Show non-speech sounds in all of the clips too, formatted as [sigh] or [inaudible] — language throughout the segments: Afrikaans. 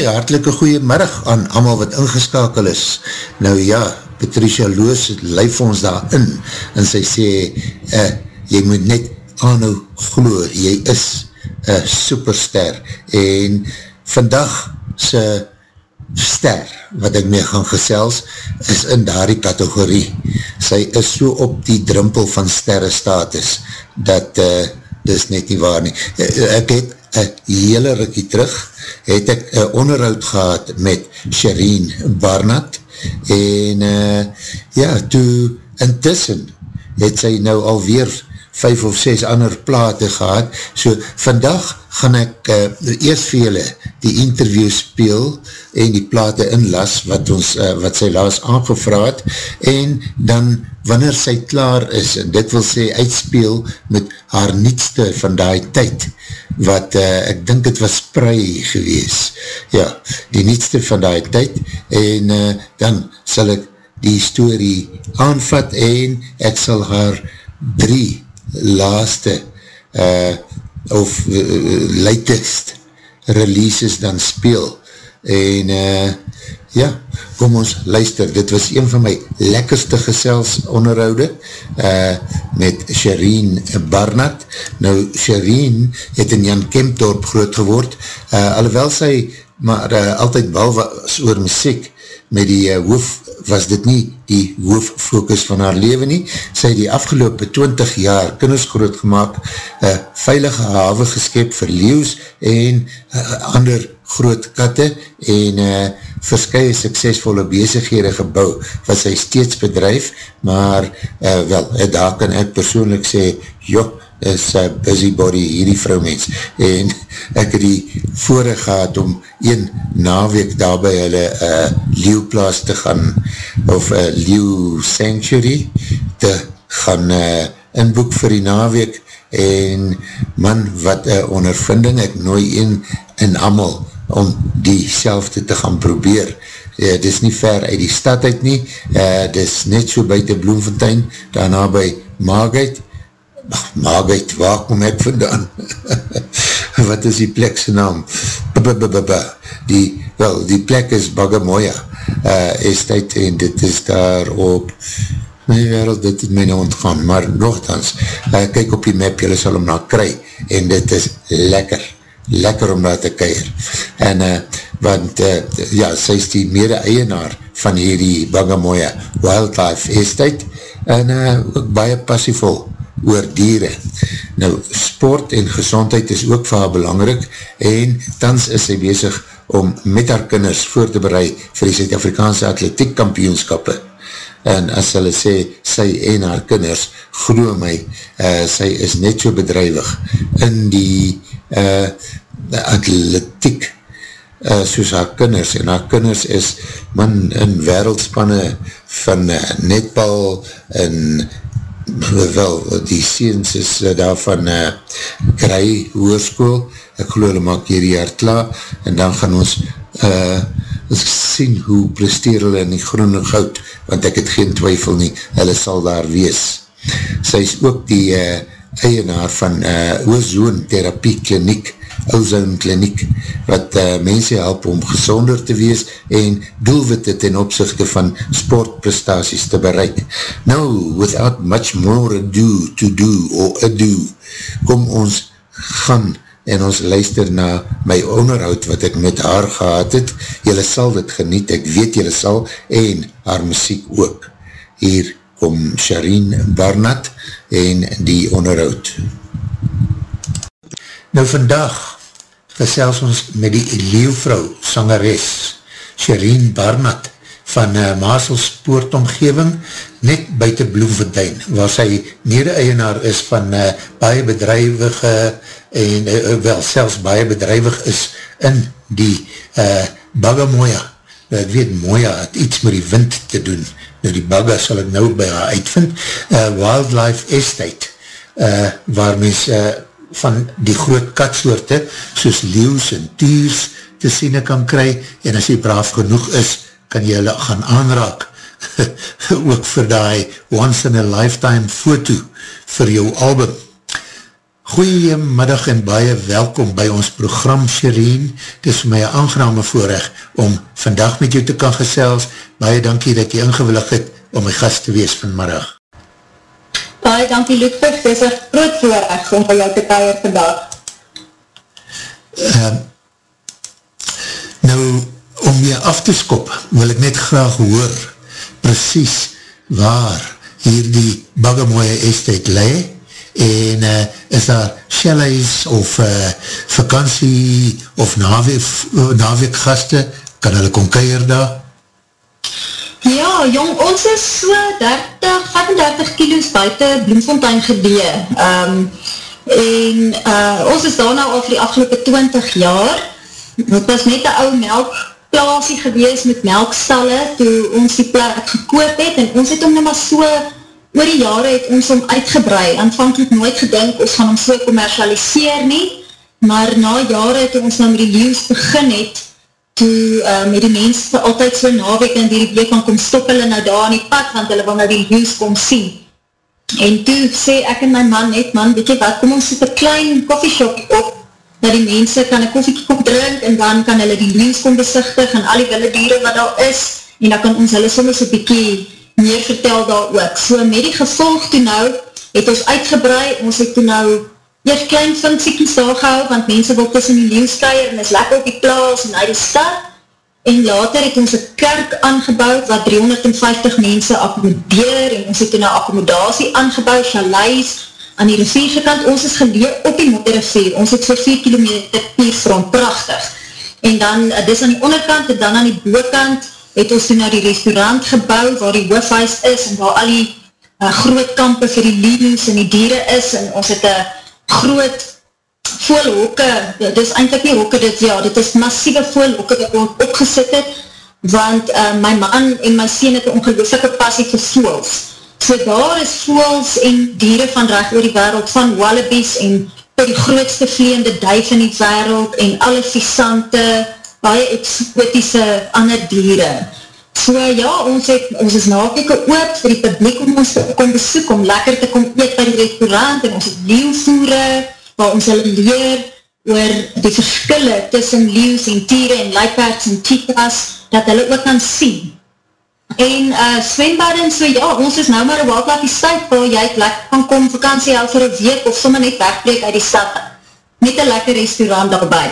Allee, hartelike goeie middag aan allemaal wat ingeskakel is. Nou ja, Patricia Loos lyf ons daar in en sy sê, uh, jy moet net aanhou glo, jy is een superster en vandag sy ster wat ek mee gaan gesels is in daardie kategorie. Sy is so op die drimpel van sterre status dat uh, dis net nie waar nie. Uh, ek het een hele rikkie terug het ek een onderhoud gehad met Shireen Barnett en uh, ja, toe intussen het sy nou alweer vijf of ses ander plate gehad, so vandag gaan ek uh, eerst vir julle die interview speel en die plate inlas wat, ons, uh, wat sy laas aangevraad en dan wanneer sy klaar is en dit wil sê uitspeel met haar nietste van die tyd wat uh, ek dink het was sprei gewees. Ja, die nietste van die tyd. En uh, dan sal ek die story aanvat en ek sal haar drie laaste uh, of uh, latest releases dan speel. En uh, ja, kom ons luister, dit was een van my lekkerste gesels onderhoude uh, met Shireen Barnett nou Shireen het in Jan Kempdorp groot geword uh, alhoewel sy maar uh, altyd bal was oor muziek met die uh, hoof was dit nie die hoofdfokus van haar leven nie. Sy het die afgelopen 20 jaar kinders groot gemaakt, een veilige haven geskep vir leeuws en uh, ander groot katte en uh, verskye suksesvolle bezighede gebouw wat sy steeds bedrijf, maar uh, wel, daar kan ek persoonlijk sê, joh, is uh, busybody hierdie vrouwmens [laughs] en ek het die voorig gehad om een naweek daar by hulle uh, leeuwplaas te gaan of uh, leeuw sanctuary te gaan uh, inboek vir die naweek. En man wat uh, ondervinding ek nooi een en amal om die selfde te gaan probeer uh, dit is nie ver uit die stad uit nie uh, dit is net so buiten Bloemfontein daarna by Margate Margate, waar kom ek vandaan? [laughs] Wat is die plekse naam? B -b -b -b. Die, wel, die plek is Bagamoya uh, estate en dit is daar op my wereld, dit het my nou ontgaan, maar nogthans, uh, kyk op die map, jylle sal hom nou kry, en dit is lekker, lekker om daar te keir. En, uh, want, uh, ja, sy is die mede-eienaar van hierdie Bagamoya Wildlife Estate, en uh, ook baie passievol, oor dieren. Nou, sport en gezondheid is ook vir haar belangrijk en tans is sy bezig om met haar kinders voor te bereid vir die Zuid-Afrikaanse atletiek kampioenskappe. En as hulle sê, sy en haar kinders, groe my, uh, sy is net so bedrijwig in die uh, atletiek uh, soos haar kinders. En haar kinders is man in wereldspanne van uh, netbal en wel, die seens is uh, daar van uh, Kry Hoorskoel, ek geloof hulle maak hier die jaar klaar, en dan gaan ons uh, sien hoe presteer hulle in die groene goud, want ek het geen twyfel nie, hulle sal daar wees. Sy is ook die uh, eienaar van uh, Ozoon Therapie Kliniek, Ozone Kliniek, wat uh, mense help om gezonder te wees en doelwitte ten opzichte van sportprestaties te bereik. Nou, without much more ado to do or ado, kom ons gaan en ons luister na my onderhoud wat ek met haar gehad het. Julle sal dit geniet, ek weet julle sal, en haar muziek ook. Hier kom Shireen Barnett en die onderhoud. Nou vandag gesels ons met die leeuwvrou, sangeres, Shireen Barnett, van uh, Maselspoort omgeving, net buiten Bloemverduin, waar sy mede-eienaar is van uh, baie bedrijwige, en uh, wel, selfs baie bedrijwig is in die uh, Bagamoya. Nou, ek weet, Moya het iets met die wind te doen. Nou, die Baga sal ek nou by haar uitvind. Uh, Wildlife Estate, uh, waar mens uh, van die groot katsoorte, soos leeuws en tiers, te sien kan kry, en as jy braaf genoeg is, kan jy hulle gaan aanraak, [laughs] ook vir die once in a lifetime foto, vir jou album. Goeiemiddag en baie welkom by ons program Shereen. Het is my aangename voorrecht om vandag met jou te kan gesels. Baie dankie dat jy ingewillig het om my gast te wees vanmiddag. Baie dankie Ludwig, dit is een groot voorrecht om vir jou te keier vandag. Uh, nou, om jy af te skop, wil ek net graag hoor precies waar hier die Bagamoye Estate leie en uh, is daar chalets of uh, vakantie of naweek gaste, kan hulle kom keier daar? Ja, jong, ons is so 30, 35 kilo's buiten Bloemfontein gedee. Um, en uh, ons is daar nou al vir die afgelopen 20 jaar. Het was net een oude melkplaasie gewees met melkstalle toe ons die plek gekoop het en ons het om nou maar so oor die jare het ons om uitgebrei, aanvankelijk nooit gedink, ons gaan om so commercialiseer nie, maar na jare het ons nou met die leeuws begin het, toe uh, met die mens altyd so nawek in die week kan kom stop hulle nou daar aan die pad, want hulle wil nou die leeuws kom sien. En toe sê ek en my man net, man, weet jy wat, kom ons soek een klein koffieshop op, dat die mense kan een koffiekie kom drink, en dan kan hulle die leeuws kom besichtig, en al die wille dieren wat daar is, en dan kan ons hulle soms een bykie meer vertel daar ook. So met die gevolg toe nou, het ons uitgebrei, ons het toe nou eerst klein funksiekies daar gehou, want mense wil tussen die leeuwskeier en is lekker op die plaas en uit die stad. En later het ons een kerk aangebouwd wat 350 mense accommodeer en ons het toen een accommodatie aangebouwd, chalais, aan die riviergekant. Ons is geleer op die motorrivier, ons het so 4 kilometer per front, prachtig. En dan, eh, dis aan die onderkant en dan aan die boekant, het ons toen na die restaurant gebouw waar die hoofhuis is en waar al die uh, groot kampe vir die leeuws en die dieren is en ons het een groot voelhokke, dit is eindelijk nie hokke dit, ja, dit is massieve voelhokke wat ons opgesit het, want uh, my man en my sien het een ongelooflike passie vir voels. So daar is voels en dieren van recht oor die wereld, van wallabies en die grootste vleende duif in die wereld en alle visante, baie exotische ander dieren. So ja, ons, het, ons is nakeke oop vir die publiek om ons te kom besoek, om lekker te kom eet by die restaurant en ons het leeuwvoere, waar ons hulle leer oor die verskille tussen leeuws en tiere en luipaards en cheetahs, dat hulle ook kan sien. En uh, zwembad en so, ja, ons is nou maar een wildlife stad, waar jy lekker kan kom vakantie hou vir een week, of sommer net wegbreek uit die stad, met een lekker restaurant daarby.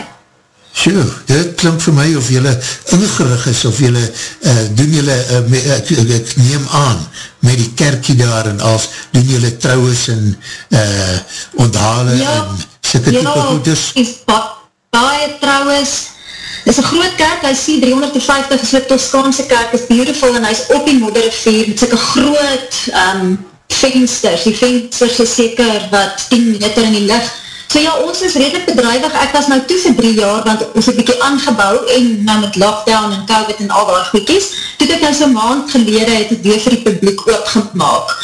Sjoe, dit klink vir my of jylle ingerig is, of jylle uh, doen jylle, uh, me, uh, ek neem aan, met die kerkie daar en als, doen jylle trouwens en uh, onthalen ja, en sikke ja, type goeders? Ja, baie trouwens, dit is een groot kerk, hy sê 350, is een Toskaanse kerk, is beautiful en hy is op die modderveer, met sikke groot um, vensters, die vensters is seker wat 10 meter in die licht, So ja, ons is redelijk bedrijwig. Ek was nou toe vir drie jaar, want ons het bykie aangebouw en nou met lockdown en COVID en al die goedkies. Toe ek nou so maand gelede het het weer vir die publiek oopgemaak.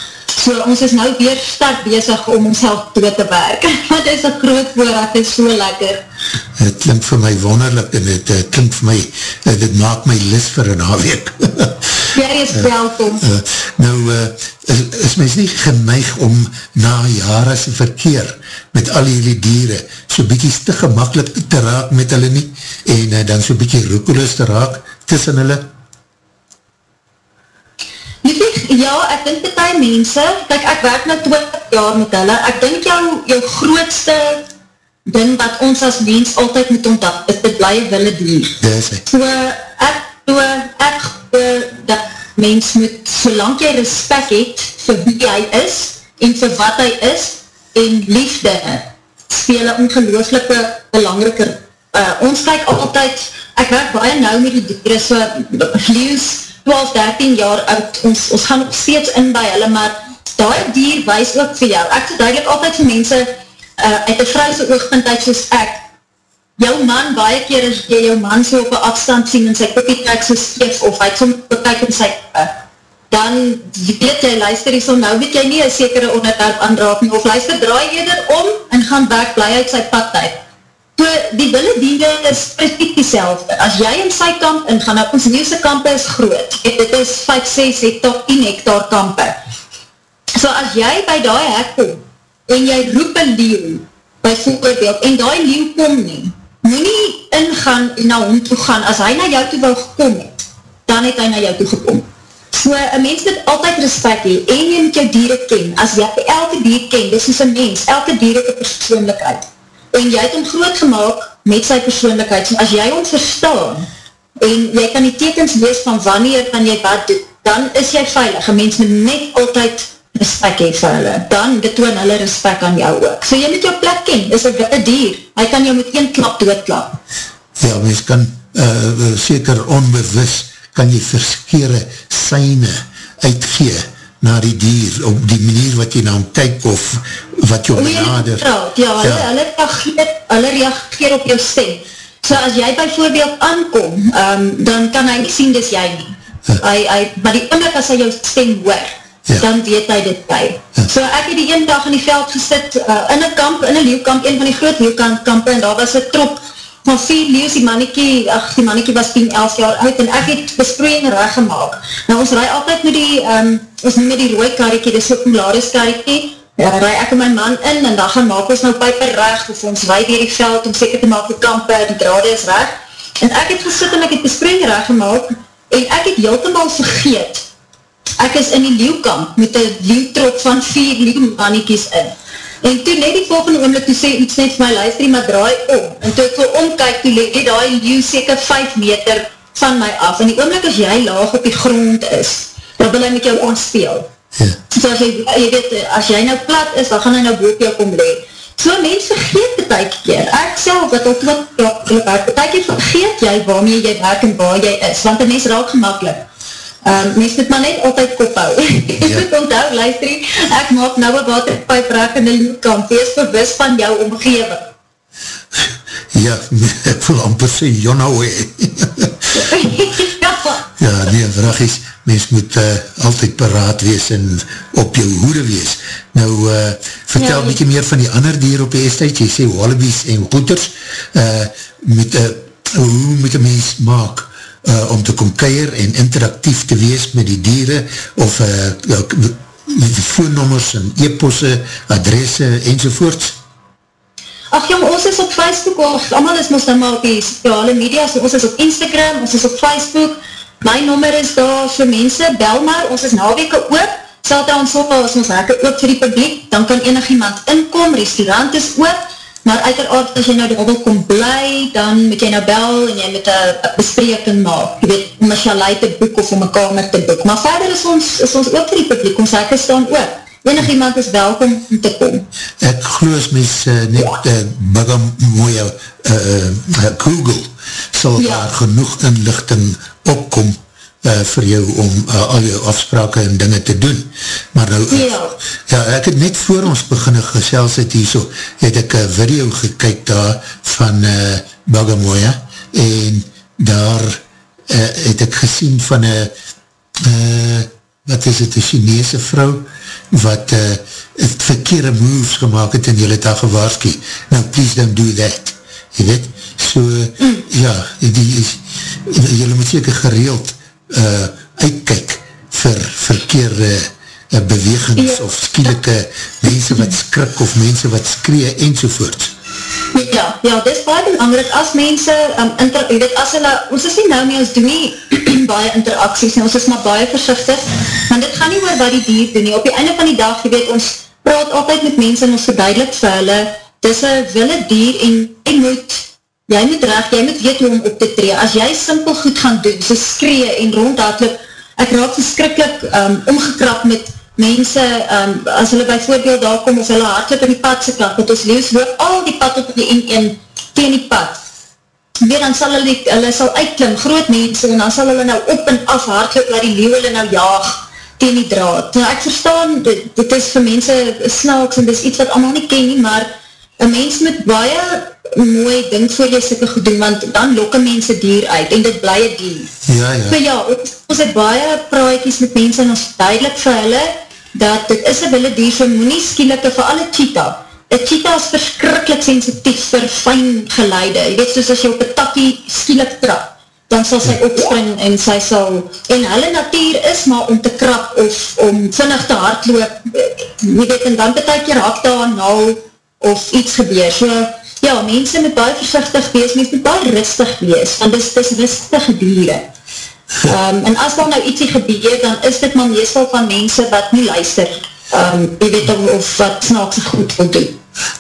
So ons is nou weer start bezig om ons help toe te werk. [laughs] Want het is een groot voorraad, het is so lekker. Het klink vir my wonderlik en het uh, klink vir my, uh, dit maak my lis vir een haweek. [laughs] Jy is welkom. Uh, uh, nou, uh, is, is mys nie geneig om na jare se verkeer met al die dieren so bykie te gemakkelijk te raak met hulle nie en uh, dan so bykie roekeloos te raak tussen hulle? Ja, ek dink die die mense, kijk, ek werk nou 20 jaar met hulle, ek dink jou, jou grootste ding wat ons as mens altyd moet ontdek, is dit blije wille. Dis hy. So, ek, so, ek, dat mens moet, solang jy respect het vir wie hy is, en vir wat hy is, en liefde, speel een ongelooflike, belangriker. Uh, ons kyk altyd, ek werk baie nou met die dieren, so, leeuws, 12, 13 jaar oud, ons, ons gaan nog steeds in by hulle, maar die dier wees ook vir jou. Ek sê duidelijk altyd vir mense, uh, uit die vrouwse oogpunt uit soos ek, jou man, baie keer as jy jou man so op een afstand sien en sy kopie trek so skeef of hy het soms bekyk in sy uh, dan weet jy, luister jy so, nou weet jy nie een sekere onderwerp aanraak of luister, draai eerder om en gaan back bly uit sy pad uit. So, die wille dieren is precies die selfde. As jy in sy kamp ingaan, nou ons nieuwse kamp is groot, dit is 5, 6 hectare, 10 hectare kampe. So, as jy by die hek kom, en jy roep een leeuw, by voorbeeld, en die leeuw kom nie, moet nie ingaan na hom toe gaan, as hy na jou toe wil gekom het, dan het hy na jou toe gekom. So, een mens moet altyd respect hee, en jy moet jou dieren ken, as jy elke dier ken, dis is een mens, elke dier het een persoonlijkheid, en jy het hom groot gemaakt met sy persoonlijkheid, so as jy hom verstaan, en jy kan die tekens lees van wanneer kan jy wat doen, dan is jy veilig, een mens moet net altyd respect hee vir hulle, dan betoon hulle respect aan jou ook. So jy moet jou plek ken, is een witte dier, hy kan jou met een klap doodklap. Ja, mens kan uh, seker onbewus, kan jy verskere syne uitgee na die dier, op die manier wat jy na hom kyk, of wat jy benader. Ja, ja, hulle, ja. Hulle, reageer, hulle reageer op jou stem. So as jy bijvoorbeeld aankom, um, dan kan hy nie sien dis jy nie. Ja. Hy, hy, maar die oomlik as hy jou stem hoor, ja. dan weet hy dit by. Ja. So ek het die een dag in die veld gesit, uh, in een kamp, in een leeuwkamp, een van die groot leeuwkamp, en daar was een trop van vier leeuws, die mannetjie, ach, die mannetjie was 10, 11 jaar oud, en ek het besproeing recht gemaakt. Nou, ons rij altyd met die, um, ons met die rooi karretjie, die soort Polaris karretjie, ja, rij ek en my man in, en dan gaan maak ons nou pijper recht, of ons rij dier die veld, om seker te maak die kampe, die drade is recht, en ek het gesit en ek het besproeing recht gemaakt, en ek het heeltemaal vergeet, ek is in die leeuwkamp met een leeuwtrop van vier leeuwmaniekies in. En toe net die volgende oomlik, toe sê iets net vir my luister, maar draai om. En toe ek wil omkyk, toe let die die leeuw seker 5 meter van my af. En die oomlik as jy laag op die grond is, dan wil hy met jou onspeel. Ja. So as jy, jy weet, as jy nou plat is, dan gaan hy nou boop jou kom leeg. So mens vergeet tyke keer. Ek self, wat al 20 jaar, die tyke vergeet jy waarmee jy werk en waar jy is. Want die mens raak gemakkelijk. Um, mens moet maar net altyd kop hou. [laughs] Ja. Jy moet onthou, luisterie, ek maak nou een waterpijp raak in die loopkamp. Wees bewus van jou omgeving. Ja, ek voel amper sê, [laughs] Jonna we. ja. nee, vragies, mens moet uh, altyd paraat wees en op jou hoede wees. Nou, uh, vertel ja, bykie meer van die ander dier op die eestijd. Jy sê wallabies en poeters. Uh, met, uh, hoe moet een mens maak? Uh, om te kom keir en interactief te wees met die dieren of uh, die voornommers en e-posse, adresse enzovoorts? Ach jong, ons is op Facebook, of allemaal is ons dan maar op die sociale media, so ons is op Instagram, ons is op Facebook, my nummer is daar vir mense, bel maar, ons is naweke oop, sal daar ons op, as ons hekke oop vir die publiek, dan kan enig iemand inkom, restaurant is oop, maar uiteraard as jy nou die kom bly, dan moet jy nou bel en jy moet een bespreking maak, jy weet, om een chalet te boek of om een kamer te boek. Maar verder is ons, is ons ook vir die publiek, ons hekke staan ook. Enig iemand is welkom om te kom. Ek gloos mys uh, net ja. uh, baga mooie uh, uh, Google sal ja. daar genoeg inlichting opkom uh, vir jou om uh, al jou afsprake en dinge te doen. Maar nou, uh, ja. ja, ek het net voor ons beginne gesels het hier so, het ek een video gekyk daar van uh, Bagamoya en daar uh, het ek gesien van een uh, wat is het, een Chinese vrou wat uh, het verkeerde moves gemaakt het en jylle het daar gewaarski. Now, please don't do that. Je weet? So, mm. ja, die, jylle moet seker gereeld uh, uitkyk vir verkeerde uh, bewegings ja. of skielike mense wat skrik of mense wat skree enzovoort. Ja, ja, dit is baie belangrijk as mense, um, inter, weet, as hulle, ons is nie nou nie, ons doen nie [clears throat] baie interacties nie, ons is maar baie versichtig, want dit gaan nie oor wat die dier doen nie, op die einde van die dag, jy weet, ons praat altyd met mense en ons verduidelik vir hulle, dit is een wille dier en jy moet jy moet recht, jy moet weet hoe om op te tree, as jy simpel goed gaan doen, so skree en rondhadelijk, ek raak verskrikkelijk um, omgekrap met mense, um, as hulle bijvoorbeeld daar kom, of hulle hartelijk in die pad se kap, want ons leeuws loop al die pad op die en en teen die pad, weer dan sal hulle, hulle sal uitklim, groot mense, en dan sal hulle nou op en af hartelijk, laat die leeuw hulle nou jaag, teen die draad. Nou ek verstaan, dit, dit is vir mense snaaks, en dit is iets wat allemaal nie ken nie, maar een mens moet baie mooi ding voor jy sikke goed doen, want dan lokke mense dier uit, en dit bly een dier. Ja, ja. So ja, ons, ons het baie praatjies met mense, en ons duidelik vir hulle, dat dit is een wille dier, so moet nie skielike vir alle cheetah. Een cheetah is verskrikkelijk sensitief vir fijn geleide. Je weet, soos as jy op een takkie skielik trap, dan sal sy opspring en sy sal, en hulle natuur is maar om te krap of om vinnig te hardloop, jy weet, en dan betek jy raak daar nou, of iets gebeur. So, ja, mense moet baie versichtig wees, mense moet baie rustig wees, want dis, dis rustige dieren. Um, en as dan nou ietsie gebeur, dan is dit maar meestal van mense wat nie luister, um, jy weet of, of wat snaakse goed wil doen.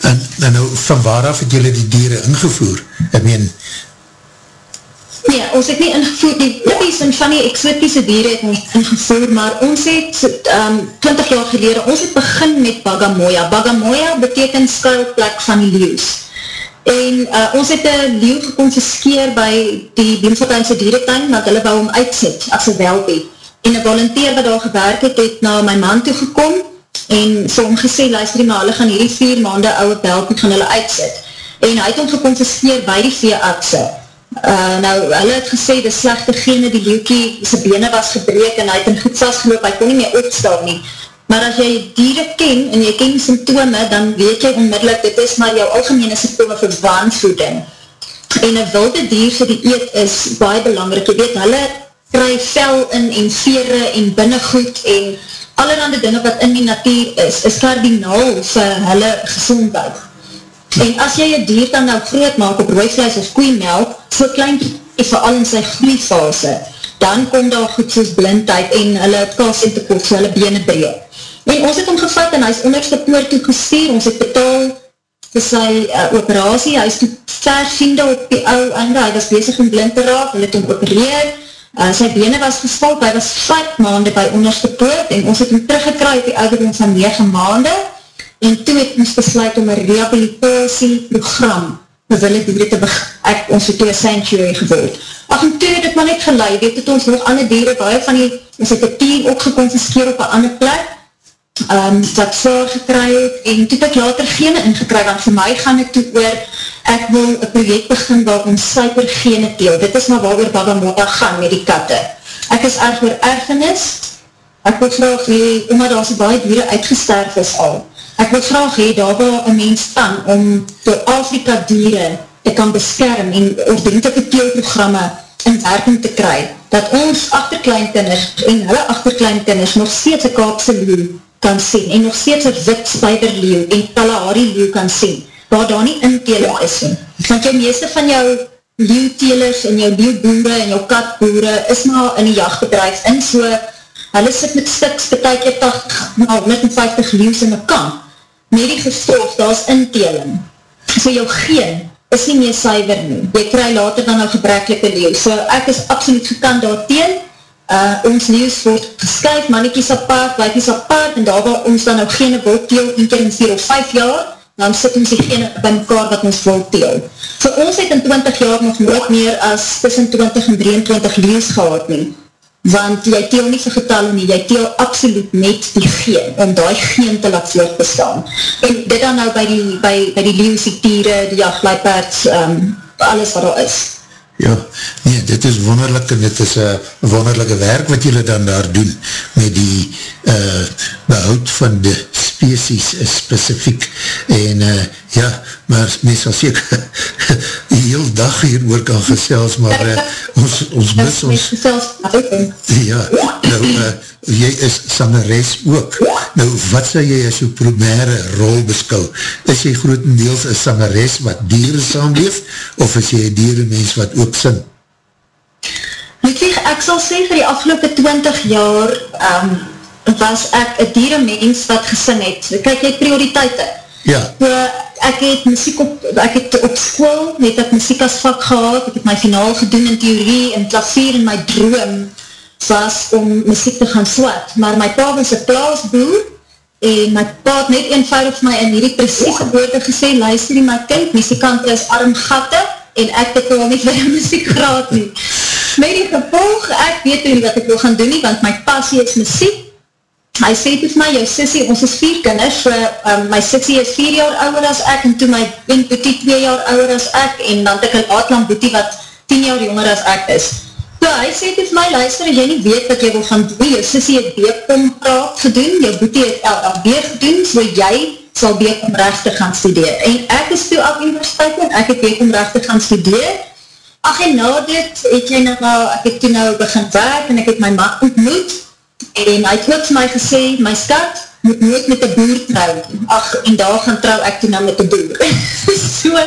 En, en nou, van waar af het julle die dieren ingevoer? Ek meen, Nee, ons het nie ingevoer, die puppies en van die exotische dieren het ons ingevoer, maar ons het um, 20 jaar gelede, ons het begin met Bagamoya. Bagamoya beteken skuilplek van die leeuws. En uh, ons het een leeuw geconfiskeer by die Bloemfonteinse dierentuin, wat hulle wou om uitzet, as een welbie. En een volunteer wat daar gewerk het, het na my man toegekom, en so omgesê, luister die hulle gaan hierdie vier maande ouwe welbie gaan hulle uitzet. En hy het ons geconfiskeer by die veeartse. Uh, nou, hulle het gesê, die slechte gene, die leeuwkie, sy bene was gebreek en hy het in goed vastgeloop, hy kon nie meer opstaan nie. Maar as jy dieren ken en jy ken symptome, dan weet jy onmiddellik, dit is maar jou algemene symptome vir waanvoeding. En een wilde dier vir die eet is baie belangrijk. Jy weet, hulle kry vel in en vere en binnengoed en allerhande dinge wat in die natuur is, is kardinaal vir hulle gezondheid. En as jy jy dier dan nou groot maak op rooivlees of koeimelk, so klein en vooral in sy groeifase, dan kom daar goed soos blindheid en hulle het kalsien tekort, so hulle bene breek. En ons het omgevat en hy is onderste poort toe gestuur, ons het betaal vir sy uh, operatie, hy is toe versiende op die ou einde, hy was bezig om blind te raak, hy het om opereer, uh, sy bene was gestald, hy was 5 maanden by onderste poort en ons het hem teruggekry op die ouderdom van 9 maanden, en toe het ons besluit om een rehabilitatieprogram vir wille dieren te ek, ons het een sanctuary geword. Ach, en toe het het maar net geleid, weet het ons nog ander dieren, baie van die, ons het een team ook geconfiskeer op een ander plek, um, wat zorg gekry het, en toe het ek later gene ingekry, want vir my gaan het toe oor, ek wil een project begin waar ons suiker gene teel, dit is maar waar oor Baba Mota gaan met die katte. Ek is erg oor erfenis, ek wil vraag, nee, omdat daar so baie dieren uitgesterf is al, Ek wil graag hee, daar waar een mens staan om door Afrika dieren te kan beskerm en ordentlijke teelprogramme in werking te kry, dat ons achterkleinkinders en hulle achterkleinkinders nog steeds een kaapse leeuw kan sien en nog steeds een wit spijderleeuw en Kalahari leeuw kan sien, waar daar nie inteling is. Want jou meeste van jou leeuwtelers en jou leeuwboere en jou katboere is maar in die jachtbedrijf in so, hulle sit met stiks, betek jy 80, nou, 50 leeuws in een kamp met die gestof, daar is inteling. So jou geen is nie meer suiver nie. Jy krij later dan nou gebreklike leeuw. So ek is absoluut gekant daarteen. Uh, ons leeuws word geskyf, mannetjies apart, wijkies apart, en daar waar ons dan nou geen wolteel, een keer in 4 of 5 jaar, dan sit ons die geen by mekaar wat ons wolteel. So ons het in 20 jaar nog nooit meer as tussen 20 en 23 leeuws gehad nie want jy teel nie vir getalle nie, jy teel absoluut net die geen, om die geen te laat vlug bestaan. En dit dan nou by die, by, by die leeuws, die tiere, die jachtleipaards, um, alles wat al is. Ja, nee, dit is wonderlik en dit is een wonderlijke werk wat julle dan daar doen met die uh, behoud van de species specifiek en uh, ja, maar mens sal seker [laughs] die heel dag hier oor kan gesels, maar uh, ons, ons mis ons ja, nou uh, jy is sangeres ook. Nou wat sal jy as jou primaire rol beskou, is jy grotendeels een sangeres wat dieren saamleef of is jy een dierenmens wat ook sing? Jy, ek sal sê vir die afgelopen 20 jaar um, was ek een dierenmens wat gesing het. Kijk, jy het prioriteite. Ja. So, ek het muziek op, ek het op school, het ek muziek as vak gehad, ek het my finaal gedoen in theorie, en klavier en my droom was om muziek te gaan swat. Maar my pa was een plaasboer, en my pa het net eenvoudig vir my in hierdie precieze woorde gesê, luister nie my kind, muzikant is arm gatte, en ek betaal nie vir die muziek graad nie. Met die gevolg, ek weet nie wat ek wil gaan doen nie, want my passie is muziek, hy sê vir my, jou sissie, ons is vier kinders, so, um, my sissie is vier jaar ouder as ek, en toe my een boetie twee jaar ouder as ek, en dan het ek een aardlang boetie wat tien jaar jonger as ek is. So, hy sê vir my, luister, jy nie weet wat jy wil gaan doen, jou sissie het beekom praat gedoen, jou boetie het LLB gedoen, so jy sal beekom rechte gaan studeer. En ek is toe op universiteit, en ek het beekom rechte gaan studeer, ach en na dit, het jy nou, ek het toe nou begin werk, en ek het my maak ontmoet, en hy het ook vir my gesê, my skat, moet nooit met die boer trouw. Ach, en daar gaan trouw ek toe nou met die boer. [laughs] so,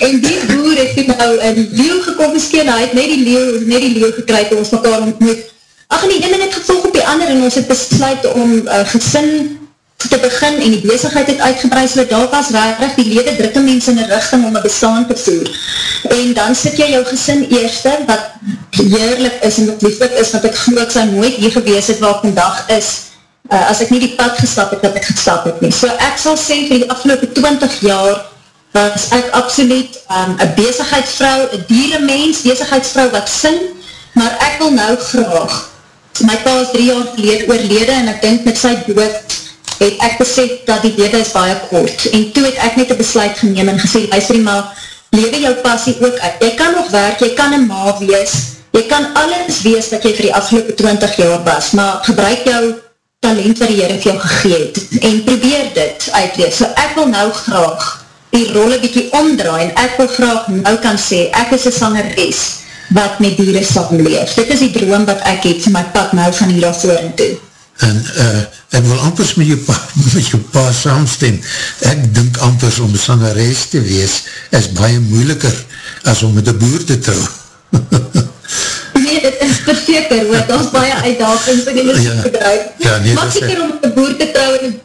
en die boer het toe nou een leeuw gekonfiskeer, hy het net die leeuw, net die leeuw gekryk, ons mekaar ontmoet. Ach, en die ene het gevolg op die ander, en ons het besluit om uh, gesin te begin, en die bezigheid het uitgebreid, so daar was rarig, die lede drukke mense in die richting om een bestaan te voer. En dan sit jy jou gesin eerste, wat heerlik is, en wat lieflik is, want ek geloof, ek sy nooit hier gewees het, waar ek vandag is, uh, as ek nie die pad gestap het, dat ek gestap het nie. So ek sal sê, vir die afgelopen 20 jaar, was ek absoluut um, een bezigheidsvrou, een dieremens, bezigheidsvrou wat sing, maar ek wil nou graag, my pa is drie jaar gelede oorlede, en ek denk met sy dood, het ek besef dat die lewe is baie kort, en toe het ek net een besluit geneem, en gesê, luister maar, lewe jou passie ook uit, jy kan nog werk, jy kan een ma wees, jy kan alles wees wat jy vir die afgelopen 20 jaar was, maar gebruik jou talent wat die Heer vir jou gegeet, en probeer dit uitwees, so ek wil nou graag die rolle bykie omdraai, en ek wil graag nou kan sê, ek is een sangeres, wat met dieren samenleef. Dit is die droom wat ek het, my pad nou van hier af voor en toe en uh, ek wil ampers met jou pa, [laughs] met jou pa saamstem, ek dink ampers om sangeres te wees, is baie moeiliker as om met een boer te trouw. [laughs] nee, dit is verzeker, want ons baie uitdagings in die muziekbedrijf. Ja, ja, nee, Makkelijker om met een boer te trouw en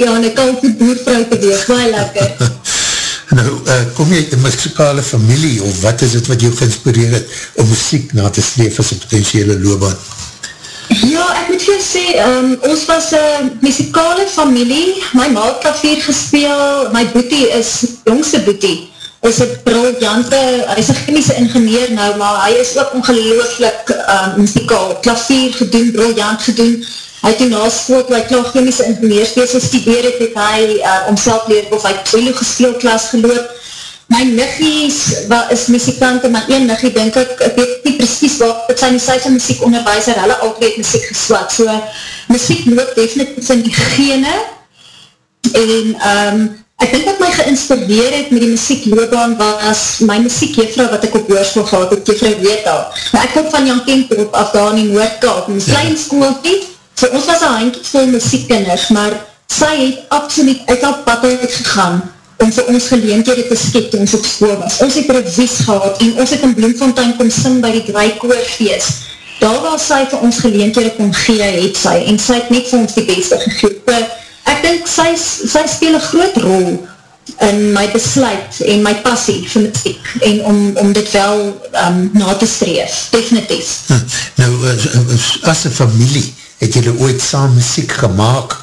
ja, en ek kan die boervrou te wees, baie lekker. [laughs] nou, uh, kom jy in muzikale familie, of wat is het wat jou geïnspireer het, om muziek na te streef as een potentiële loopbaan? Ja, ek moet vir sê, um, ons was een muzikale familie, my ma het klavier gespeel, my boetie is jongste boetie, is een briljante, hy is een chemische ingenieur nou, maar hy is ook ongelooflik um, muzikaal, klavier gedoen, briljant gedoen, hy het toen na school, toe hy klaar chemische ingenieurswees gestudeer het, het hy uh, omself leer, of hy tweede gespeelklas geloop, my niggies wat is muzikante, maar een niggie denk ek, ek weet nie precies wat, het zijn die syse muziekonderwijzer, hulle altyd muziek geswat, so muziek loop definitief in die gene, en um, ek denk dat my geïnspireer het met die muziek loopbaan was my muziekjefrou wat ek op oorschool gehad het, weet al, maar ek kom van Jan Kemperop af daar in die Noordkaap, in die ja. klein school nie, so ons was een handje vol muziekkinders, maar sy het absoluut uit al pad uitgegaan, om vir ons geleentede te skep toe ons op school was. Ons het revies gehad en ons het in Bloemfontein kom sing by die Drijkoorfeest. Daar waar sy vir ons geleentede kon gee, het sy, en sy het net vir ons die beste gegeet. Ek dink sy, sy speel een groot rol in my besluit en my passie vir muziek en om, om dit wel um, na te streef, definitief. Hm, nou, as een familie, het julle ooit saam muziek gemaakt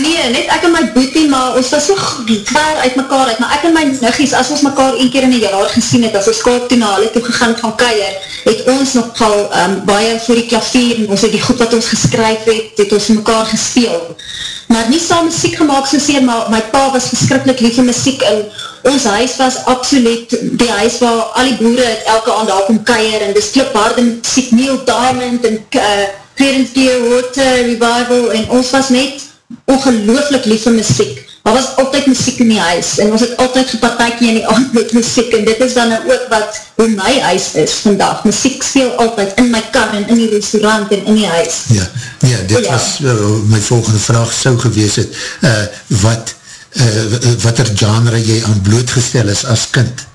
Nee, net ek en my boetie, maar ons was so ver uit mekaar uit, maar ek en my niggies, as ons mekaar een keer in die jaar gesien het, as ons kaap toe na hulle toe gegaan van keier, het ons nogal um, baie voor die klavier, en ons het die goed wat ons geskryf het, het ons mekaar gespeel. Maar nie saam muziek gemaakt so seer, maar my pa was geskrikkelijk lief in muziek, en ons huis was absoluut die huis waar al die boere het elke aand daar kom keier, en dis klipharde muziek, Neil Diamond, en uh, Clarence Clearwater Revival, en ons was net ongelooflik lief vir muziek. Daar was altyd muziek in die huis en ons het altyd gepartijkie in die [laughs] aand met muziek en dit is dan nou ook wat hoe my huis is vandag. Muziek speel altyd in my kar en in die restaurant en in die huis. Ja, ja dit ja. was uh, my volgende vraag so gewees het. Uh, wat, uh, wat er genre jy aan blootgestel is as kind?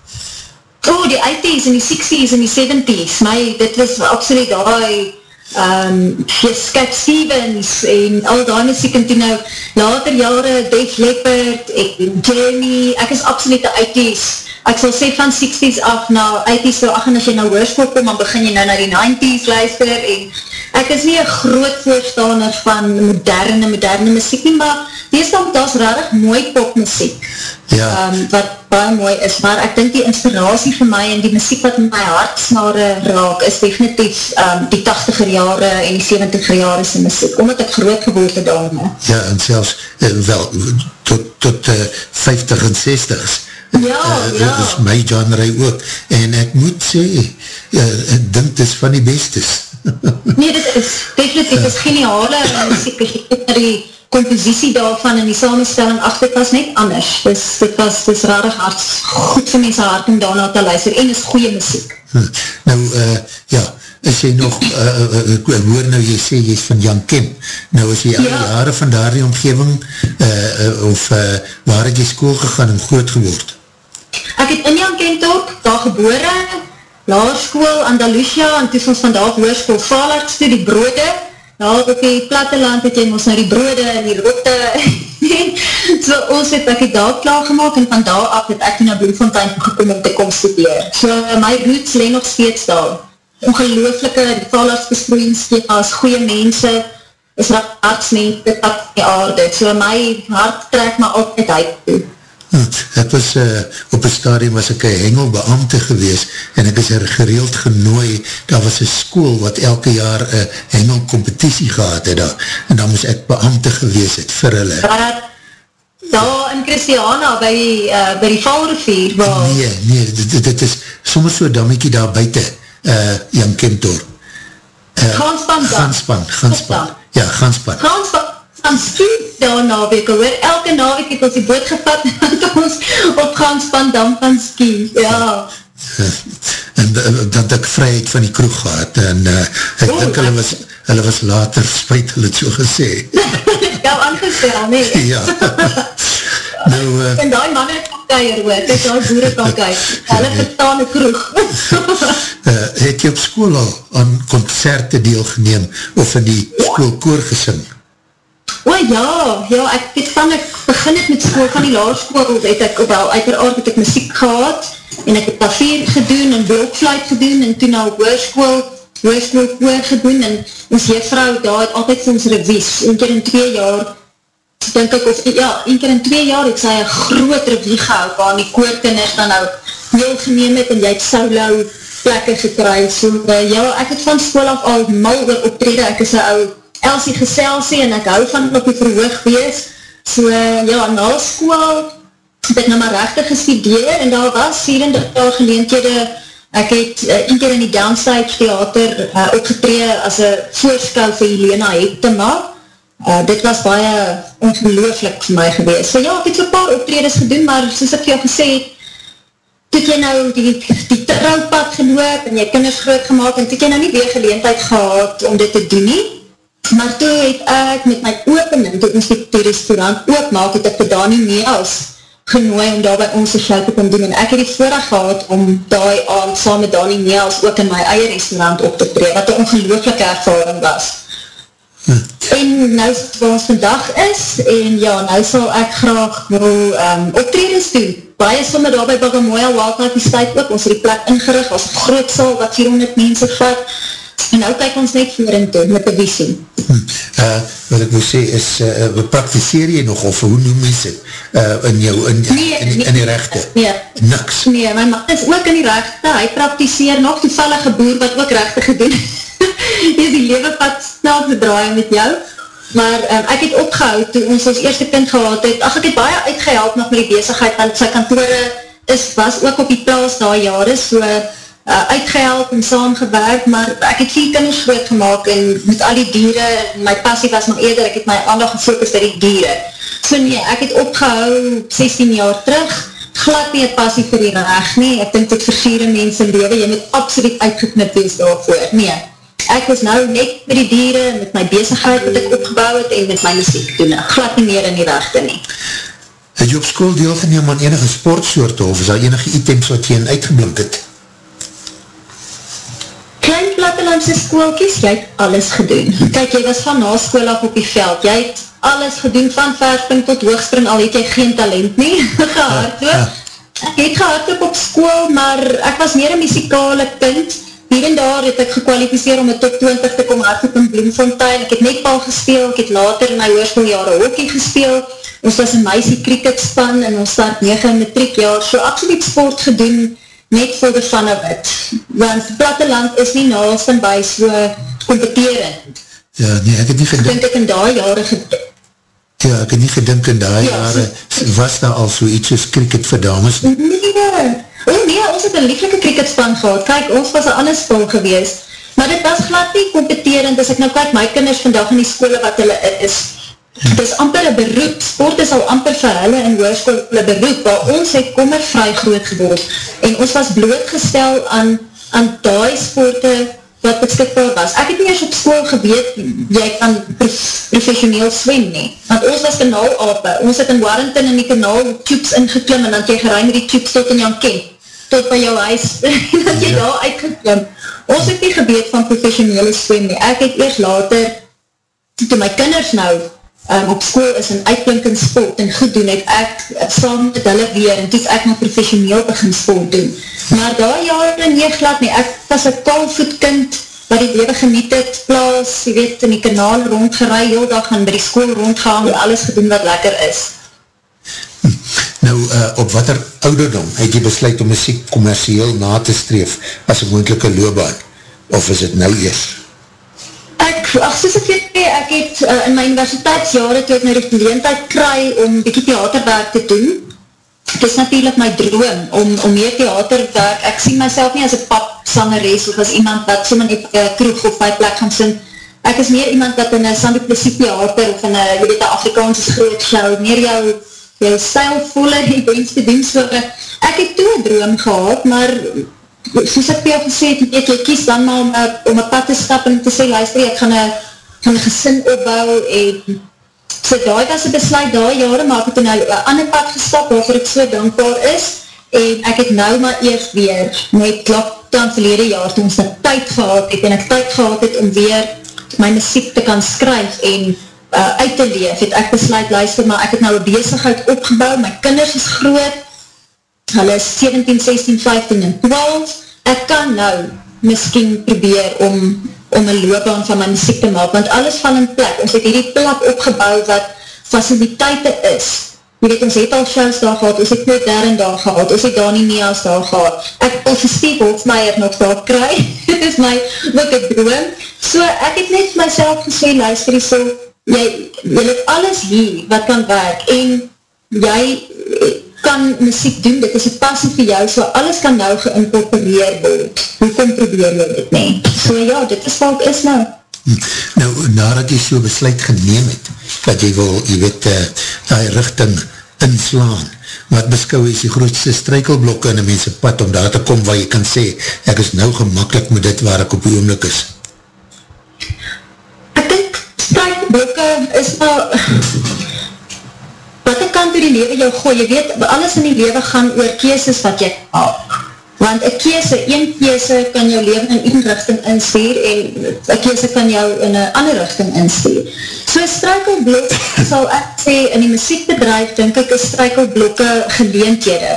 Oh, die 80s en die 60s en die 70s. My, dit was absoluut die um, Skip Stevens en al die muziek en toe nou later jare Dave Leppard en Jeremy, ek is absoluut die 80s ek sal sê van 60s af na 80s toe, ach en as jy nou hoorspel kom dan begin jy nou na die 90s luister en ek is nie een groot voorstander van moderne, moderne muziek nie, maar Wees dan, dat is rarig mooi popmuziek, ja. um, wat baie mooi is, maar ek dink die inspiratie vir my en die muziek wat my hartsnare raak, is definitief um, die 80er jare en die 70er jare se muziek, omdat ek groot geworden daarmee. Ja, en selfs, uh, wel, tot, tot uh, 50 en 60s, Ja, uh, ja. is my genre ook, en ek moet sê, uh, ek dink dit is van die bestes. Nee, dit is definitief, dit is geniale muziek, as jy kyk na die compositie daarvan en die samenstelling, ach, dit was net anders. Dus, dit was, dit is rarig hard, goed vir mense hart om daarna te luister, en is goeie muziek. Hm. Nou, uh, ja, is jy nog, uh, uh, ek hoor nou jy sê, jy is van Jan Kemp, nou is jy ja. al jare van daar die omgeving, uh, uh, of uh, waar het jy school gegaan en groot geword? Ek het in Jan Kemp ook, daar gebore, laarskoel, Andalusia, en toe ons vandaag hoorskoel, Valert, toe die brode, daar op die platteland het jy ons nou die brode en die rotte, [laughs] so ons het ek het daar klaargemaak, en van daar af het ek na Bloemfontein gekom om te kom studeer. So my roots leen nog steeds daar. Ongelooflike, die Valert besproeingskeet, as goeie mense, is raadsmense, dit op die aarde. So my hart trek my altijd uit toe. [laughs] Ek was uh, op een stadium was ek een hengelbeamte gewees en ek is er gereeld genooi, daar was een school wat elke jaar een hengelcompetitie gehad het daar, en dan moes ek beamte gewees het vir hulle. Daar in Christiana by uh, by die Valrivier? Nee, nee, dit, dit is soms so dammiekie daar buiten, uh, Jan Kemptor. Uh, Ganspan. Ganspan, Ganspan. Ja, Ganspan. Ganspan gaan ski daar naweek, hoor, elke naweek het ons die boot gevat, [laughs] en ons op gaan span dan van ski, ja. [laughs] En dat ek vryheid van die kroeg gehad, en uh, ek oh, dink hulle was, hulle was later spuit, hulle het so gesê. [laughs] ja, aangestel, nee. ja. nou, uh, en die man het kakkeier, hoor, dit is die boere kakkeier, hulle verstaan die kroeg. uh, het jy op school al aan concerte deelgeneem, of in die schoolkoor gesing? O ja, ja, ek het van ek begin het met school, van die laarschool, het ek wel, uiteraard het ek muziek gehad, en ek het papier gedoen, en blokfluit gedoen, en toen nou hoorschool, hoorschool koor gedoen, en ons juffrou daar het altyd vir ons revies, een keer in twee jaar, denk ek, of, ja, een keer in twee jaar het sy een groot revie gehou, waar die koorkinders dan nou heel geneem het, en jy het solo plekke gekry, so, uh, ja, ek het van school af al mal oor optrede, ek is een ou Elsie geselsie en ek hou van op die verhoog wees. So ja, na school het ek nou maar rechtig gestudeer en daar was 34 geleenthede. Ek het uh, een keer in die Downside Theater uh, opgetree as een voorskou vir Helena Heptema. Uh, dit was baie ongelooflik vir my gewees. So ja, ek het so paar optredes gedoen, maar soos ek jou gesê het, toet jy nou die, die trouwpad geloop en jy kinders groot gemaakt en toet jy nou nie weer geleentheid gehad om dit te doen nie. Maar toe het ek met my opening, toe ons die, die restaurant oopmaak, het ek vir Dani Meels genooi om daar by ons die show te kom doen. En ek het die voordag gehad om daai aand saam met Dani Meels ook in my eie restaurant op te tree, wat een ongelooflike ervaring was. Hm. En nou is het waar ons vandag is, en ja, nou sal ek graag wil um, optredens doen. Baie somme daar by Bagamoya Wildlife Estate ook, ons het die plek ingerig, als groot sal wat 400 mense vat, En nou kyk ons net voor in toe, met die visie. Hm, uh, wat ek wil sê is, uh, praktiseer jy nog, of hoe noem jy sê, uh, in jou, in, nee, in, in, in die rechte? Nee, Niks? Nee, my man is ook in die rechte, hy praktiseer nog toevallige boer, wat ook rechte gedoen. [laughs] Jy is die levenpad snel te draaien met jou. Maar um, ek het opgehoud, toe ons ons eerste kind gehad het, ach, ek het baie uitgehelp nog met die bezigheid, want sy kantore is, was ook op die plaas daar jare, so uh, uitgehelp en saamgewerk, maar ek het vier kinders groot gemaakt en met al die dieren, my passie was maar eerder, ek het my aandag gefocust by die dieren. So nee, ek het opgehou 16 jaar terug, glad nie het passie vir die reg nie, ek dink dit versiere mense lewe, jy moet absoluut uitgeknip wees daarvoor, nee. Ek was nou net met die dieren, met my bezigheid wat ek opgebouw het en met my muziek doen, glad nie meer in die rechte nie. Het jy op school deelgeneem aan enige sportsoorte of is daar enige items wat jy in uitgeblink het? Plattelandse skoolkies, jy het alles gedoen. Kijk, jy was van na school af op die veld, jy het alles gedoen, van verspring tot hoogspring, al het jy geen talent nie, [laughs] gehardloop. Ek het gehardloop op school, maar ek was meer een muzikale kind, hier en daar het ek gekwalificeer om een top 20 te kom hardloop in Bloemfontein, ek het netbal gespeel, ek het later in my hoorspooljare hockey gespeel, ons was een meisie cricket span, en ons start 9 in matriek jaar, so absoluut sport gedoen, net vir die van het, want platteland is nie naast en by so competerend. Ja, nee, ek het nie gedink... Dink ek in daai jare gedink. Ja, ek het nie gedink in daai ja, jare, was daar al so iets soos cricket vir dames? Nee, oh nee, ons het een lieflike cricketspan gehad, kyk, ons was een ander spul gewees, maar dit was glad nie competerend, as ek nou kyk, my kinders vandag in die skole wat hulle is, Het is amper een beroep, sport is al amper vir hulle in hoerskool een beroep, waar ons het kommervry groot geword. En ons was blootgestel aan, aan die sporte wat beskikbaar was. Ek het nie eens op school geweet, jy kan prof, professioneel swem nie. Want ons was kanaal ape, ons het in Warrington in die kanaal tubes ingeklim, en dan jy geruim die tubes tot in jou ken, tot by jou huis, [laughs] en dan jy ja. daar uitgeklim. Ons het nie geweet van professionele swem nie. Ek het eerst later, toe my kinders nou um, op school is en uitblink in sport en goed doen, het ek saam met hulle weer, en toe ek nou professioneel begin sport doen. Maar daar jare nie glad nie, ek was een kalvoetkind, wat die lewe geniet het, plaas, jy weet, in die kanaal rondgerei, heel dag en by die school rondgaan, en alles gedoen wat lekker is. Nou, uh, op wat er ouderdom het jy besluit om muziek commercieel na te streef as een moendelike loopbaan? Of is het nou eers? Ek, ach, soos ek weet, ek het uh, in my universiteitsjare toe ek nou die geleentheid kry om bykie theaterwerk te doen. Het is natuurlijk my droom om, om meer theaterwerk, ek sien myself nie as een papsangeres of as iemand wat sommer net uh, kroeg of by plek gaan sing. Ek is meer iemand wat in een Sandy Plessie theater of in een, jy weet, een Afrikaanse schroot show, meer jou, jou stijlvolle events te doen. So, uh, ek het toe een droom gehad, maar soos ek jou gesê het, weet, jy kies dan maar om, om een pad te stap en te sê, luister, ek gaan een, gaan een gesin opbouw en so daar was een besluit daar jare, maar ek het nou een ander pad gestap waarvoor ek so dankbaar is en ek het nou maar eerst weer met klaptaan verlede jaar toe ons dat tyd gehad het en ek tyd gehad het om weer my muziek te kan skryf en uh, uit te leef, het ek besluit, luister, maar ek het nou een bezigheid opgebouw, my kinders is groot, hulle is 17, 16, 15 en 12, ek kan nou miskien probeer om, om een loopbaan van my muziek te maak, want alles van in plek, ons het hierdie plek opgebouw wat faciliteite is, jy weet, ons het al shows daar gehad, ons het net daar en daar gehad, ons het daar nie nie als daar gehad, ek wil vir Steve Hofmeier nog daar kry, [laughs] dit is my, wat ek droom, so ek het net myself gesê, luister, so, jy, jy het alles hier wat kan werk, en jy kan muziek doen, dit is een passie vir jou, so alles kan nou geïncorporeer word. Hoe kom probeer jy dit nie? So ja, dit is wat is nou. Nou, nadat jy so besluit geneem het, dat jy wil, jy weet, uh, die richting inslaan, wat beskou is die grootste strijkelblokke in die mense pad, om daar te kom waar jy kan sê, ek is nou gemakkelijk met dit waar ek op die oomlik is? Ek denk, strijkelblokke is nou, wat ek kan door die lewe jou gooi, jy weet, alles in die lewe gaan oor keeses wat jy maak. Want een keese, een keese kan jou leven in een richting instuur en een keese kan jou in een ander richting instuur. So een strijkelblok [laughs] sal ek sê, in die muziekbedrijf, denk ek, is strijkelblokke geleentjede.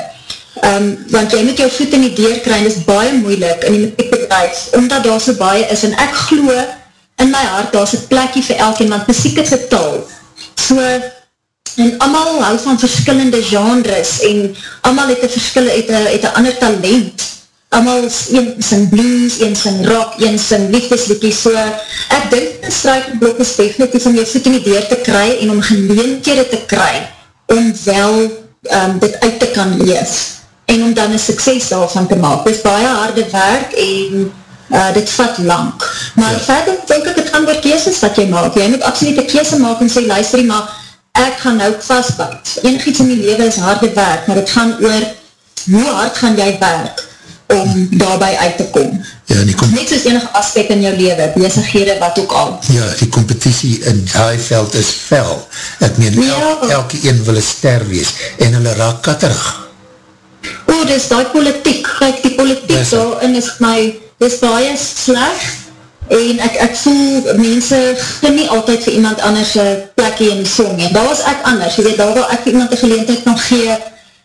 Um, want jy moet jou voet in die deur kry, en is baie moeilik in die muziekbedrijf, omdat daar so baie is, en ek glo in my hart, daar is een plekje vir elkeen, want muziek is een taal. So, en allemaal hou van verskillende genres en allemaal het een verskille, het een, het een ander talent allemaal een sing blues, een sing rock, een sing liefdeslikkie, so ek denk een strijkenblok is definitief om jou voet in die deur te kry en om geleentjere te kry om wel um, dit uit te kan leef en om dan een sukses daarvan te maak. Dit is baie harde werk en uh, dit vat lang. Maar ja. verder denk ek het gaan oor keeses wat jy maak. Jy moet absoluut een keese maak en sê, luister, maar ek gaan nou vastbouw. Enig iets in die leven is harde werk, maar het gaan oor hoe hard gaan jy werk om daarby uit te kom. Ja, die Net soos enig aspect in jou leven, bezighede, wat ook al. Ja, die competitie in die veld is fel. Ek meen, ja. el, elke een wil een ster wees, en hulle raak katterig. O, dis die politiek, kijk, die politiek daarin is my, dis baie slecht, en ek, ek voel mense gaan nie altyd vir iemand anders plekje in die song en daar was ek anders, jy weet, daar wil ek iemand die geleentheid kan gee,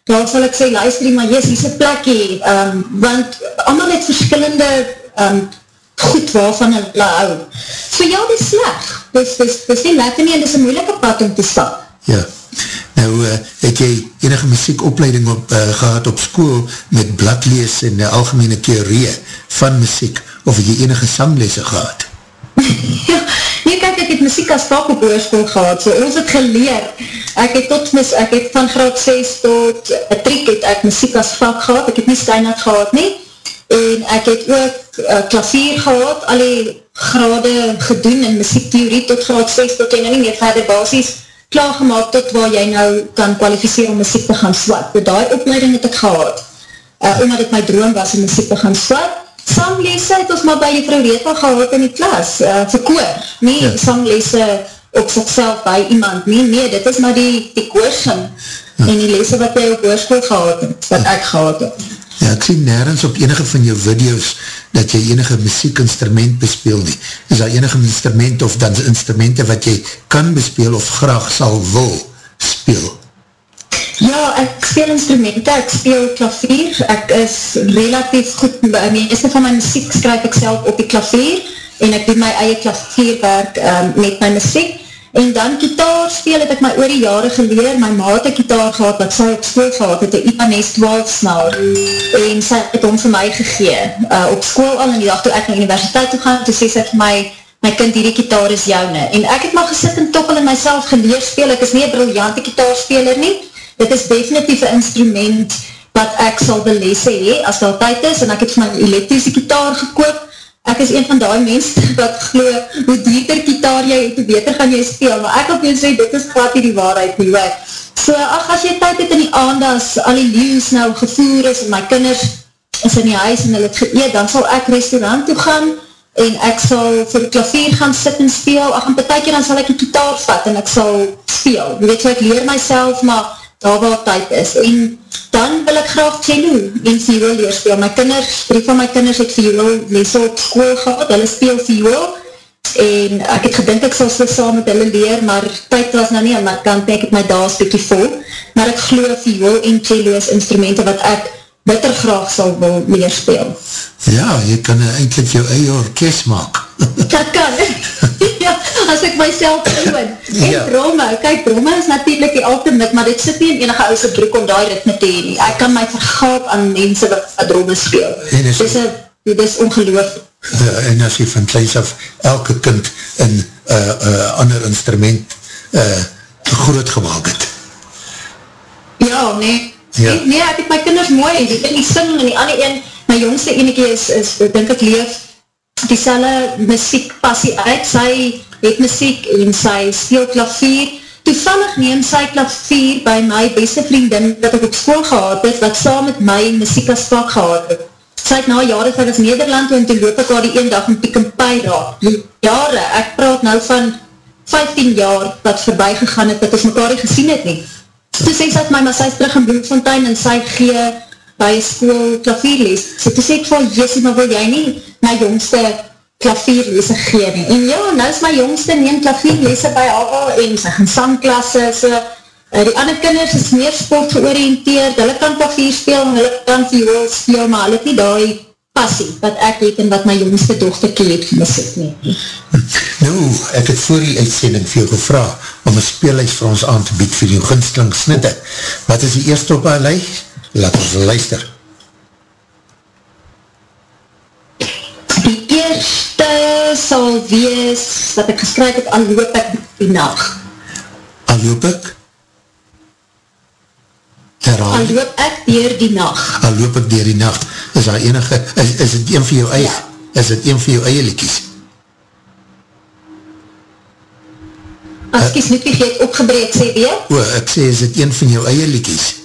daar sal ek sê, luister maar jes, hier is een plekje um, want allemaal het verskillende um, goed waarvan hulle hou. So ja, dit is sleg. Dit is nie lekker nie en dit is een moeilike pad om te stap. Ja, nou uh, het jy enige muziekopleiding op, uh, gehad op school met bladlees en uh, algemene theorie van muziek of het jy enige sanglese gehad? ja, nee kijk, ek het muziek as vak op oorsprong gehad, so ons het geleer, ek het tot mis, ek het van graad 6 tot een trik het ek muziek as vak gehad, ek het nie steinat gehad nie, en ek het ook uh, klavier gehad, al die grade gedoen in muziektheorie tot graad 6, tot jy nou nie meer verder basis klaargemaak tot waar jy nou kan kwalificeer om muziek te gaan swat. So die opleiding het ek gehad, uh, omdat het my droom was om muziek te gaan swat, sanglese het ons maar by juffrou Reta gehad in die klas, uh, vir koor, nie ja. sanglese op sigself by iemand, nie, nee, dit is maar die, die koorsing, ja. en die lese wat jy op oorskool gehad het, wat ek gehad het. Ja, ek sien nergens op enige van jou video's dat jy enige muziekinstrument bespeel nie. Is daar enige instrument of dan instrumente wat jy kan bespeel of graag sal wil speel? Ja, ek speel instrumente, ek speel klavier, ek is relatief goed, die eerste van my muziek skryf ek self op die klavier, en ek doen my eie klavierwerk um, met my muziek, en dan gitaar speel het ek my oor die jare geleer, my ma het een gitaar gehad, wat sy op school gehad het, een Ibanez 12 snaar, en sy het hom vir my gegee, uh, op school al, en die dag toe ek na universiteit toe gaan, toe sê sy vir my, my kind, hierdie gitaar is joune, en ek het maar gesit en tokkel in myself geleer speel, ek is nie een briljante gitaarspeler nie, dit is definitief een instrument wat ek sal belesse hee, as daar tyd is, en ek het my elektrische gitaar gekoop, ek is een van die mense wat glo, hoe dieter gitaar jy het, hoe beter gaan jy speel, maar ek op jou sê, dit is glad hier die waarheid nie, wij. So, ach, as jy tyd het in die aand, as al die leeuws nou gevoer is, en my kinders is in die huis, en hulle het geëet, dan sal ek restaurant toe gaan, en ek sal vir die klavier gaan sit en speel, ach, en betekent dan sal ek die gitaar vat, en ek sal speel. Weet so, ek leer myself, maar daar waar tyd is. En dan wil ek graag cello en viool leer speel. My kinders, drie van my kinders het viool les op school gehad, hulle speel viool en ek het gedink ek sal so saam met hulle leer, maar tyd was nou nie aan my kant, ek het my daas bykie vol, maar ek geloof viool en cello is instrumenten wat ek bitter graag sal wil leer speel. Ja, jy kan eindelijk jou eie orkest maak. Dat kan, [laughs] as ek myself doen. En ja. dromme, kijk, dromme is natuurlijk die ultimate, maar dit sit nie in enige ouse broek om die ritme te heen. Ek kan my vergaap aan mense wat dromme speel. En is, dis, a, dit is ongeloof. Ja, en as jy van kleins af elke kind in uh, uh, ander instrument uh, groot gemaakt het. Ja, nee. Ja. Nee, nee, ek het my kinders mooi, die kan nie sing, en die ander een, my jongste enige is, is, ek denk ek leef, die selle muziek passie uit, sy het muziek en sy speel klavier, toevallig neem sy klavier by my beste vriendin, wat ek op school gehad het, wat saam met my muziek as vak gehad het. Sy het na jare van as Nederland, en toe loop ek al die een dag in Piek en Pai raak. Jare, ek praat nou van 15 jaar, wat voorbij gegaan het, dat ons mekaar nie gesien het nie. Toe sê sy het my, maar sy is terug in Bloemfontein, en sy gee by school klavierlees. So toe sê ek van, Jessie, maar wil jy nie my jongste klavierlese gee nie? En ja, nou is my jongste neem klavierlese by haar en sy gaan sangklasse, so uh, die ander kinders is meer sport georiënteerd, hulle kan klavier speel, hulle kan viool speel, maar hulle het nie die passie wat ek het en wat my jongste dochter keet gemis het nie. Nou, ek het voor die uitsending vir jou gevra om een speelhuis vir ons aan te bied vir jou gunsteling snitte. Wat is die eerste op haar lijst? Laat ons luister. Die eerste sal wees wat ek geskryf het, al loop ek die nacht. Al loop ek? Herhaal. Al loop ek dier die nacht. Al loop ek dier die nacht. Is daar enige, is, is het een van jou eie, ja. is het een van jou eie liekies? As ek is nie vergeet opgebreed, sê weer? O, ek sê, is het een van jou eie liekies? Ja,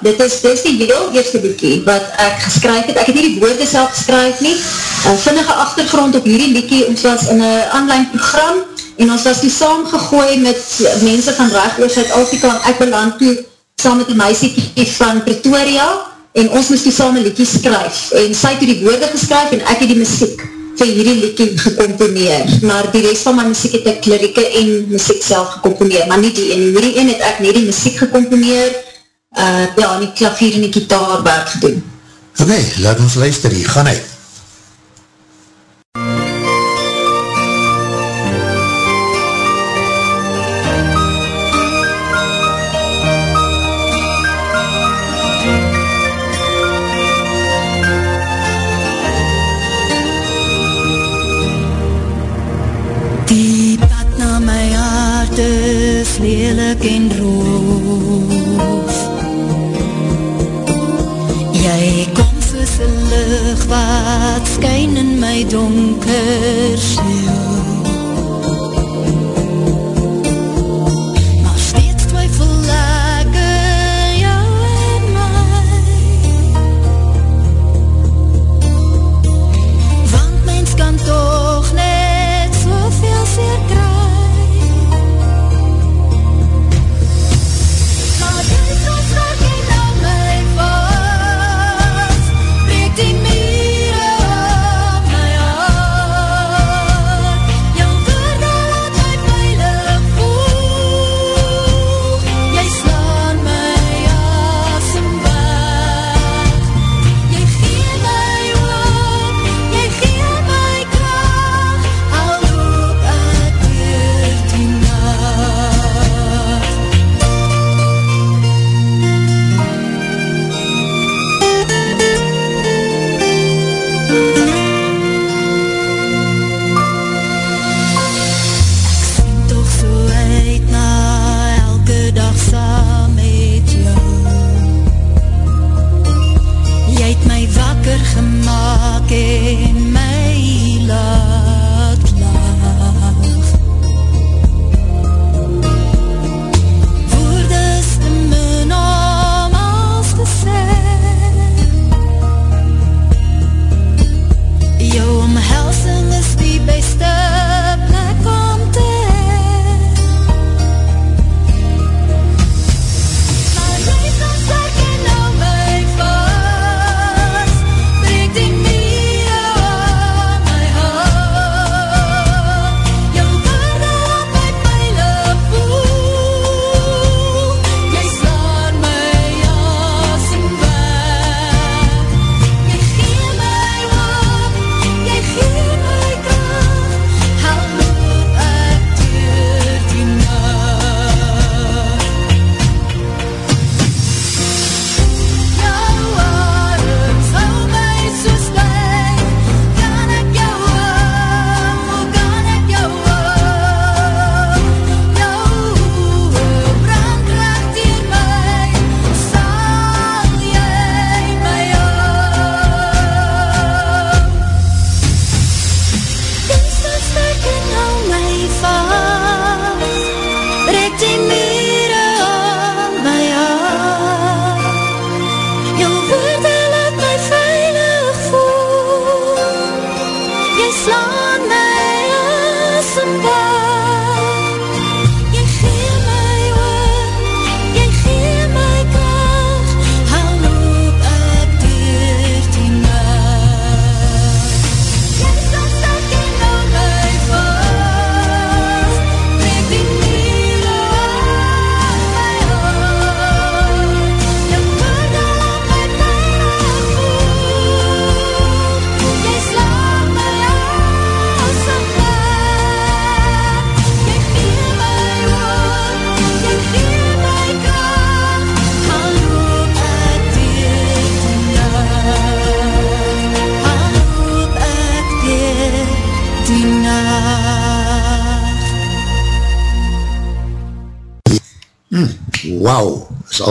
dit is, dit is die heel eerste boekie wat ek geskryf het. Ek het nie die woorde self geskryf nie. Uh, vinnige achtergrond op hierdie boekie, ons was in een online program en ons was die saamgegooi met mense van recht oor Zuid-Afrika en ek beland toe saam met die meisiekie van Pretoria en ons moest die saam een liedje skryf en sy het die woorde geskryf en ek het die muziek vir hierdie liedje gecomponeer maar die rest van my muziek het ek lirieke en muziek self gecomponeer maar nie die en hierdie en het ek nie die muziek gecomponeer uh, ja, die klavier en die gitaar werk gedoen. Oké, okay, laat ons luister hier, gaan uit. Lelik en wat skyn in my donker siel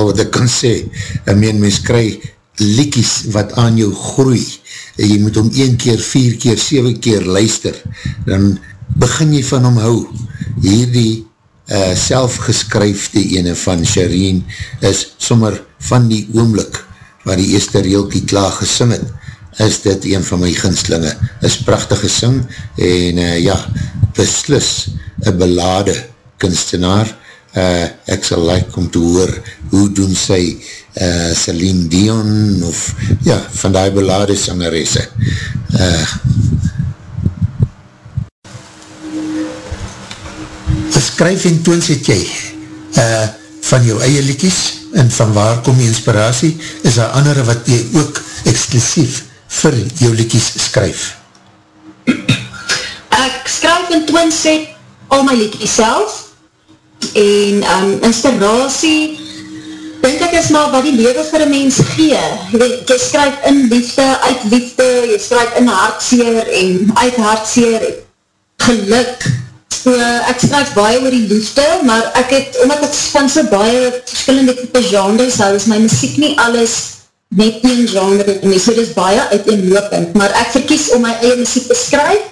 wat ek kan sê. Ek meen, mens kry liekies wat aan jou groei. En jy moet om 1 keer, 4 keer, 7 keer luister. Dan begin jy van hom hou. Hierdie uh, selfgeskryfde ene van Shireen is sommer van die oomlik waar die eerste reelkie klaar gesing het, is dit een van my ginslinge. Is prachtig gesing en uh, ja, beslis een belade kunstenaar. Uh, ek sal like om te hoor hoe doen sy uh, Celine Dion of ja, van die belade sangeresse. Uh, skryf en toon sê jy uh, van jou eie liekies en van waar kom die inspiratie, is daar andere wat jy ook exclusief vir jou liekies skryf? Ek skryf en toon sê al my liekies self en um, inspiratie denk ek is maar wat die lewe vir een mens gee. Jy, jy skryf in liefde, uit liefde, jy skryf in hartseer en uit hartseer, geluk, So, ek skryf baie oor die liefde, maar ek het, omdat ek van so baie verskillende type genres hou, is my muziek nie alles net een genre nie, so dit is baie uiteenlopend, maar ek verkies om my eie muziek te skryf,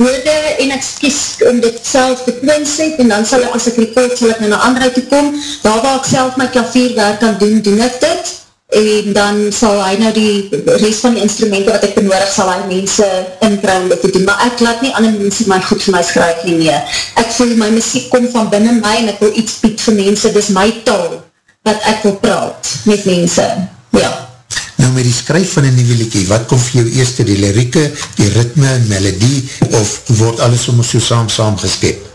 woorde, en ek kies om dit self te kwinset, en dan sal ek, as ek record, sal ek na een andere toe kom, daar waar ek self my klavierwerk kan doen, doen ek dit, en dan sal hy nou die rest van die instrumenten wat ek benodig, sal hy mense inkrouw om dit te doen, maar ek laat nie ander mense my goed vir my skryf nie nie. Ek voel my muziek kom van binnen my en ek wil iets bied vir mense, dis my taal wat ek wil praat met mense, ja. Nou met die skryf van een nieuwe liekie, wat kom vir jou eerste, die lirieke, die ritme, melodie, of word alles om so saam saam geskep?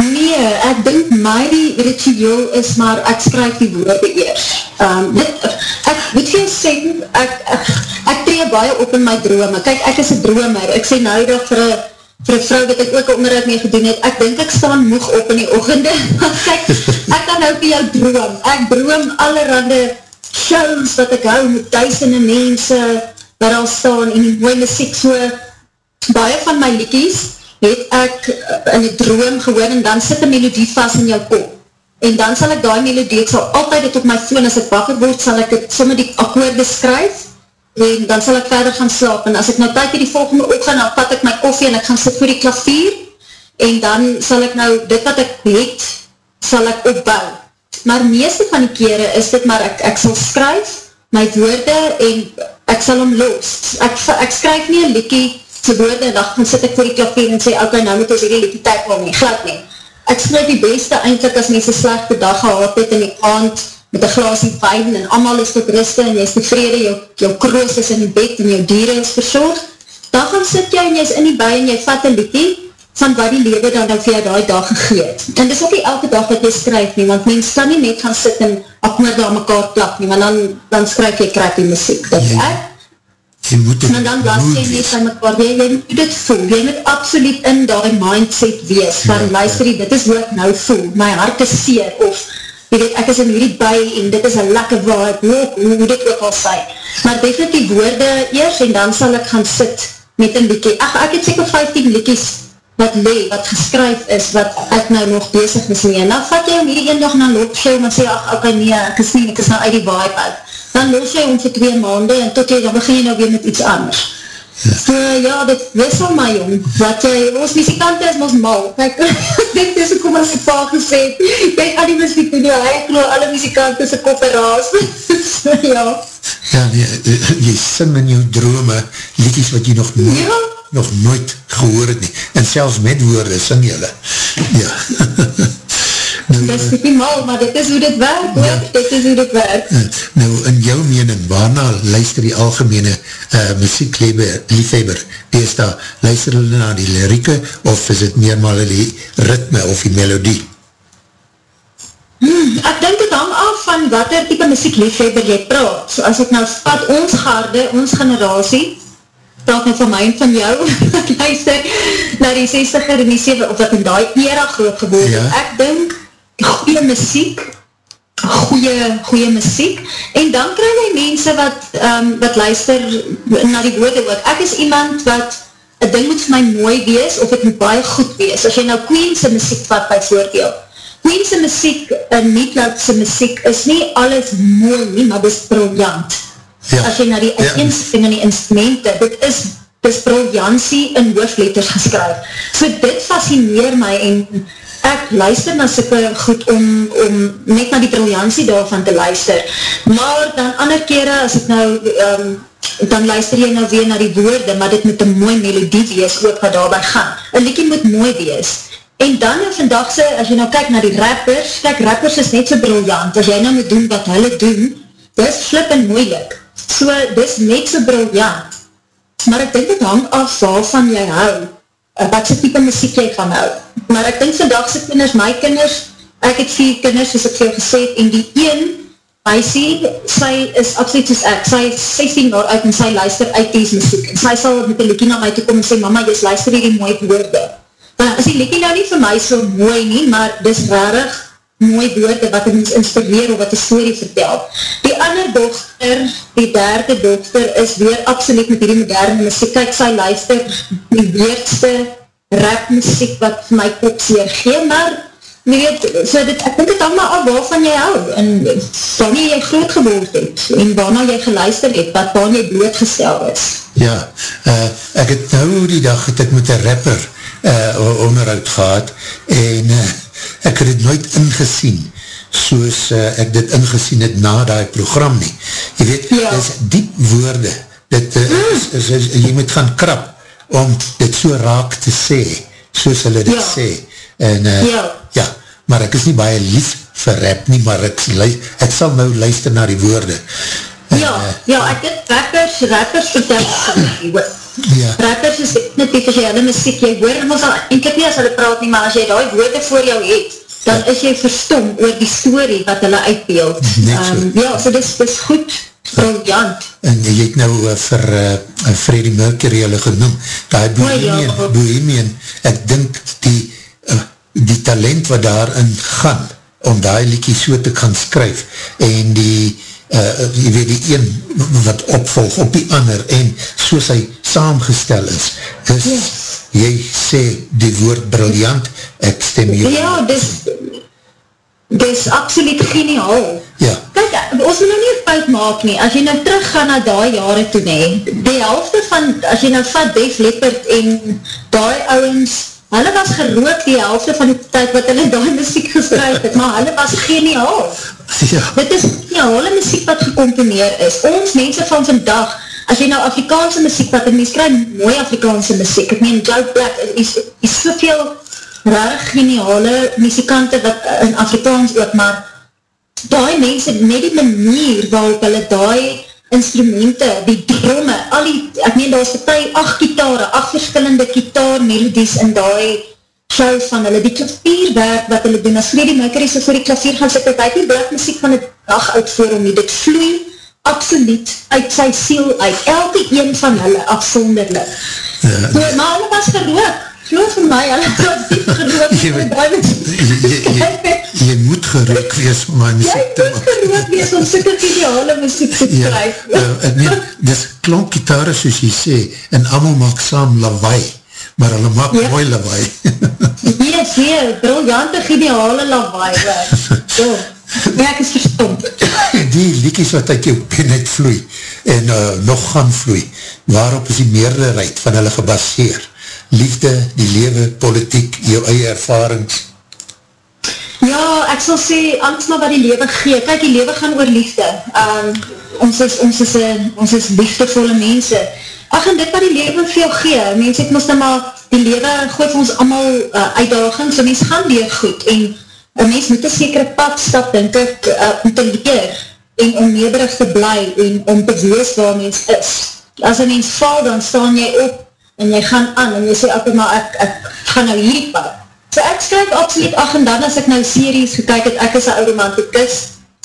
Nee, ek denk my die ritueel is maar ek skryf die woorde eers. Um, dit, ek moet veel sê, ek, ek, ek tree baie op in my drome. Kijk, ek is een dromer. Ek sê nou dat vir een vir een vrou wat ek ook onderhoud mee gedoen het, ek denk ek staan moeg op in die ochende. [laughs] Kijk, ek kan nou vir jou droom. Ek droom allerhande shows wat ek hou met duisende mense waar al staan en die mooie muziek so. Baie van my liekies, het ek eh, in die droom gehoor en dan sit die melodie vast in jou kop. En dan sal ek die melodie, ek sal altyd het op my phone, as ek wakker word, sal ek het somme die akkoorde skryf, en dan sal ek verder gaan slaap. En as ek nou tyd die volgende opgaan, dan pat ek my koffie en ek gaan sit voor die klavier, en dan sal ek nou, dit wat ek weet, sal ek opbouw. Maar meeste van die kere is dit maar, ek, ek sal skryf, my woorde, en ek sal hom los. Ek, ek skryf nie een liekie, sy woorde en dan sit ek voor die klavier en sê, ok, nou moet ons hierdie liedje tyd wel nie, glad nie. Ek skryf die beste eindelijk as mens een slechte dag gehad het in die aand met een glasie wijn en allemaal is tot ruste en jy is tevrede, jou, jou kroos is in die bed en jou dieren is verzorgd. Dan gaan sit jy en jy is in die bij en jy vat een liedje van wat die lewe dan nou vir jou die dag gegeet. En dis ook nie elke dag wat jy skryf nie, want mens kan nie net gaan sit en akmoorde aan mekaar plak nie, want dan, dan skryf jy kraak die muziek. Dat ja. ek jy moet het dan las jy net van mekaar, jy, jy moet dit voel, jy moet absoluut in die mindset wees, van ja, luister jy, dit is hoe ek nou voel, my hart is seer, of jy weet, ek is in hierdie by, en dit is een lekker vibe, hoe, hoe dit ook al sy, maar definitief woorde eers, en dan sal ek gaan sit met een liekie, ach, ek het seker 15 liekies wat lee, wat geskryf is, wat ek nou nog bezig is mee, en dan vat jy om hierdie een dag na loop show, en sê, ach, ok, nee, ek is nie, ek is nou uit die vibe uit, dan los jy om vir twee maanden en tot jy, dan begin jy nou weer met iets anders. Ja. So ja, dit wissel my jong, wat jy, ons muzikante is ons mal, kijk, [laughs] dit is ook om as ek vaak gesê, kijk, al die muziek doen jou, hy geloof, alle muzikante een kop en raas, [laughs] so ja. Ja, nee, jy sing in jou drome, liedjes wat jy nog nooit, ja. Nog nooit gehoor het nie, en selfs met woorde sing jylle, ja. [laughs] Nou, dit is nie mal, maar dit is hoe dit werk, hoor. Ja. Dit is hoe dit werk. Eh, nou, in jou mening, waarna luister die algemene uh, muziekliefhebber? Is daar, luister hulle na die lirieke, of is het meermaal die ritme of die melodie? Hmm, ek denk het hang af van wat er type muziekliefhebber jy praat. So as ek nou spat ons garde, ons generatie, praat nou van my en van jou, [laughs] luister na die 60er en die 7, of wat in die era groot geworden. Ja. Ek denk, goeie muziek, goeie, goeie muziek, en dan krijg jy mense wat, um, wat luister na die woorde ook. Ek is iemand wat, een ding moet vir my mooi wees, of het moet baie goed wees. As jy nou Queen's muziek vat by voordeel, Queen's muziek en Meatloaf's muziek is nie alles mooi nie, maar dit is briljant. Ja. As jy na die uiteensetting ja. en die instrumenten, dit is, dit is briljantie in hoofdletters geskryf. So dit fascineer my en ek luister na sikke goed om, om net na die briljantie daarvan te luister. Maar dan ander kere, as ek nou, um, dan luister jy nou weer na die woorde, maar dit moet een mooi melodie wees ook wat daarby gaan. Een liekie moet mooi wees. En dan in vandagse, as jy nou kyk na die rappers, kyk, rappers is net so briljant, as jy nou moet doen wat hulle doen, dis flip en moeilik. So, dis net so briljant. Maar ek denk het hang af waarvan jy hou, wat sy type muziek jy gaan hou. Maar ek dink vandagse kinders, my kinders, ek het vier kinders, soos ek veel gesê het, en die een, hy sê, sy is absoluut soos ek, sy is 16 jaar uit en sy luister uit die muziek, en sy sal met die lekkie na my toe kom en sê, mama, jy luister hier die mooie woorde. Dan is die lekkie nou nie vir my so mooi nie, maar dis rarig, mooi woorde wat ons inspireer of wat die story vertel. Die ander dochter, die derde dochter, is weer absoluut met die moderne muziek. Kijk, sy luister die weerdste rap muziek wat my kop seer gee, maar weet, so dit, ek denk het allemaal af waarvan jy hou, en wanneer jy groot geword het, en wanneer jy geluister het, wat wanneer jy blootgestel is. Ja, uh, ek het nou die dag het ek met een rapper uh, onderhoud gehad, en uh, ek het het nooit ingesien soos uh, ek dit ingesien het na die program nie. Je weet, ja. dit is diep woorde, dit uh, is, is, is, jy moet gaan krap om dit so raak te sê, soos hulle dit ja. sê. En, uh, ja. ja, maar ek is nie baie lief vir rap nie, maar ek, ek sal nou luister na die woorde. Ja, ja, ek het rappers, rappers vertel, Ja. Rappers is definitief as jy hulle muziek, jy hoor ons al, eindelijk nie as hulle praat nie, maar as jy die woorde voor jou het, dan ja. is jy verstom oor die story wat hulle uitbeeld. Um, ja, so dis, dis goed, briljant. En jy het nou uh, vir uh, Freddie Mercury hulle genoem, die Bohemian, oh, ja. Bohemian, ek dink die, uh, die talent wat daarin gaan, om die liekie so te gaan skryf, en die, uh, jy weet die een wat opvolg op die ander en soos hy saamgestel is is, yes. jy sê die woord briljant ek stem hier ja, dis dis absoluut geniaal ja. kijk, ons moet nou nie fout maak nie, as jy nou terug gaan na die jare toe nie, die helfte van as jy nou vat Def Leppard en die ouwens hulle was gerook die helfte van die tyd wat hulle die muziek geskryf het, maar hulle was geniaal. Ja. Dit is geniale muziek wat gecomponeer is. Ons mense van vandag, as jy nou Afrikaanse muziek wat, en mens krijg mooi Afrikaanse muziek, ek meen Joe Black, is, is soveel raar geniale muzikante wat in Afrikaans ook, maar die mense, net die manier waarop hulle die instrumenten, die dromme, al die, ek meen, daar is partij, acht gitare, acht verskillende gitaarmelodies in die show van hulle, die klavierwerk wat hulle doen, as Freddie Mercury so voor die klavier gaan sit, het hy die muziek van die dag uitvoer om nie, dit vloei absoluut uit sy siel uit, elke een van hulle afsonderlik. Ja. So, maar hulle was gerook, geloof vir my, hulle was diep gerook, jy, jy, jy, [laughs] jy moet gerook wees om my muziek te maak. Jy moet gerook [laughs] wees om soke ideale muziek te skryf. Ja, uh, ek meen, dis klonk gitare soos jy sê, en allemaal maak saam lawaai, maar hulle maak ja. mooi lawaai. yes, [laughs] yes, briljante ideale lawaai. So, ja, ek is verstomd. Die liekies wat uit jou pen uit vloei, en uh, nog gaan vloei, waarop is die meerderheid van hulle gebaseer? Liefde, die lewe, politiek, jou eie ervarings, Ja, ek sal sê, alles maar wat die lewe gee. Kijk, die lewe gaan oor liefde. Um, ons, is, ons, is, ons is liefdevolle mense. Ach, en dit wat die lewe veel gee. Mens het ons nou maar, die lewe gooi vir ons allemaal uh, uitdaging, so mens gaan leer goed. En een mens moet een sekere pad stap, denk ek, uh, om te leer en om nederig te bly en om te wees waar mens is. As een mens val, dan staan jy op en jy gaan aan en jy sê, ek, maar ek, ek gaan nou hierdie pad. So ek skryf absoluut, ach en dan as ek nou series gekyk het, ek is een oude romantikus,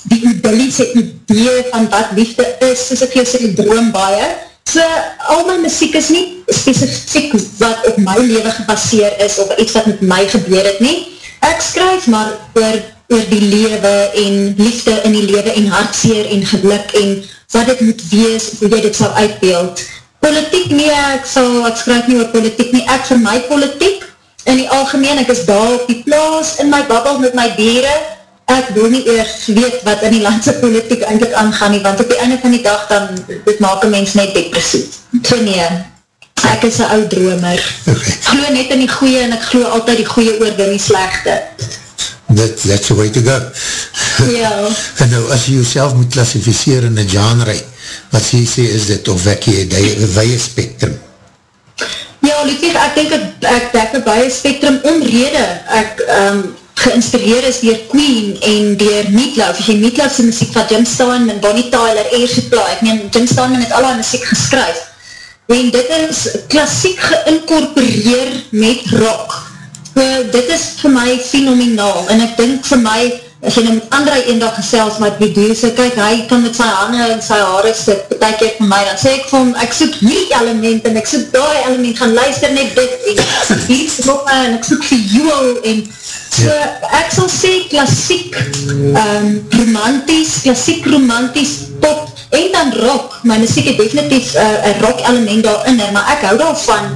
die idyllische idee van wat liefde is, soos ek jou sê, die droom baie. So al my muziek is nie specifiek wat op my leven gebaseer is, of iets wat met my gebeur het nie. Ek skryf maar oor, oor die lewe en liefde in die lewe en hartseer en geluk en wat het moet wees, hoe jy dit sal uitbeeld. Politiek nie, ek sal, ek skryf nie oor politiek nie, ek vir my politiek, in die algemeen, ek is daar op die plaas, in my babbel met my dieren, ek wil nie eers weet wat in die landse politiek eindelijk aangaan nie, want op die einde van die dag dan, dit maak een mens net depressief. So nee, ek is een oud dromer. Okay. Ek glo net in die goeie en ek glo altyd die goeie oor die slechte. That, that's the way to go. Ja. [laughs] en nou, as jy jouself moet klassificeer in een genre, wat jy sê is dit, of ek jy die weie spectrum? Ja, Ludwig, ek denk ek, ek dek een weie spectrum onrede. Ek, um, geïnspireer is dier Queen en dier Meatloaf. As jy Meatloafse muziek van Jim Steinman, Bonnie Tyler, eerst geplaai, ek meen, Jim Steinman het al haar muziek geskryf. En dit is klassiek geïncorporeer met rock. So, dit is vir my fenomenaal. En ek dink vir my, as jy met André een dag gesels met producer, kyk, hy kan met sy handen en sy haare sit, betek ek vir my, dan sê ek vir hom, ek soek hierdie element, en ek soek die element, gaan luister net dit, en hierdie snoppe, en ek soek vir jou, en so, ek sal sê, klassiek, um, romanties, klassiek romanties, pop, en dan rock, my muziek het definitief uh, een rock element daarin, maar ek hou daarvan,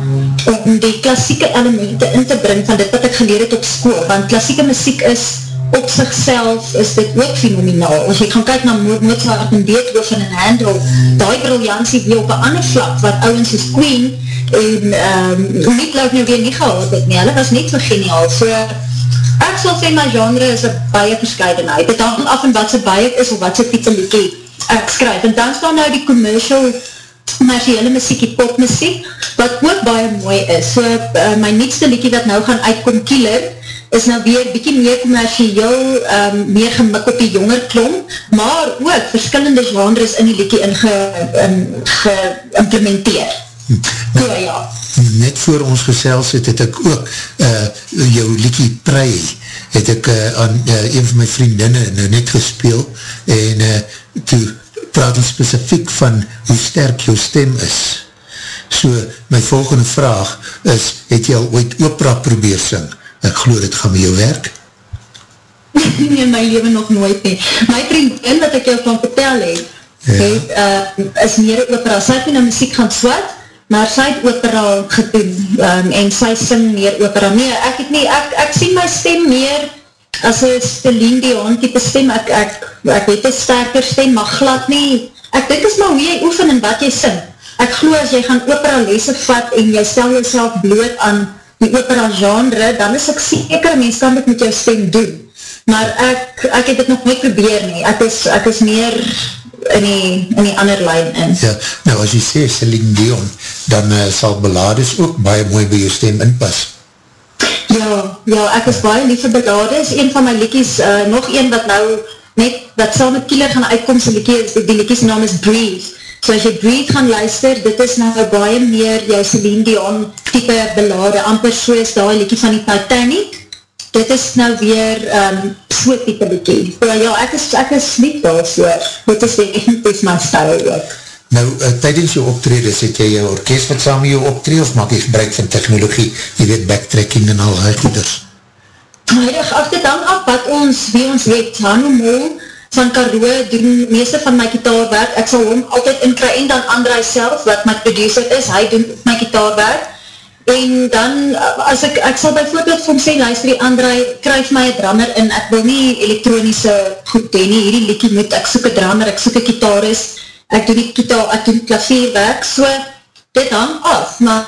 om die klassieke elemente in te bring, van dit wat ek geleer het op school, want klassieke muziek is, op sigself is dit ook fenomenaal. As jy gaan kyk na Mozart en Beethoven en Handel, die briljantie wie op een ander vlak, wat ouwens is Queen, en um, niet laat nou weer nie gehad het nie, hulle was net so geniaal. So, ek sal sê, my genre is een baie verscheidenheid. Het hang af en wat sy baie is, of wat sy titeliekie ek skryf. En dan staan nou die commercial commerciële muziek, die popmuziek, wat ook baie mooi is. So, uh, my nietste liekie wat nou gaan uitkom, Kieler, is nou weer bykie meer commercieel, um, meer gemik op die jonger klom, maar ook verskillende genres in die liekie geïmplementeer. Ge, hm. so, ja. Net voor ons gesels het, het ek ook uh, jou liekie Prei, het ek uh, aan uh, een van my vriendinne nou net gespeel, en uh, toe praat ons specifiek van hoe sterk jou stem is. So, my volgende vraag is, het jy al ooit opera probeer sing? Ek geloof dit gaan met jou werk. Nee, my leven nog nooit nie. My vriendin wat ek jou van vertel het, ja. het uh, is meer opera, sy het na muziek gaan swat maar sy het opera gedoen um, en sy sing meer opera. Nee, ek het nie, ek, ek sien my stem meer as een Celine Dion type stem, ek, ek, ek weet een sterker stem, maar glad nie. Ek dink is maar hoe jy oefen en wat jy sing. Ek geloof as jy gaan opera lese vat en jy stel jouself bloot aan die opera genre, dan is ek seker, mens kan dit met jou stem doen. Maar ek, ek het dit nog nooit probeer nie. Ek is, ek is meer in die, in die ander lijn in. Ja, nou as jy sê Celine Dion, dan uh, sal Belades ook baie mooi by jou stem inpas. Ja, ja, ek is baie lief vir Belades. Een van my liekies, uh, nog een wat nou net, wat sal met Kieler gaan uitkom, sy liekie, die liekies naam is Breathe. So as jy Breathe gaan luister, dit is nou baie meer jou Celine Dion type belade, amper soos die liekie van die Titanic. Dit is nou weer um, so type liekie. So ja, ek is, ek is niet daar so. Dit is definitief my stijl ook. Nou, uh, tydens jou optredes, het jy jou orkest wat saam jou optred, of maak jy gebruik van technologie, jy weet, backtracking en al die goeders? Heilig, af dit dan af wat ons, wie ons weet, Hanno Mol, van Karoo doen meeste van my gitaarwerk, ek sal hom altyd inkry en dan André self, wat my producer is, hy doen my gitaarwerk, en dan, as ek, ek sal bijvoorbeeld vir hom sê, luister die André, kryf my drummer in, ek wil nie elektronische goed doen nie, hierdie liekie moet, ek soek een drummer, ek soek een gitarist, ek doen die gitaar, ek doen klavierwerk, so, dit hang af, maar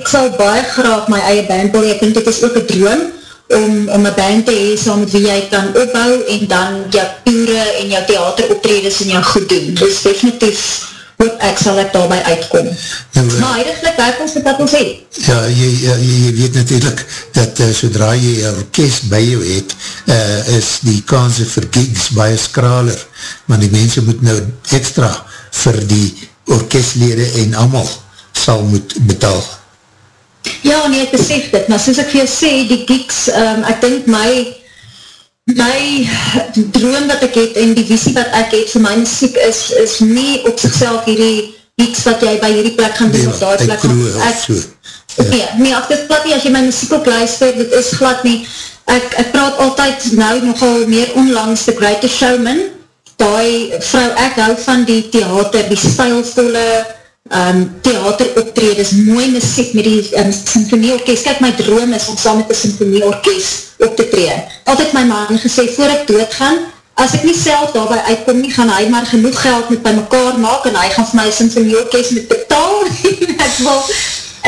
ek sal baie graag my eie band wil, ek vind dit is ook een droom, om, om een band te hee saam met wie jy kan opbou en dan jou pure en jou theateroptredes en jou goed doen. Dus definitief hoop ek sal ek daarby uitkom. Ja, maar eigenlijk werk ons met wat ons het. Ja, jy, jy, jy weet natuurlijk dat uh, sodra jy een orkest by jou het, uh, is die kansen vir gigs baie skraler, maar die mense moet nou extra vir die orkestlede en amal sal moet betaal. Ja, nee, ek besef dit, maar soos ek vir jou sê, die geeks, um, ek denk my, my droom wat ek het en die visie wat ek het vir my muziek is, is nie op sigself hierdie geeks wat jy by hierdie plek gaan doen, nee, of daar plek gaan doen. Ek, so. ja. Nee, nee, af dit plat nie, as jy my muziek ook luister, dit is glad nie, ek, ek praat altyd nou nogal meer onlangs The Greatest Showman, die vrou, ek hou van die theater, die stijlvolle, um, theater optredes, mooi muziek met die um, symfonieorkest. Kijk, my droom is om saam met die symfonieorkest op te tree. Altijd my man gesê, voor ek doodgaan, as ek nie self daarby uitkom nie, gaan hy maar genoeg geld met by mekaar maak en hy gaan vir my symfonieorkest met betaal. [laughs] ek wil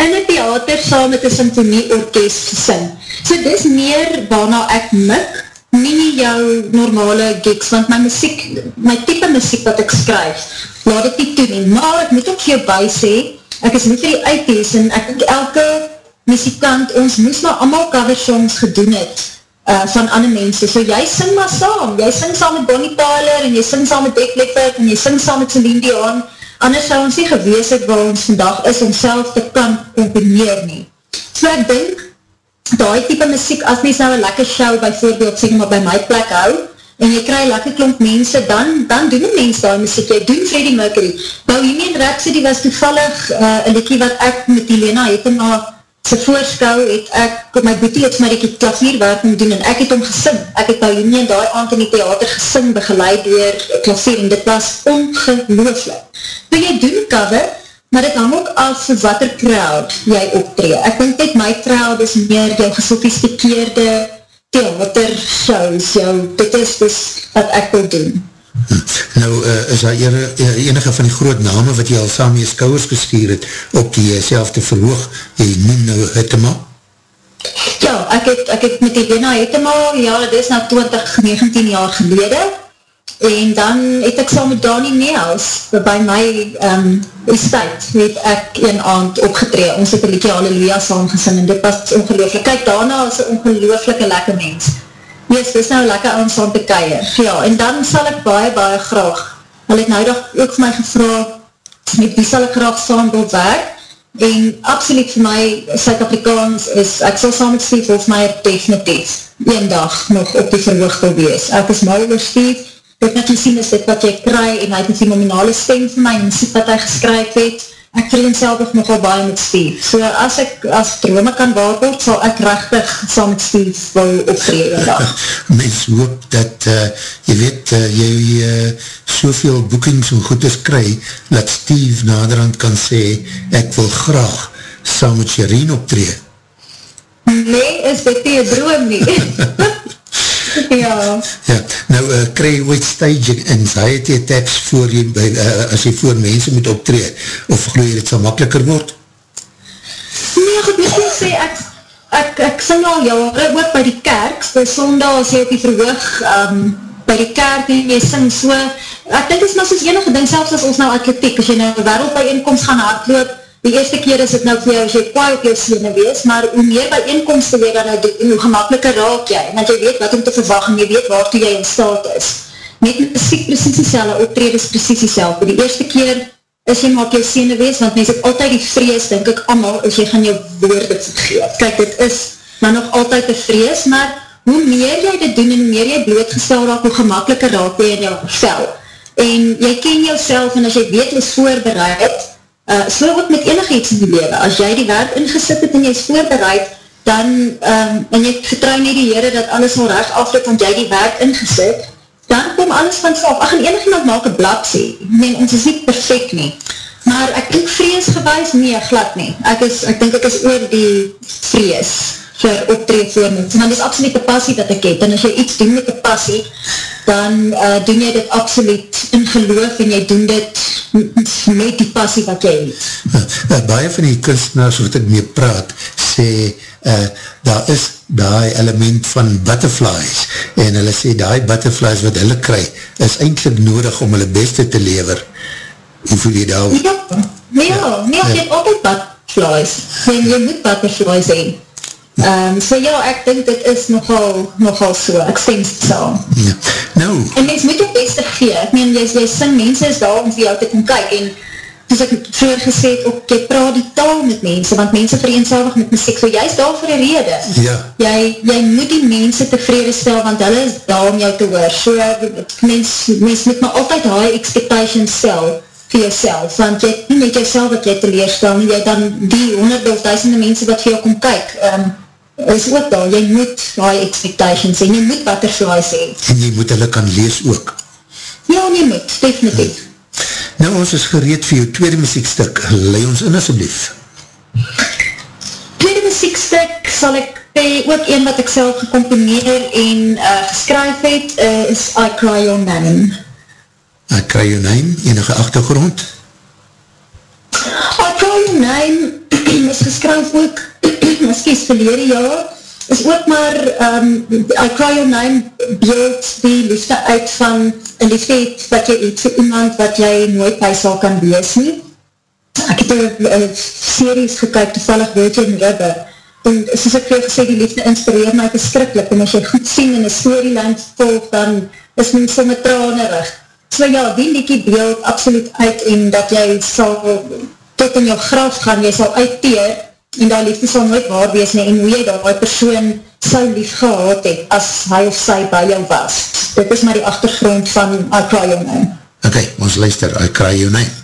in die theater saam met die symfonieorkest gesing. So dis meer waarna ek mik, nie jou normale gigs, want my muziek, my type muziek wat ek skryf, laat ek nie toe nie. Maar ek moet ook jou by sê, ek is nie vir die uitties en ek denk elke muzikant, ons moes maar allemaal cover songs gedoen het uh, van ander mense. So jy sing maar saam, jy sing saam met Bonnie Tyler en jy sing saam met Beck Leppert en jy sing saam met Celine Dion, anders sou ons nie gewees het waar ons vandag is om self te kan componeer nie. So ek denk, die type muziek, as mens nou een lekker show bijvoorbeeld, sê maar by my plek hou, en jy krij lekker klomp mense, dan, dan doen die mens die muziek, jy doen Freddie Mercury. Bohemian Rhapsody was toevallig uh, een liekie wat ek met die Lena Hetema sy voorskou, het ek, my boete het my die klavierwerk moet doen, en ek het om gesing. Ek het Bohemian daar aand in die theater gesing, begeleid door klavier, en dit was ongelooflik. Toe jy doen cover, maar dit hang ook af vir wat er crowd jy optree. Ek denk dat my crowd is meer jou gesofistikeerde theater shows, jou, dit is dus wat ek wil doen. Hm. Nou, uh, is daar enige van die groot name wat jy al saam jy skouwers gestuur het op die selfde verhoog, jy noem nou Hittema? Ja, ek het, ek het met die Lena Hittema, ja, dit is nou 20, 19 jaar gelede, en dan het ek saam met Dani Neels, by my um, estate, het ek een aand opgetree, ons het een liedje Halleluja saam gesing, en dit was ongelooflik, kijk, Dana is een ongelooflike lekker mens, yes, dit is nou lekker aan saam te keier, ja, en dan sal ek baie, baie graag, hy het nou dag ook vir my gevra, met wie sal ek graag saam wil werk, en absoluut vir my, Suid-Afrikaans is, ek sal saam met Steve Hofmeier definitief, een dag nog op die verhoog wil wees, ek is mal oor Steve, wat net gesien is dit wat jy kry en hy het een fenomenale stem vir my en muziek wat hy geskryf het. Ek vereenseldig nogal baie met Steve. So as ek as drome kan waarboord sal ek rechtig saam met Steve wil optreden [laughs] mens hoop dat uh, jy weet uh, jy uh, soveel boekings en goedes kry dat Steve naderhand kan sê ek wil graag saam met Shireen optreden nee is dit nie een droom nie [laughs] [laughs] ja. ja. Nou, uh, kry jy ooit stage anxiety attacks voor jy, by, uh, as jy voor mense moet optreed, of geloof jy dit sal makkeliker word? Nee, goed, moet ek sê, ek, ek, ek sing al jare, ook by die kerk, by sondag, as jy op die verhoog, um, by die kerk, en jy sing so, ek dink is maar soos enige ding, selfs as ons nou atletiek, as jy nou wereld by inkomst gaan hardloop, die eerste keer is het nou vir jou, as jy kwaai op jou sene wees, maar hoe meer by eenkomste jy dan nou doen, hoe gemakkeliker raak jy, want jy weet wat om te verwag, en jy weet waartoe jy in staat is. Met muziek precies die selwe, optred is precies die selwe. Die eerste keer is jy maar op jou sene wees, want mens het altyd die vrees, denk ek allemaal, as jy gaan jou woorde vergeet. Kijk, dit is maar nog altyd die vrees, maar hoe meer jy dit doen, en hoe meer jy blootgestel raak, hoe gemakkeliker raak jy in jou vel. En jy ken jouself, en as jy weet, is voorbereid, Uh, so ook met enig iets in die leven, as jy die werk ingesit het en jy is voorbereid, dan, um, en jy vertrouw nie die Heere dat alles al recht afloop, want jy die werk ingesit, dan kom alles vanzelf. Ach, en enig iemand maak een blad sê, nee, ons is nie perfect nie. Maar ek denk vrees gewys, nee, glad nie. Ek, is, ek denk ek is oor die vrees vir optreed voor moet. Want dit is absoluut die passie dat ek het. En as jy iets doen met die passie, dan uh, doen jy dit absoluut in geloof en jy doen dit met die passie wat jy het. Uh, baie van die kunstenaars wat ek mee praat, sê, uh, daar is die element van butterflies, en hulle sê, die butterflies wat hulle kry, is eindelijk nodig om hulle beste te lever. Hoe voel jy daar? Ja, ja, ja, nee, jy het altijd butterflies, en jy moet butterflies heen. Um, so ja, ek dink dit is nogal, nogal so, ek stem saam. Ja. Nou. En mens moet ook beste gee, ek meen, jy, jy sing, mense is daar om vir jou te kom kyk, en soos ek vroeger gesê het, ook, jy praat die taal met mense, want mense vereenselvig met muziek, so jy is daar vir een rede. Ja. Jy, jy moet die mense tevrede stel, want hulle is daar om jou te hoor. So, mens, mens moet maar altyd high expectations stel, vir jouself, want jy nie met jouself wat jy teleerstel, jy dan die honderde of duisende mense wat vir jou kom kyk, um, is ook daar, jy moet die expectations en jy moet butterflies heen. En jy moet hulle kan lees ook. Ja, jy moet, definitief. Nou, ons is gereed vir jou tweede muziekstuk. Lei ons in, asjeblief. Tweede muziekstuk sal ek by ook een wat ek self gecomponeer en uh, geskryf het, uh, is I Cry Your Name. I Cry Your Name, enige achtergrond? I Cry Your Name [clears throat] is geskryf ook, miskies verlede jaar, is ook maar um, I cry your name beeld die liefde uit van een liefde het wat jy het vir iemand wat jy nooit by sal kan wees nie. Ek het een series gekyk, toevallig Virgin River, en soos ek veel gesê, die liefde inspireer my beskrikkelijk, en as jy goed sien in een storyline volg, dan is mens so met tranerig. So ja, die liekie beeld absoluut uit, en dat jy sal tot in jou graf gaan, jy sal uitteer, en daar liefde sal nooit waar wees nie, en hoe jy daar die persoon sou lief gehad het, as hy of sy by jou was. Dit is maar die achtergrond van I Cry Your Name. Ok, ons luister, I Cry Your Name.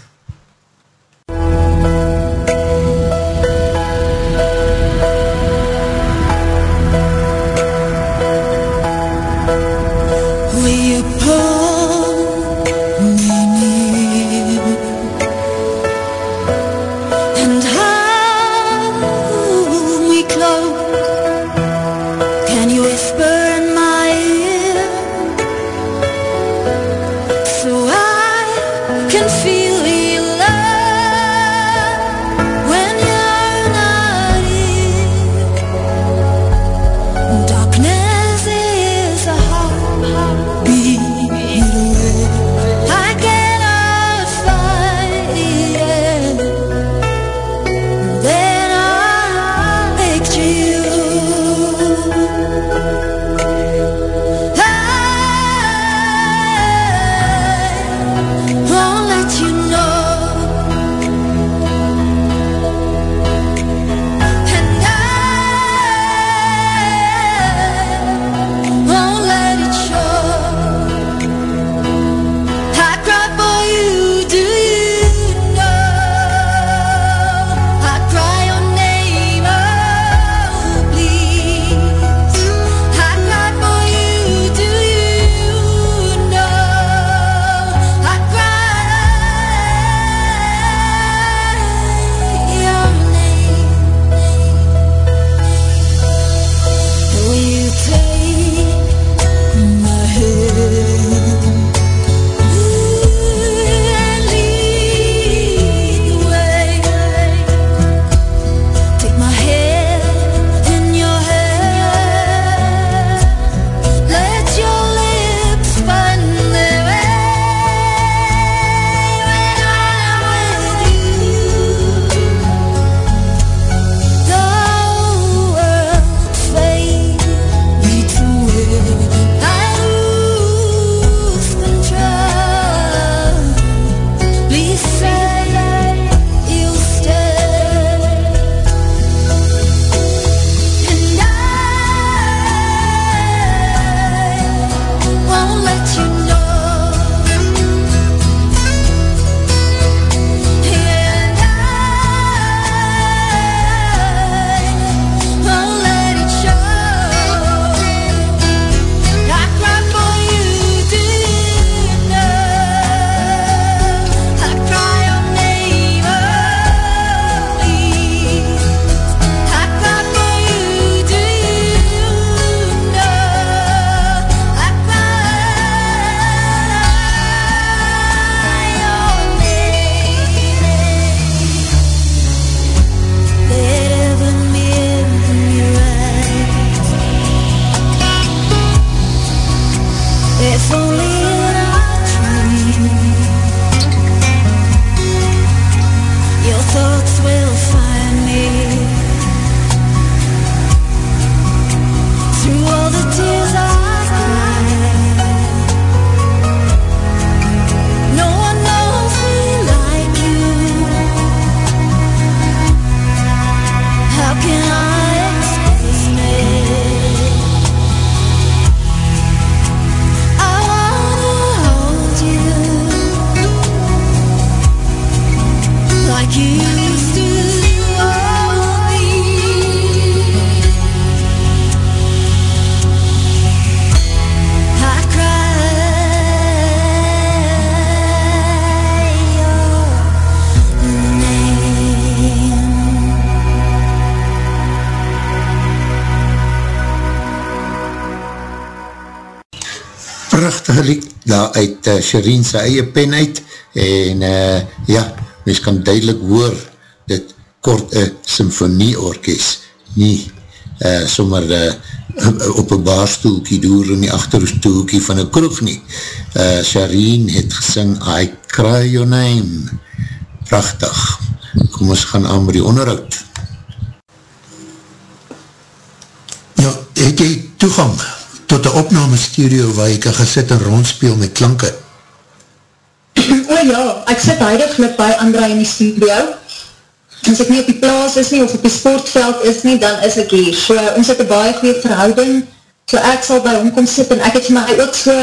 Prachtige lied daar uit uh, Shireen sy eie pen uit. En uh, ja, mens kan duidelik hoor dit kort een symfonieorkest. Nie uh, sommer uh, op een baarstoelkie door in die achterstoelkie van een kroeg nie. Uh, Shireen het gesing I cry your name. Prachtig. Kom ons gaan aan met die onderhoud. Ja, het jy toegang tot die opname studio waar jy kan gesit en rondspeel met klanke? O [clears throat] oh ja, ek sit huidiglik by André in die studio. As ek nie op die plaas is nie, of op die sportveld is nie, dan is ek hier. So, ons het een baie goeie verhouding, so ek sal by hom kom sit, en ek het my ook so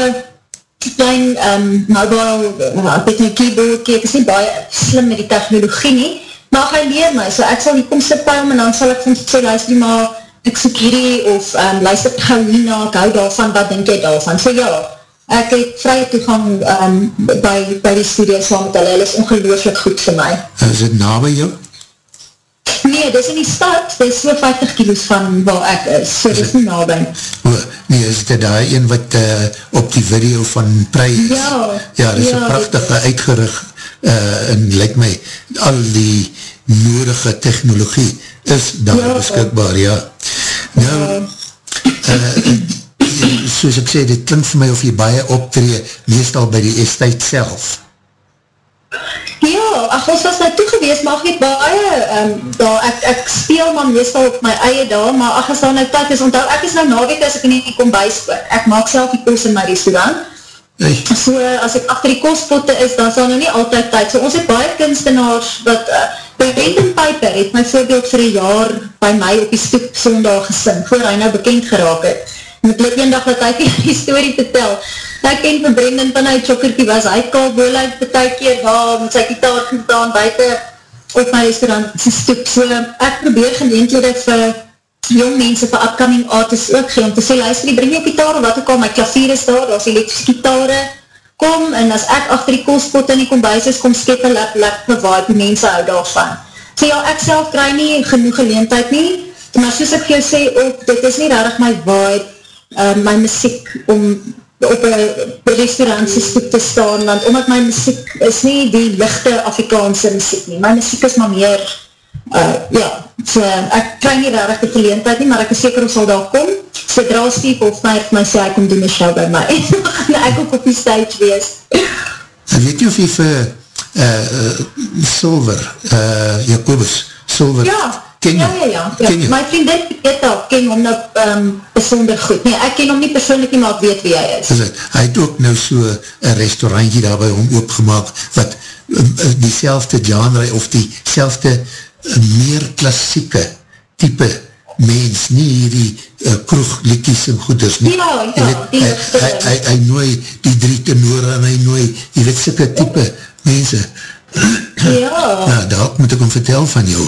klein um, mobile, uh, ek weet nie, keyboard, ek is nie baie slim met die technologie nie, maar hy leer my, so ek sal hier kom sit by hom, en dan sal ek van so luister, maar ek soek hierdie, of um, luister gauw hierna, ek hou daarvan, wat denk jy daarvan? So ja, ek het vrije toegang um, by, by die studio saam met hulle, hulle is ongelooflik goed vir my. Is het na by jou? Nee, dit is in die stad, dit is so 50 kilo's van waar ek is, so dit is nie na by. O, nee, is dit daar een wat uh, op die video van Prij is? Ja. Ja, dit is ja, een prachtige uitgerig uh, en lyk my, al die nodige technologie is daar ja, beskikbaar, ja. Nou, uh, soos ek sê, dit klink vir my of jy baie optree, meestal by die estate self. Ja, ach, ons was nou toe gewees, maar ek het baie, um, daar, ek, ek speel maar meestal op my eie daar, maar ach, as daar nou tyd is, onthou, ek is nou naweek as ek nie kom byskoor, ek maak self die koos in my restaurant, hey. so as ek achter die koospotte is, dan sal nou nie altyd tyd, so ons het baie kunstenaars, wat, uh, by Brendan Piper het my voorbeeld vir een jaar by my op die stoep sondag gesing, voor hy nou bekend geraak het, en het lukt een dag dat hy die story vertel, ek ken van Brendan van hy chokkerkie was, hy kal boelheid per ty keer waar, met sy gitaar gedaan buiten op my restaurant sy stoep, so ek probeer geleentede vir jong mense, vir upcoming artists ook gee, om te sê, luister, die bring jy gitaar, wat ook al, my klavier is daar, daar is elektrische gitaare, kom, en as ek achter die koolspot in die kombuis is, kom skep en lep, lep, bewaar, die mense hou daarvan. So ja, ek self kry nie genoeg geleentheid nie, maar soos ek jou sê, ook, dit is nie rarig my vibe, uh, my muziek, om op een restaurantse stoep te staan, want omdat my muziek is nie die lichte Afrikaanse muziek nie, my muziek is maar meer, uh, ja, so, ek kry nie rarig die geleentheid nie, maar ek is seker of sal daar kom, so dra Steve of my, my sê, ek kom doen een show by my, [laughs] en ek ook op die stage wees. En weet jy of jy vir uh, uh, Silver, uh, Jacobus, Silver, ja, ken ja, ja, ja, ja. my vriendin weet al, ken hom nou um, besonder goed, nee, ek ken hom nie persoonlijk nie, maar ek weet wie hy is. is het, hy het ook nou so een restaurantje daar by hom opgemaak, wat um, die selfde genre, of die selfde uh, meer klassieke type mens, nie hierdie uh, kroegliekies en goeders nie. Ja, ja, weet, die hy, hy, hy, hy nooi die drie tenore en hy nooi, jy weet, sikke type mense. Ja. ja, [clears throat] daar moet ek hom vertel van jou.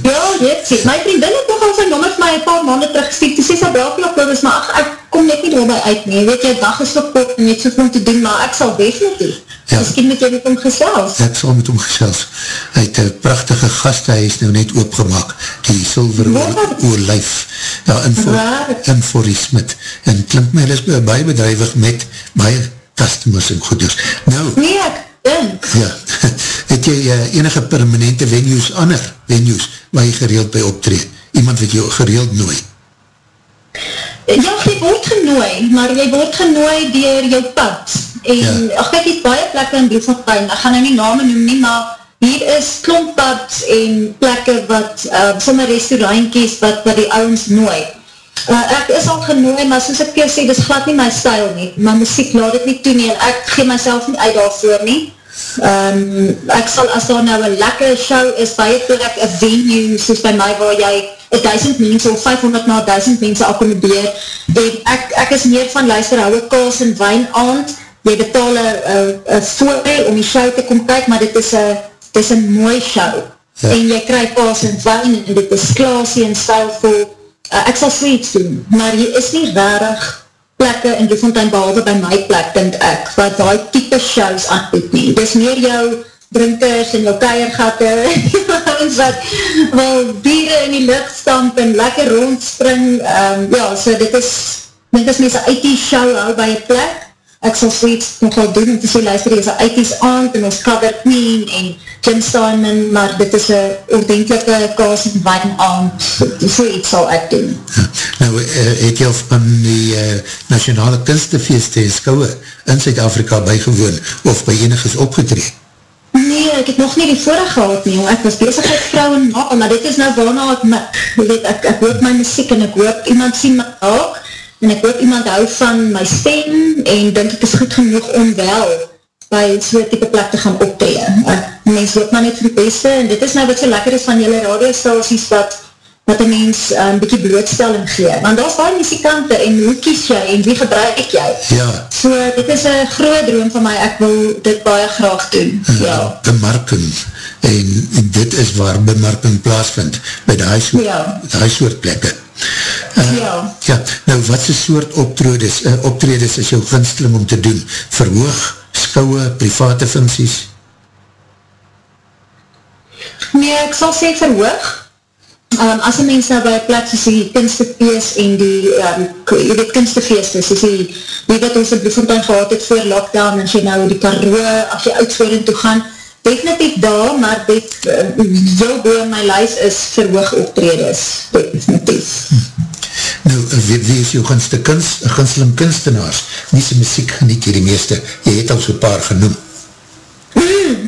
ja, weet sê, my vriendin het nog al sy nommer vir my een paar maanden teruggestuurd, toe sê sy braak nog is, maar ach, ek kom net nie daarby uit nie, weet jy, dag is op kort en net so om te doen, maar ek sal definitief, ja. miskien moet jy met hom gesels. Ek sal met hom gesels, hy het een prachtige gasthuis nou net oopgemaak, die silver oorlijf, ja, in voor, in voor die smit, en klink my, hy is baie bedrijwig met baie customers en goeders. Nou, nee, ek. Ja, [laughs] het jy uh, enige permanente venues, ander venues, waar jy gereeld by optreed? Iemand wat jy gereeld nooi? Ja, jy word genooi, maar jy word genooi dier jou pad. En, ja. ach, kijk, jy het baie plekke in Bloemfontein, ek gaan nou nie name noem nie, maar hier is klompad en plekke wat, uh, sommer restaurantjes wat, wat die ouwens nooi. Uh, ek is al genooi, maar soos ek sê, dit is glad nie my stijl nie. My muziek laat het nie toe nie, en ek gee myself nie uit daarvoor nie. Um, ek sal, as daar nou een lekker show is, by het plek, een venue, soos by my, waar jy 1000 mense of 500 na 1000 mense accommodeer, en ek, ek is meer van luister, hou ek kaas en wijn aand, jy betaal een voorrij om die show te kom kyk, maar dit is een mooi show, ja. en jy krijg kaas en wijn, en dit is klaasie en stijlvol, uh, ek sal sweets doen, maar jy is nie rarig plekke in Bloemfontein behalwe by my plek, denk ek, wat die type shows aanbied nie. Dis meer jou drinkers en jou keiergatte, [laughs] wat wel dieren in die lucht stamp en lekker rondspring, um, ja, so dit is, dit is mense uit die show hou by die plek, ek sal zoiets nogal doen, om te sê, luister, jy is een 80s aand, en ons cover Queen, en Jim Steinman, maar dit is een ordentelike kaas en wijn aand, so iets sal ek doen. Nou, uh, het jy van die uh, nationale kunstefeeste en skouwe in Zuid-Afrika bijgewoon, of by eniges opgetreed? Nee, ek het nog nie die voorig gehad nie, ek was bezigheid vrou en ma, maar dit is nou waarna ek mik, weet, ek, ek hoop my muziek en ek hoop iemand sien my ook, en ek hoop iemand hou van my stem, en denk ek is goed genoeg om wel by so'n type plek te gaan optreden. Mens hoop maar net vir die beste, en dit is nou wat so lekker is van jylle radiostasies, wat wat een mens een um, bykie blootstelling gee. Want daar is baie muzikante en hoe kies jy en wie gebruik jy? Ja. So dit is een groot droom van my, ek wil dit baie graag doen. Uh, ja. Bemarking. En, en dit is waar bemarking plaasvind, by die soort, ja. die soort plekke. Uh, ja. Ja, nou wat is soort optredes, uh, optredes is jou gunsteling om te doen? Verhoog, skouwe, private funksies? Nee, ek sal sê verhoog, um, as een mens nou by plek soos die kunstefeest en die, um, jy weet kunstefeest is, soos die, die wat ons in Bloemfontein gehad het voor lockdown, as jy nou die karoo, as jy uitvoering toe gaan, definitief daar, maar dit, uh, jou boe in my lijst is verhoog optredes, definitief. Nou, wie, wie is jou gunste kunst, gunsteling kunstenaars? Wie die muziek geniet hier die meeste? Jy het al so paar genoem.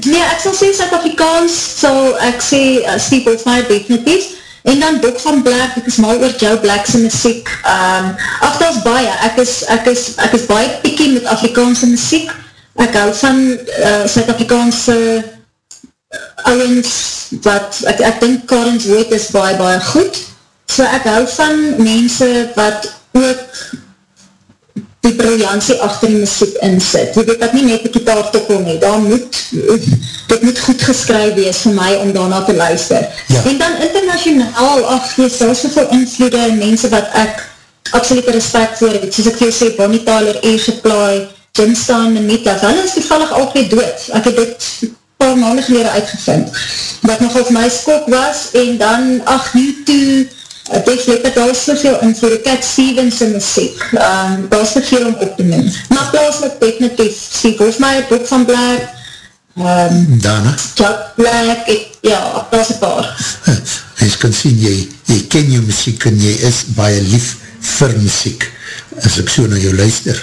Nee, ek sal sê Zuid-Afrikaans, sal ek sê uh, Steve Wolfmeyer definitief, En dan Bok van Black, ek is mal oor Joe Black's muziek. Um, ach, dat is baie. Ek is, ek is, ek is baie pikkie met Afrikaanse muziek. Ek hou van uh, Zuid-Afrikaanse uh, ouwens, wat, ek, ek denk Karen's Woord is baie, baie goed. So ek hou van mense wat ook die briljantie achter die muziek insit. Jy weet dat nie net die kitaar tikkel nie, daar moet, dit moet goed geskryf wees vir my om daarna te luister. Ja. En dan internationaal, ach, jy sal soveel invloede en mense wat ek absolute respect voor het, soos ek jou sê, Bonnie Tyler, Asia Ply, Jim Stein, Anita, hulle is toevallig altijd dood. Ek het dit paar maanden geleden uitgevind. Wat nog op my skok was, en dan, ach, YouTube, Denk net dat daar is soveel in vir Cat Stevens in muziek. Um, daar is soveel om op te neem. Maar plaaslik definitief Steve Hofmeyer, Boek van Black, um, Dana. Chuck Black, ek, ja, daar is een paar. Mens kan sien, jy, jy ken jou muziek en jy is baie lief vir muziek, as ek so na jou luister.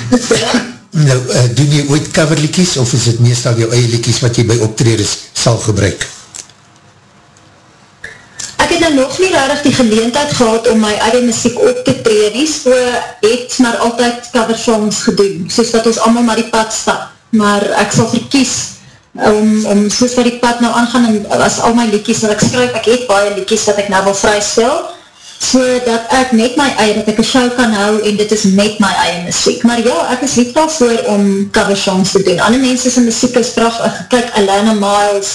[laughs] nou, uh, doen jy ooit coverlikies, of is het meestal jou eie likies wat jy by optreders sal gebruik? Ek nog nie rarig die geleentheid gehad om my eie muziek op te tree nie, so het maar altyd cover songs gedoen, soos dat ons allemaal maar die pad stap, maar ek sal verkies om, om soos wat die pad nou aangaan, en as al my liedjes wat ek skryf, ek het baie liedjes dat ek nou wil vrystel, so dat ek net my eie, dat ek een show kan hou, en dit is net my eie muziek, maar ja, ek is lief daarvoor om cover songs te doen, ander mense sy muziek is prachtig, kyk Alana Miles,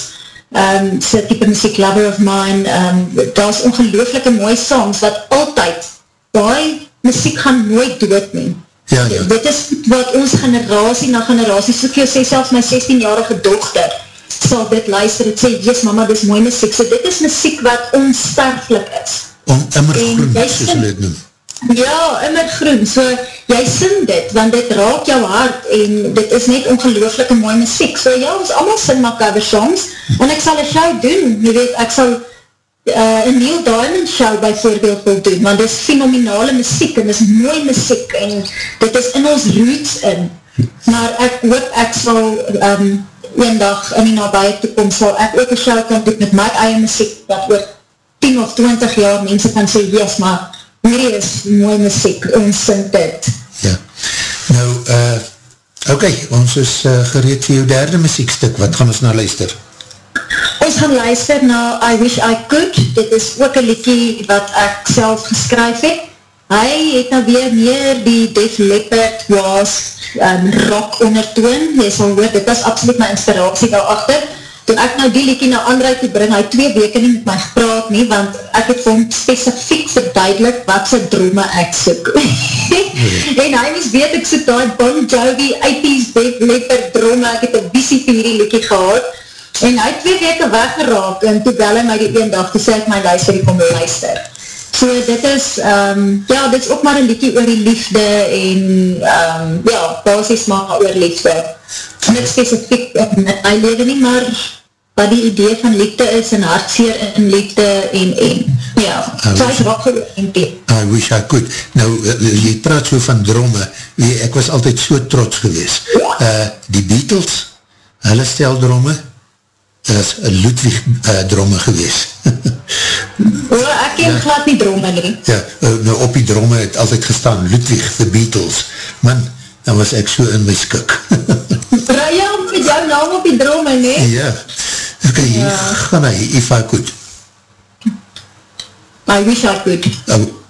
um, sy type muziek Lover of Mine, um, daar is ongelooflike mooie songs, wat altyd, die muziek gaan nooit dood neem. Ja, ja. Dit is wat ons generatie na generatie, soek jy sê selfs my 16-jarige dochter, sal dit luister, het sê, yes mama, dit is mooie muziek, so dit is muziek wat onsterflik is. Om immer groen, soos hulle het noem. Ja, immer groen, so jy sing dit, want dit raak jou hart en dit is net ongelooflike mooie muziek, so ja, ons allemaal sing maar cover songs, en ek sal een show doen, jy weet, ek sal uh, een Neil Diamond show bijvoorbeeld wil doen, want dit is fenomenale muziek, en dit is mooie muziek, en dit is in ons roots in, maar ek hoop ek sal um, een dag in die nabije toekomst, sal ek ook een show kan doen met my eie muziek, dat oor 10 of 20 jaar mense kan sê, yes, maar hierdie is mooi muziek, ons sing dit. Ja, nou, uh, ok, ons is uh, gereed vir jou derde muziekstuk, wat gaan ons nou luister? Ons gaan luister na I Wish I Could, dit is ook een liedje wat ek self geskryf het. Hy het nou weer meer die Def Leppard was um, rock ondertoon, jy sal hoor, dit is absoluut my inspiratie daarachter, toen ek nou die liekie na André te bring, hy twee weke nie met my gepraat nie, want ek het hom specifiek verduidelik wat sy drome ek soek. [laughs] en hy moes weet, ek soek daar Bon Jovi, 80s, lekker drome, ek het een visie vir die liekie gehad, en hy twee weke weggeraak, en toe bel hy my die een dag, toe sê ek my luister, ek kom luister. So dit is, um, ja, dit is ook maar een liedje oor die liefde en, um, ja, basis maar oor liefde. Niet specifiek in my leven nie, maar wat die idee van liefde is en hartseer in liefde en, en, ja, so is wat georiënteerd. I wish I could. Nou, uh, jy praat so van dromme, ek was altyd so trots gewees. Uh, die Beatles, hulle stel dromme, is Ludwig uh, dromme gewees. [laughs] oh, ek ken ja, glad nie dromme nie. Ja, nou op die dromme het altyd gestaan, Ludwig, the Beatles. Man, dan was ek so in my skik. [laughs] ja, met jou naam op die dromme, nie? Ja, ok, ja. gaan hy, if I could. I wish I could. Oh.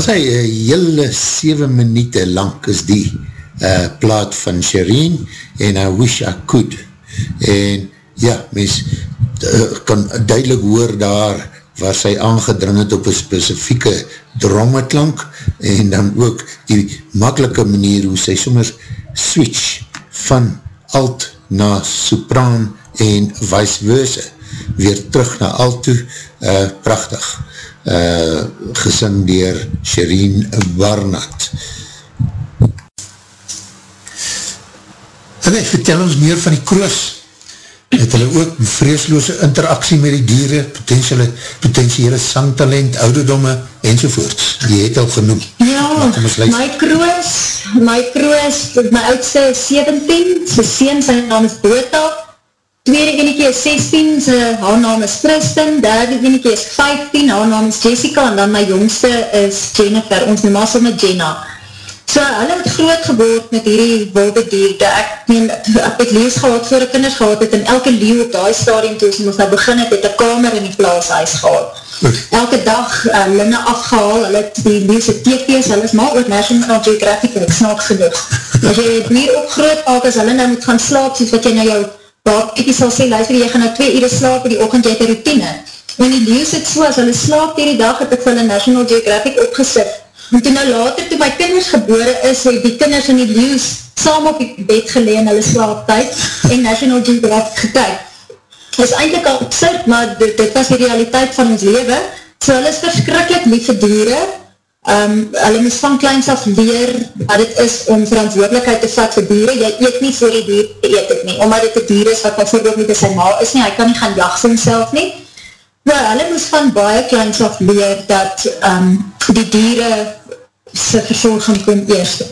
As hy uh, hele 7 minuut lang is die uh, plaat van Shireen en I wish I could. En ja, mens uh, kan duidelik hoor daar waar sy aangedring het op een specifieke drommetlank en dan ook die makkelike manier hoe sy soms switch van alt na sopraan en vice versa weer terug na alto uh, prachtig. Uh, gesing dier Shireen Barnard Ok, vertel ons meer van die kroos het hulle ook vreesloose interaksie met die dieren, potentiële, potentiële sangtalent, ouderdomme, enzovoorts. Die het al genoem. Ja, my kroos, my kroos, my oudste 17, sy sien, sy naam is Bota, tweede eniekie is 16, sy haar naam is Tristan, derde eniekie is 15, haar naam is Jessica, en dan my jongste is Jennifer, ons noem as met Jenna. So, hulle het groot geboord met hierdie wilde dierde. Ek meen, ek het lees gehad voor die kinders gehad het, en elke leeuw op die stadium toe, ons nou begin het, het een kamer in die plaashuis gehad. Elke dag uh, linne afgehaal, hulle het die leeuwse teekwees, hulle is maar ook National Geographic, en ek snaak genoeg. As jy het meer op groot maak, as hulle nou moet gaan slaap, soos wat jy nou jou babiekie sal sê, luister, jy gaan nou twee uur slaap in die ochend, jy het een routine. En die leeuw sit so, as hulle slaap die dag, het ek vir hulle National Geographic opgesit, En toen nou later, toe my kinders gebore is, het die kinders in die leeuws saam op die bed geleen, hulle slaaptijd, en National Geographic getuig. Het is eindelijk al absurd, maar dit, dit was die realiteit van ons leven. So hulle is verskrikkelijk lief vir dieren. Um, hulle moes van kleins af leer wat het is om verantwoordelikheid te vat vir dieren. Jy eet nie voor die dier, eet het nie. Omdat het die dier is wat bijvoorbeeld nie by sy maal is nie, hy kan nie gaan jacht vir homself nie. Nou, hulle moes van baie kleins af leer dat um, die dieren sy verzorging kom eerst.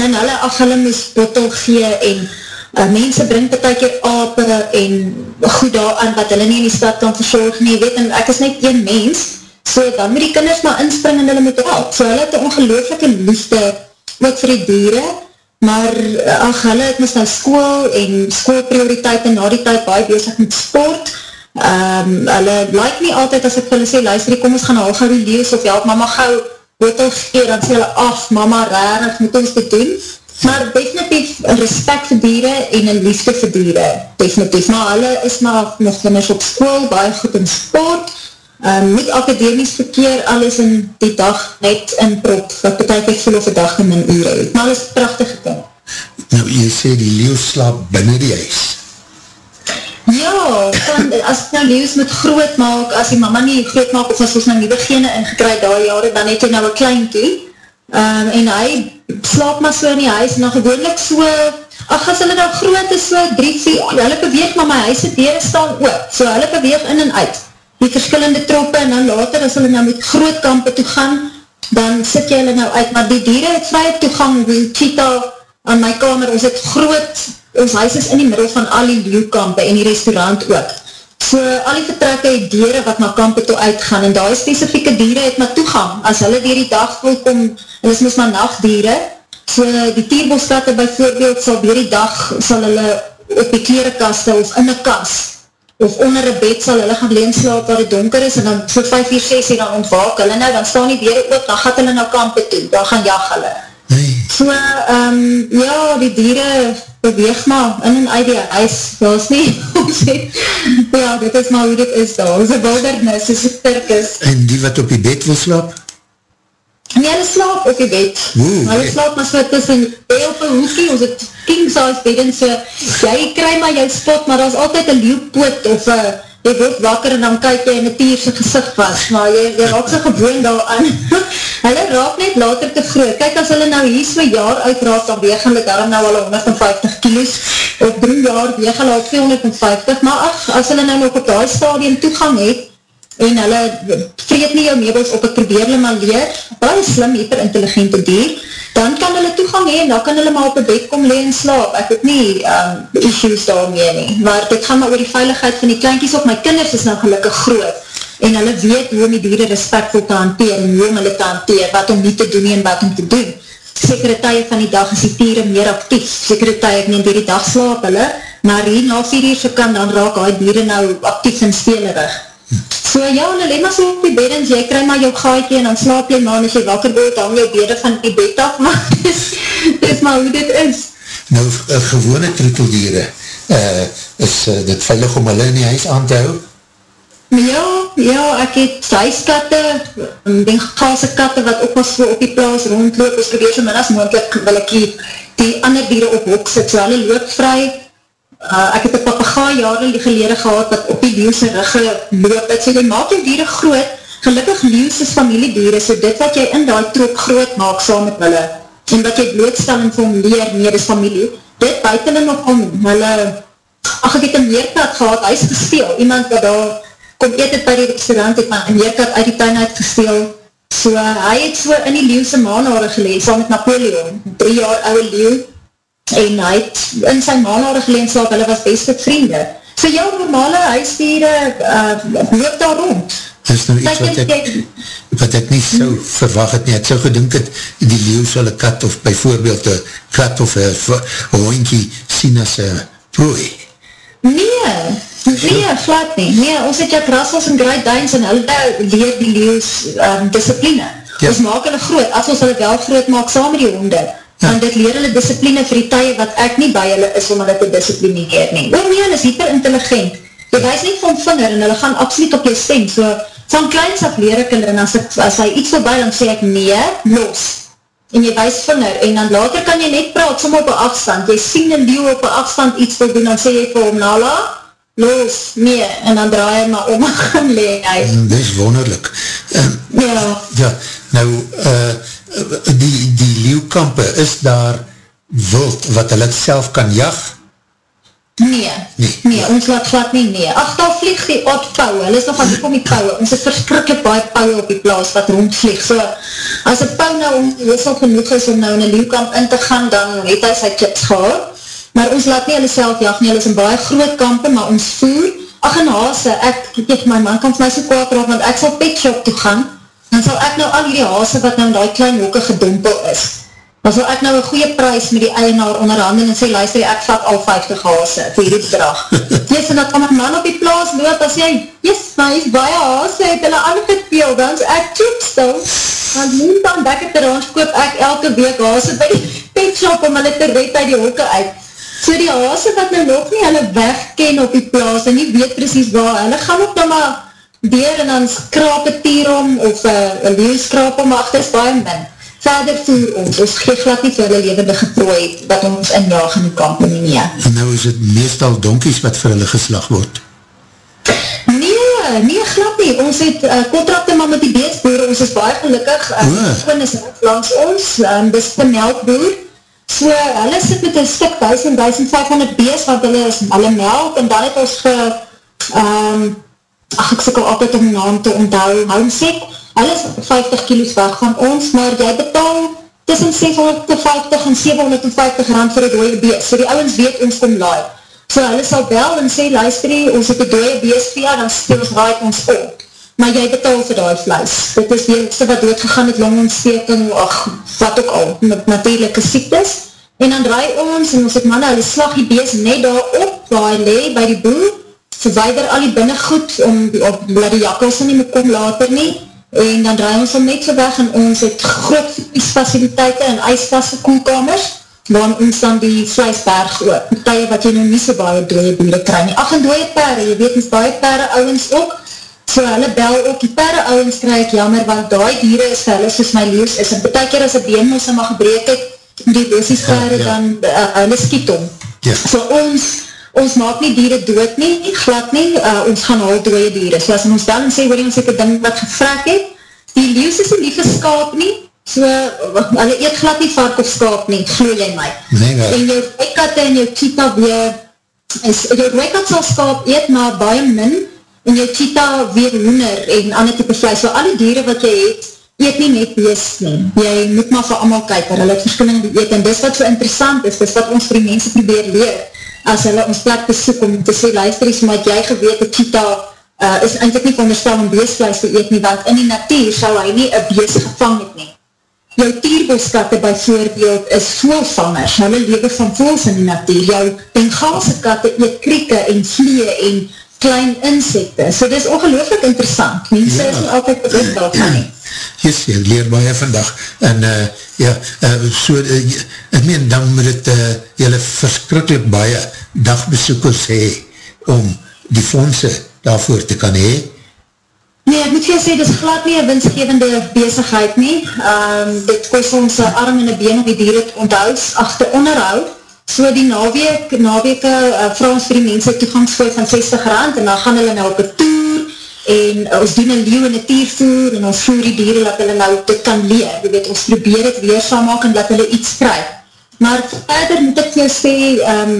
En hulle, ach, hulle moes bottel gee en uh, mense bring betek keer ape en goed daar aan wat hulle nie in die stad kan verzorg nie, weet, en ek is net een mens, so dan moet die kinders maar inspring en hulle moet help. So hulle het een ongelooflike liefde ook vir die dieren, maar ach, hulle het moest nou school en schoolprioriteit en na die tijd baie bezig met sport, um, hulle like nie altyd as ek hulle sê, luister, kom ons gaan al gauw die lees of help mama gauw botel gee, dan sê hulle af, mama rarig, moet ons dit doen, maar definitief een respect vir dieren en een liefde vir dieren, definitief, maar hulle is maar nog kinders op school, baie goed in sport, um, niet akademisch verkeer, alles in die dag net in prop, wat betek ek veel of die dag in my uur uit, maar alles prachtige kind. Nou, jy sê die leeuw slaap binnen die huis, Ja, van, as nou leeuws moet groot maak, as die mama nie groot maak, of as ons nou nie begene ingekry daar jare, dan het jy nou een klein toe, um, en hy slaap maar so in die huis, en dan gewoonlik so, ach, as hulle nou groot is, so drie, vier, hulle beweeg, maar my huis het deur staan ook, so hulle beweeg in en uit, die verskillende troppe, en dan later, as hulle nou met groot kampe toe gaan, dan sit jy hulle nou uit, maar die dieren het vrij toegang, die cheetah aan my kamer, ons het groot ons huis is in die middel van al die leeuwkampe en die restaurant ook. So al die vertrekke het dieren wat na kampe toe uitgaan en die specifieke dieren het maar toegang. As hulle dier die dag volkom, en is mis maar nachtdieren, so die tierbosskatte bijvoorbeeld sal dier die dag, sal hulle op die klerenkaste of in die kas, of onder een bed sal hulle gaan leenslaap waar het donker is, en dan so 5 uur 6 uur dan ontwaak hulle nou, dan staan die dieren ook, dan gaat hulle na kampe toe, dan gaan jag hulle. Nee. So, um, ja, die dieren beweeg maar in en uit die huis, dat is nie, [laughs] ja, dit is maar hoe dit is daar, is een wildernis, is een circus. En die wat op die bed wil slaap? Nee, hulle slaap op die bed. Oeh, hulle nee. slaap maar so tussen, by op een hoekie, ons het king size bed en so, jy kry maar jou spot, maar dat is altyd een leeuwpoot of een jy word wakker en dan kyk jy in die tierse gezicht was, maar jy, jy raak so gewoon daar aan. [laughs] hulle raak net later te groot. Kyk, as hulle nou hier so jaar uitraak, dan weeg hulle daarom nou al 150 kilo's, of 3 jaar weeg hulle al 250, maar ach, as hulle nou nog op die stadium toegang het, en hulle vreet nie jou meubels op, ek probeer hulle maar leer, baie slim, hyperintelligente dier, dan kan hulle toegang heen, dan kan hulle maar op die bed kom leen en slaap, ek het nie um, issues daarmee nie, maar dit gaan maar oor die veiligheid van die kleinkies op, my kinders is nou gelukkig groot, en hulle weet hoe om die dieren respectvol te hanteer, en hoe om hulle te hanteer, wat om nie te doen en wat om te doen, sekere tye van die dag is die dieren meer actief, sekere tye neem die, die dag slaap hulle, maar hier na vier uur so kan, dan raak die dieren nou actief en stelerig, So ja, hulle let maar so op die bed en jy kry maar jou gaatje en dan slaap jy maar en as jy wakker word, dan jou bede van die bed af, maar [laughs] dis, dis maar hoe dit is. Nou, uh, gewone troeteldiere, uh, is uh, dit veilig om hulle in die huis aan te hou? Ja, ja, ek het huiskatte, die gase katte wat ook was so op die plaas rondloop, is probeer so min as moeilijk wil ek die, die ander dieren op hok sit, so hulle loop vry, uh, ek het een papagaai jare gelede gehad, wat op die leeuwse rugge loop, het sê, die maak jou dieren groot, gelukkig leeuwse is familiedieren, so dit wat jy in die troep groot maak, saam met hulle, en wat jy blootstelling hom leer, nee, dis familie, dit buiten hulle nog om, hulle, ach, ek het een meerkat gehad, hy is gesteel, iemand wat daar, kom eet het by die restaurant, het maar een meerkat uit die tuin uitgesteel, so uh, hy het so in die leeuwse maanhare gelees, saam met Napoleon, drie jaar oude leeuw, en hy het in sy maanhare gelees, so hulle was beste vriende. So jou normale huisdieren uh, loop daar rond. Dit is nou iets wat ek, wat ek nie so verwacht het nie. Ek so gedink het, die leeuw sal een kat of bijvoorbeeld een kat of een hondje sien as een prooi. Nee, Nee, glad nie. Nee, ons het Jack Russells en Great Danes en hulle leer die leeuws um, discipline. Ja. Ons maak hulle groot, as ons hulle wel groot maak saam met die honde. Want dit leer hulle discipline vir die tye wat ek nie by hulle is om hulle te disciplineer nie. Oor nie, hulle is hyper intelligent. Jy wees nie van vinger en hulle gaan absoluut op jou stem. So, van kleins af leer ek hulle en as, ek, as hy iets voorbij, dan sê ek nee, los. En jy wees vinger en dan later kan jy net praat, som op een afstand. Jy sien een leeuw op een afstand iets wil doen, dan sê jy vir hom, Nala, los, nee, en dan draai hy maar om [laughs] en gaan leen hy. Mm, dit is wonderlik. Um, ja. Ja, nou, uh, die, die leeuwkampe, is daar wild wat hulle self kan jag? Nee, nee, nee, ons laat glad nie, nee. Ach, daar vlieg die oud pauwe, hulle is nog aan die kom die pauwe, ons is verskrikkelijk baie pauwe op die plaas wat rondvlieg, so, as een pauw nou wissel genoeg is om nou in een leeuwkamp in te gaan, dan het hy sy chips gehad, maar ons laat nie hulle self jag nie, hulle is in baie groot kampe, maar ons voer, ach en haase, ek, kijk, my man kan vir my so kwaad raak, want ek sal pet shop toe gaan, dan sal ek nou al die haase wat nou in die klein hoeke gedompel is, dan sal ek nou een goeie prijs met die eienaar onderhanden en sê, luister, ek vat al 50 haase vir hierdie bedrag. [laughs] Yes, en dat kan my man op die plaas loop, as jy, yes, my is baie haase, het hulle aangeteel, dan is ek stil, want nu dan dek ek er koop ek elke week haase by die [laughs] pet shop om hulle te red uit die hoeke uit. So die haase wat nou nog nie hulle wegken op die plaas en nie weet precies waar, hulle gaan ook nou maar deur en dan skraap het hier om of uh, een leeuw skraap om achter is baie min. Verder voer ons, ons geef glad nie vir hulle levende geprooi wat ons injaag in die kamp nie nie. En nou is het meestal donkies wat vir hulle geslag word? Nee, nee glad nie. Ons het uh, contracte maar met die beestboer, ons is baie gelukkig. Uh, oh. is langs ons, um, dis die melkboer, So, hulle sit met een stuk 1000, 1500 bees, want hulle is alle melk, en dan het ons ge, um, ach, ek sikkel altyd om naam te onthou, houmsek, hulle is 50 kilos weg van ons, maar jy betaal tussen 650 en 750 rand vir die dooie bees, so die ouwens weet ons kom laai. So, hulle sal bel en sê, luister die, ons het die dooie bees via, dan stel ons ons op maar jy betaal vir die vlees. Dit is die eerste wat doodgegaan het, longontsteking, ach, wat ook al, met natuurlijke siektes. En dan draai ons, en ons het manne, hulle slag die bees net daar op, waar hy lee, by die boel, verweider al die binnengoed, om, op, laat die jakkels nie moet kom later nie, en dan draai ons om net so weg, en ons het groot faciliteite en ijsvaste koelkamers, waar ons dan die vleesberg ook, met tye wat jy nou nie so baie dooie boere kry nie. Ach, en dooie pere, jy weet, ons baie pere ouwens ook, So hulle bel ook, die perre ouwens krijg ek jammer, want die dieren is vir hulle soos my lees is. En betek keer as een beenmoes en mag gebreek het, die loosies ja, ja. dan uh, hulle skiet om. Ja. So ons, ons maak nie dieren dood nie, glad nie, uh, ons gaan al dooie dieren. So as ons en sê, hoor ons ek een ding wat gevrak het, die lees is een lieve skaap nie, so hulle eet glad nie vark of skaap nie, glo jy my. Nee, nee. En jou weikatte en jou cheetah weer, is, jou weikatte sal skaap eet, maar baie min, en jou cheetah weer hoender en ander type vlees, so alle dieren wat jy het, eet nie net bees nie, jy moet maar vir allemaal kyk, waar hulle het verskillende eet, en dis wat so interessant is, dis wat ons vir die mense probeer leer, as hulle ons plek besoek om te sê, luister eens, maar jy geweet, die cheetah uh, is eindelijk nie veronderstel om beesvlees te eet nie, want in die natuur sal hy nie een bees gevang het nie. Jou tierboskatte by voorbeeld is voelvangers, hulle lewe van voels in die natuur, jou Bengaalse katte eet krieke en vlee en klein insekte. So dit is ongelooflik interessant. Mense ja. is nie altyd bewust daarvan nie. Yes, jy leer baie vandag. En uh, ja, uh, so, uh, ek meen, dan moet het uh, jylle verskrikkelijk baie dagbesoekers hee om die fondse daarvoor te kan hee. Nee, ek moet vir sê, dit is glad nie een winstgevende bezigheid nie. Um, dit kost ons arm en een been op die dier het onthoud, achter onderhoud. So die naweek, naweke uh, vraag ons vir die mense toegangsvoer van 60 rand en dan gaan hulle nou op een toer en uh, ons doen een leeuw en een tiervoer en ons voer die dieren dat hulle nou dit kan leer. Je weet, ons probeer het weerzaam maak en dat hulle iets krijg. Maar verder moet ek jou sê um,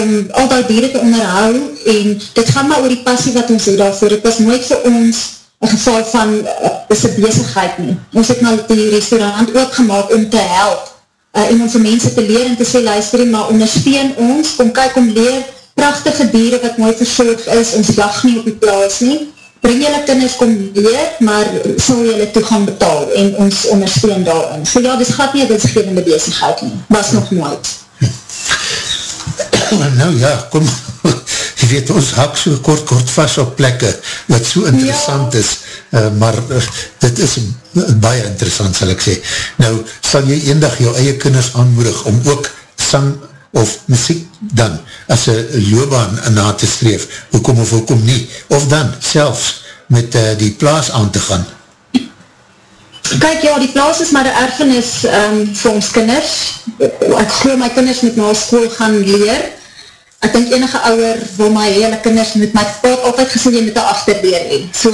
om al die dieren te onderhou en dit gaan maar oor die passie wat ons doe daarvoor. Het was nooit vir ons een geval van uh, is een bezigheid nie. Ons het nou die restaurant ook gemaakt om te help uh, en om vir mense te leer en te sê, luister, maar ondersteun ons, kom kyk om leer, prachtige dieren wat mooi verzorg is, ons lag nie op die plaas nie, bring jylle kinders kom leer, maar sal jylle toegang betaal en ons ondersteun daarin. So ja, dit gaat nie een winsgevende bezigheid nie, was nog nooit. [coughs] Nou ja, kom, [laughs] jy weet, ons hak so kort kort vast op plekke, wat so interessant ja. is, uh, maar uh, dit is baie interessant, sal ek sê. Nou, sal jy eendag jou eie kinders aanmoedig om ook sang of muziek dan, as een loopbaan na te streef, hoekom of hoekom nie, of dan selfs met uh, die plaas aan te gaan? Kijk, ja, die plaas is maar een erfenis um, vir ons kinders. Ek geloof my kinders moet na school gaan leer, ek denk enige ouwer wil my hele kinders met my paap altyd gesê, jy moet daar achterdeur heen. So,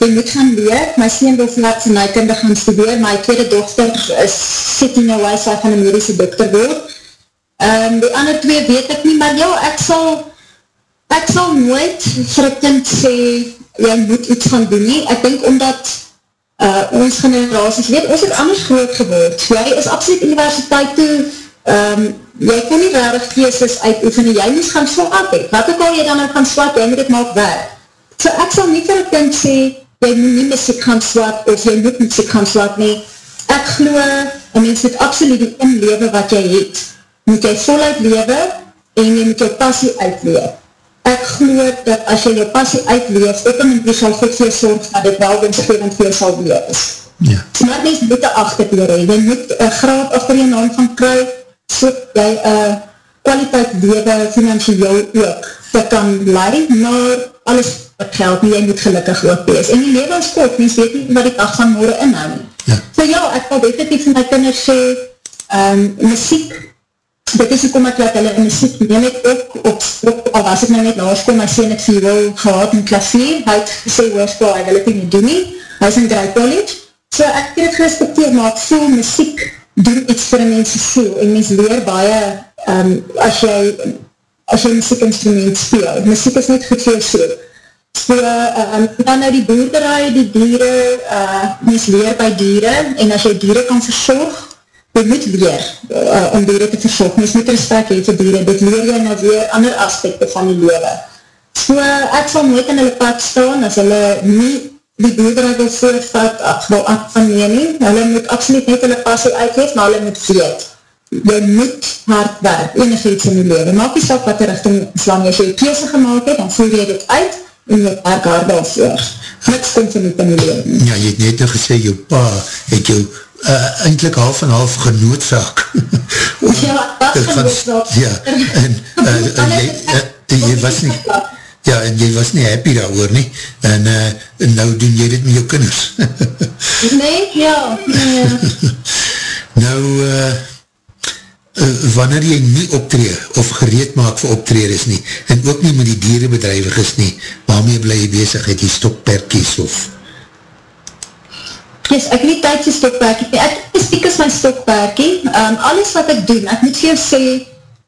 jy moet gaan leer, my sien wil vlak van my kinder gaan studeer, my tweede dochter is sitting away, sy gaan een medische dokter word. Um, die ander twee weet ek nie, maar ja, ek sal, ek sal nooit vir een kind sê, jy moet iets gaan doen nie. Ek denk omdat uh, ons generaties weet, ons het anders groot geword. Jy is absoluut universiteit toe, um, jy kon nie rarig keeses uitoefen en jy moes gaan swat het. Wat ook al jy dan ook gaan swat, jy moet het maak werk. So ek sal nie vir een kind sê, jy moet nie muziek gaan swat of jy moet muziek gaan swat nie. Ek glo, en mens moet absoluut die inlewe wat jy het. Moet jy voluit lewe en jy moet jou passie uitleef. Ek glo dat as jy jou passie uitleef, ook een mens sal goed vir zorg dat dit wel winstgevend vir jou sal wees. Ja. Maar mens moet die achterdeur, jy moet een graad achter jou naam gaan kruip, so jy uh, kwaliteit lewe financieel ook te kan leid, maar alles wat geld nie, jy moet gelukkig ook wees. En die lewe is kort, mens weet nie wat die dag van morgen inhoud. Ja. So ja, ek wil definitief vir my kinders sê, um, muziek, dit is ook omdat hulle muziek neem ek ook op, op al was ek nou net laarskool, maar sê net vir jou gehad in klavier, hy het gesê hoorskool, hy wil het nie doen nie, hy is in Dry College, so ek het gerespecteer, maar ek voel muziek doen iets vir een mens gevoel en mens leer baie um, as jy as jy muziekinstrument speel. Muziek is net goed vir jou so. So, um, dan nou die boerderij, die dieren, uh, mens leer by dieren en as jy dieren kan verzorg, jy moet leer uh, om dieren te verzorg. Mens moet respect hee vir dieren. Dit leer jy nou weer ander aspekte van die lewe. So, ek sal nooit in hulle pad staan as hulle nie die boerderij wil voorvat, ach, wil af van nie nie, hulle moet absoluut net hulle passie uitleef, maar hulle moet weet, jy moet hard werk, enig iets in die leven, maak jy sap wat die richting slang, jy die kese gemaakt het, dan voer jy dit uit, en jy werk hard al voor, niks komt van die in die leven. Ja, jy het net nou gesê, jou pa het jou uh, eindelijk half en half genoodzaak. [laughs] ja, wat genoodzaak. Ja, en uh, uh, jy, uh, jy was nie... Ja, en jy was nie happy daar oor nie, en uh, nou doen jy dit met jou kinders. [laughs] nee, ja. Nee. [laughs] nou, uh, uh, wanneer jy nie optree, of gereed maak vir optredes nie, en ook nie met die dierenbedrijvig is nie, waarmee bly jy bezig, het jy stokperkies of... Yes, ek nie tydse stokperkie, ek is my stokperkie, um, alles wat ek doen, ek moet vir jou sê,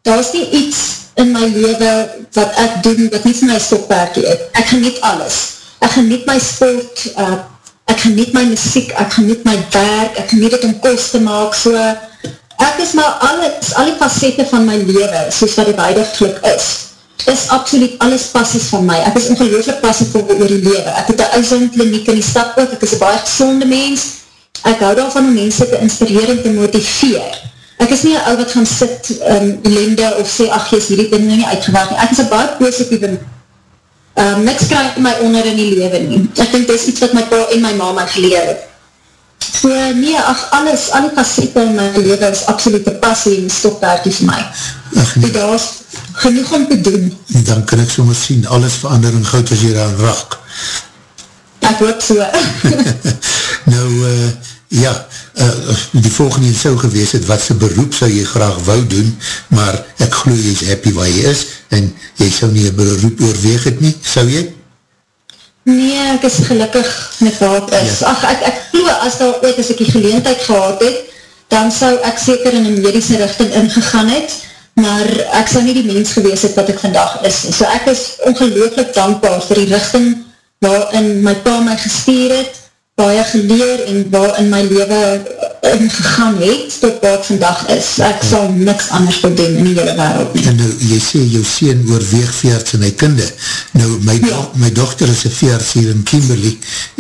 daar is nie iets in my leven wat ek doen, wat nie vir my stokperkie is. Ek geniet alles. Ek geniet my sport, uh, ek geniet my muziek, ek geniet my werk, ek geniet het om kost te maak, so ek is maar alles, al die facette van my leven, soos wat die weidiglik is, is absoluut alles passies van my. Ek is ongelooflik passievol oor die leven. Ek het een uitzond kliniek in die stad ook, ek is een baie gezonde mens, ek hou daarvan om mense te inspireer en te motiveer ek is nie een ou wat gaan sit um, lende of sê, ach, jy is hierdie ding nou nie uitgewaard nie. Ek is een baie positieve um, niks krijg my onder in die leven nie. Ek denk, dit is iets wat my pa en my mama geleer het. So nee, ach, alles, alle facette in my leven is absolute passie en stopwerkie vir my. Ach nee. Daar is genoeg om te doen. Dan kan ek soms sien, alles verander in goud as jy daar raak. Ek hoop so. [laughs] nou, uh, ja, uh, die volgende sou gewees het, wat sy beroep sou jy graag wou doen, maar ek geloof jy is happy waar jy is, en jy sou nie een beroep oorweeg het nie, sou jy? Nee, ek is gelukkig met wat is. Ja. Ach, ek, ek geloof, as daar ooit as ek die geleentheid gehad het, dan sou ek seker in een medische richting ingegaan het, maar ek sou nie die mens gewees het wat ek vandag is. So ek is ongelooflik dankbaar vir die richting waarin my pa my gestuur het, baie geleer en waarin my leven ingegaan het tot wat vandag is. Ek sal niks anders wil doen in die hele wereld. En nou, jy sê, jou sien oorweeg veerts in die kinde. Nou, my, ja. do my dochter is een veerts hier in Kimberley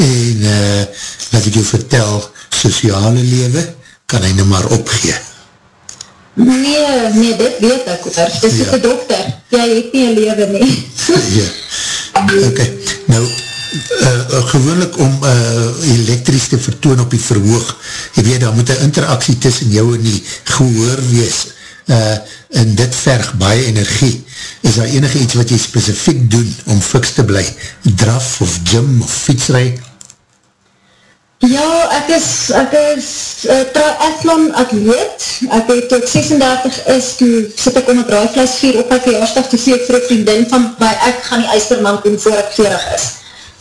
en uh, wat ek jou vertel, sociale lewe, kan hy nou maar opgee. Nee, nee, dit weet ek oor. Dis ja. die dokter. Jy het nie een lewe nie. [laughs] ja. Okay. nou, uh, gewoonlik om uh, elektrisch te vertoon op die verhoog, jy weet, daar moet een interactie tussen jou en die gehoor wees, uh, en dit verg baie energie, is daar enige iets wat jy specifiek doen om fiks te bly, draf of gym of fietsrij? Ja, ek is, ek is uh, triathlon atleet, ek het tot 36 is, toe sit ek om een draaivleisvier op my verjaarsdag, toe sê ek vir een vriendin van, my ek gaan die ijsterman doen voor ek 40 is.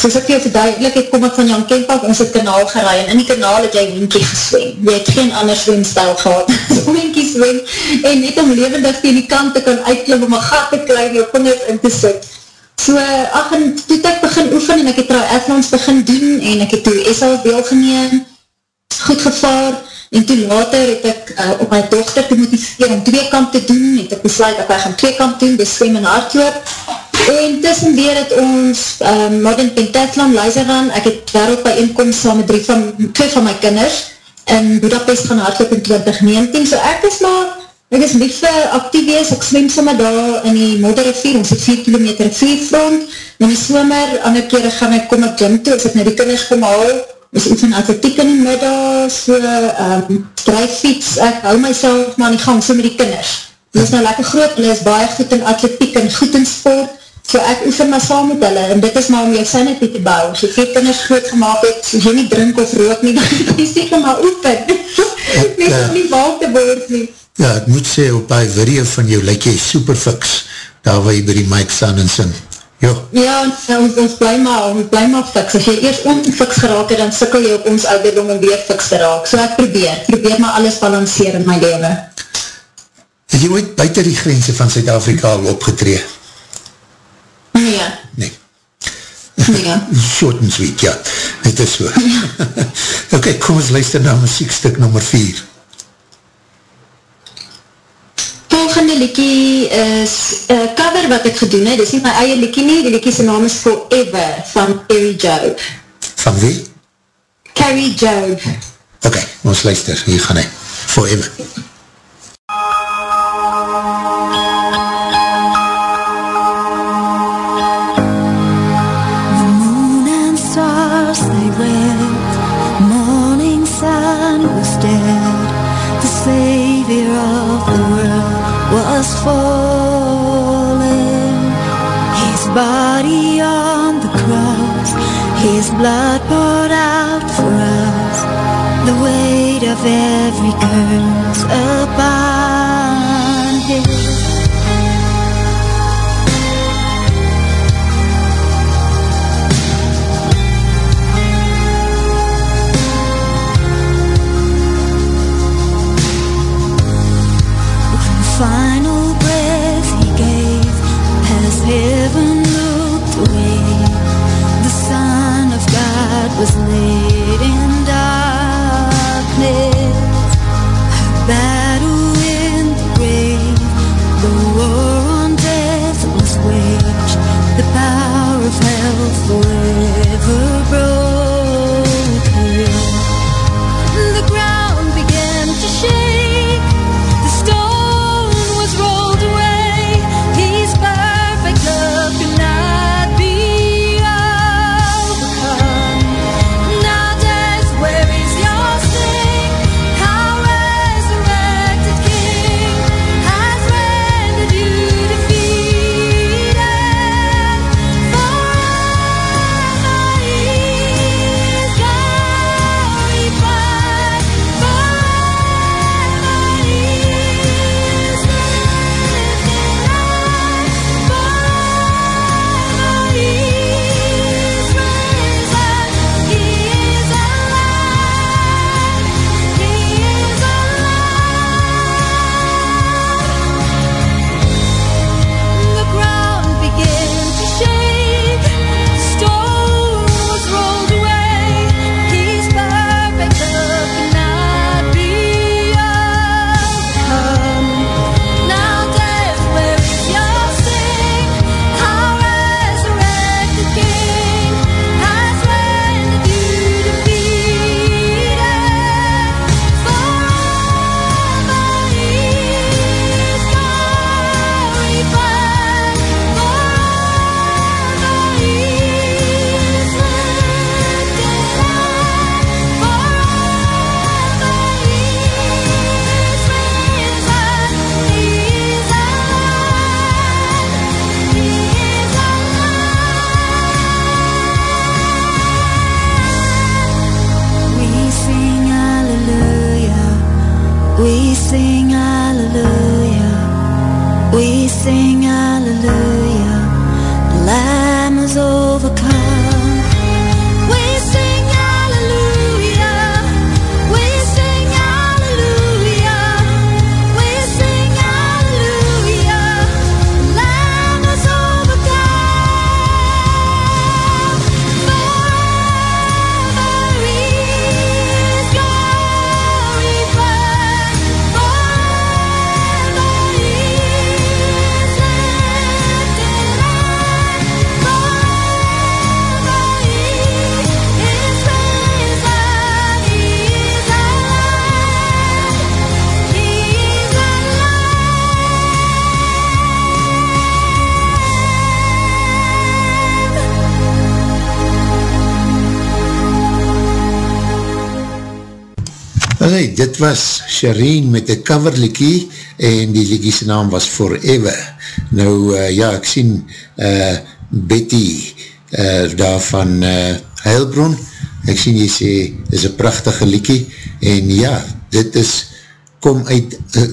Soos ek jou verduidelik het, kom ek van Jan Kempak, ons het kanaal geraai, en in die kanaal het jy winkie geswem, jy het geen ander swemstijl gehad, winkie swem, en net om levendig die kant te kan uitklim, om een gat te klein, jou vingers in te sit. So, ach, en toe ek begin oefen, en ek het triathlons begin doen, en ek het toe SL deelgeneem, goed gevaar, en toe later het ek uh, op my dochter te motiveer om twee kamp te doen, het ek besluit dat ek gaan twee kamp doen, dus swem en hardloop, En tussen weer het ons um, Modern Pentathlon Leiseran, ek het daarop by inkomst saam met drie van, twee van my kinders in Budapest gaan hardloop in 2019, so ek is maar, ek is lief actief wees, ek swem sommer daar in die Modderrivier, ons het 4 km vierfront, in die somer, ander kere gaan ek kom op gym toe, as ek na die kinders kom haal, is iets van atletiek in die middag, so, um, drijffiets, ek hou myself maar in die gang, so met die kinders. Dit is nou lekker groot, hulle is baie goed in atletiek en goed in sport, So ek oefen maar saam met hulle, en dit is maar om jou sanity te bou. As jy vier kinders groot gemaakt het, as jy nie drink of rook nie, [laughs] dan is jy maar oefen. [laughs] Net om eh, nie waak te word nie. Ja, ek moet sê, op die video van jou, lyk jy super fix, daar waar jy by die mic staan en sing. Jo. Ja, ons, ons bly maar, ons bly maar fix. As jy eerst onfix geraak het, dan sikkel jy op ons ouderdom om weer fix te raak. So ek probeer, probeer maar alles balanceer in my leven. Het jy ooit buiten die grense van Zuid-Afrika al opgetree? Nee. Nee. Nee. [laughs] Short and sweet, ja. Het is so. Ja. [laughs] ok, kom ons luister na muziekstuk nummer 4. Volgende liekie is uh, cover wat ek gedoen het. Dit is nie my eie liekie nie. Die liekie sy naam is Forever van Carrie Job. Van wie? Carrie Job. Ok, ons luister. Hier gaan hy. Forever. Forever. Blood poured out for us. The weight of every curse upon was laid was Shireen met die coverlikkie en die likkie sy naam was Forever. Nou, uh, ja, ek sien uh, Betty uh, daar van uh, Heilbron, ek sien jy sê, is een prachtige likkie en ja, dit is, kom uit, [laughs] uh,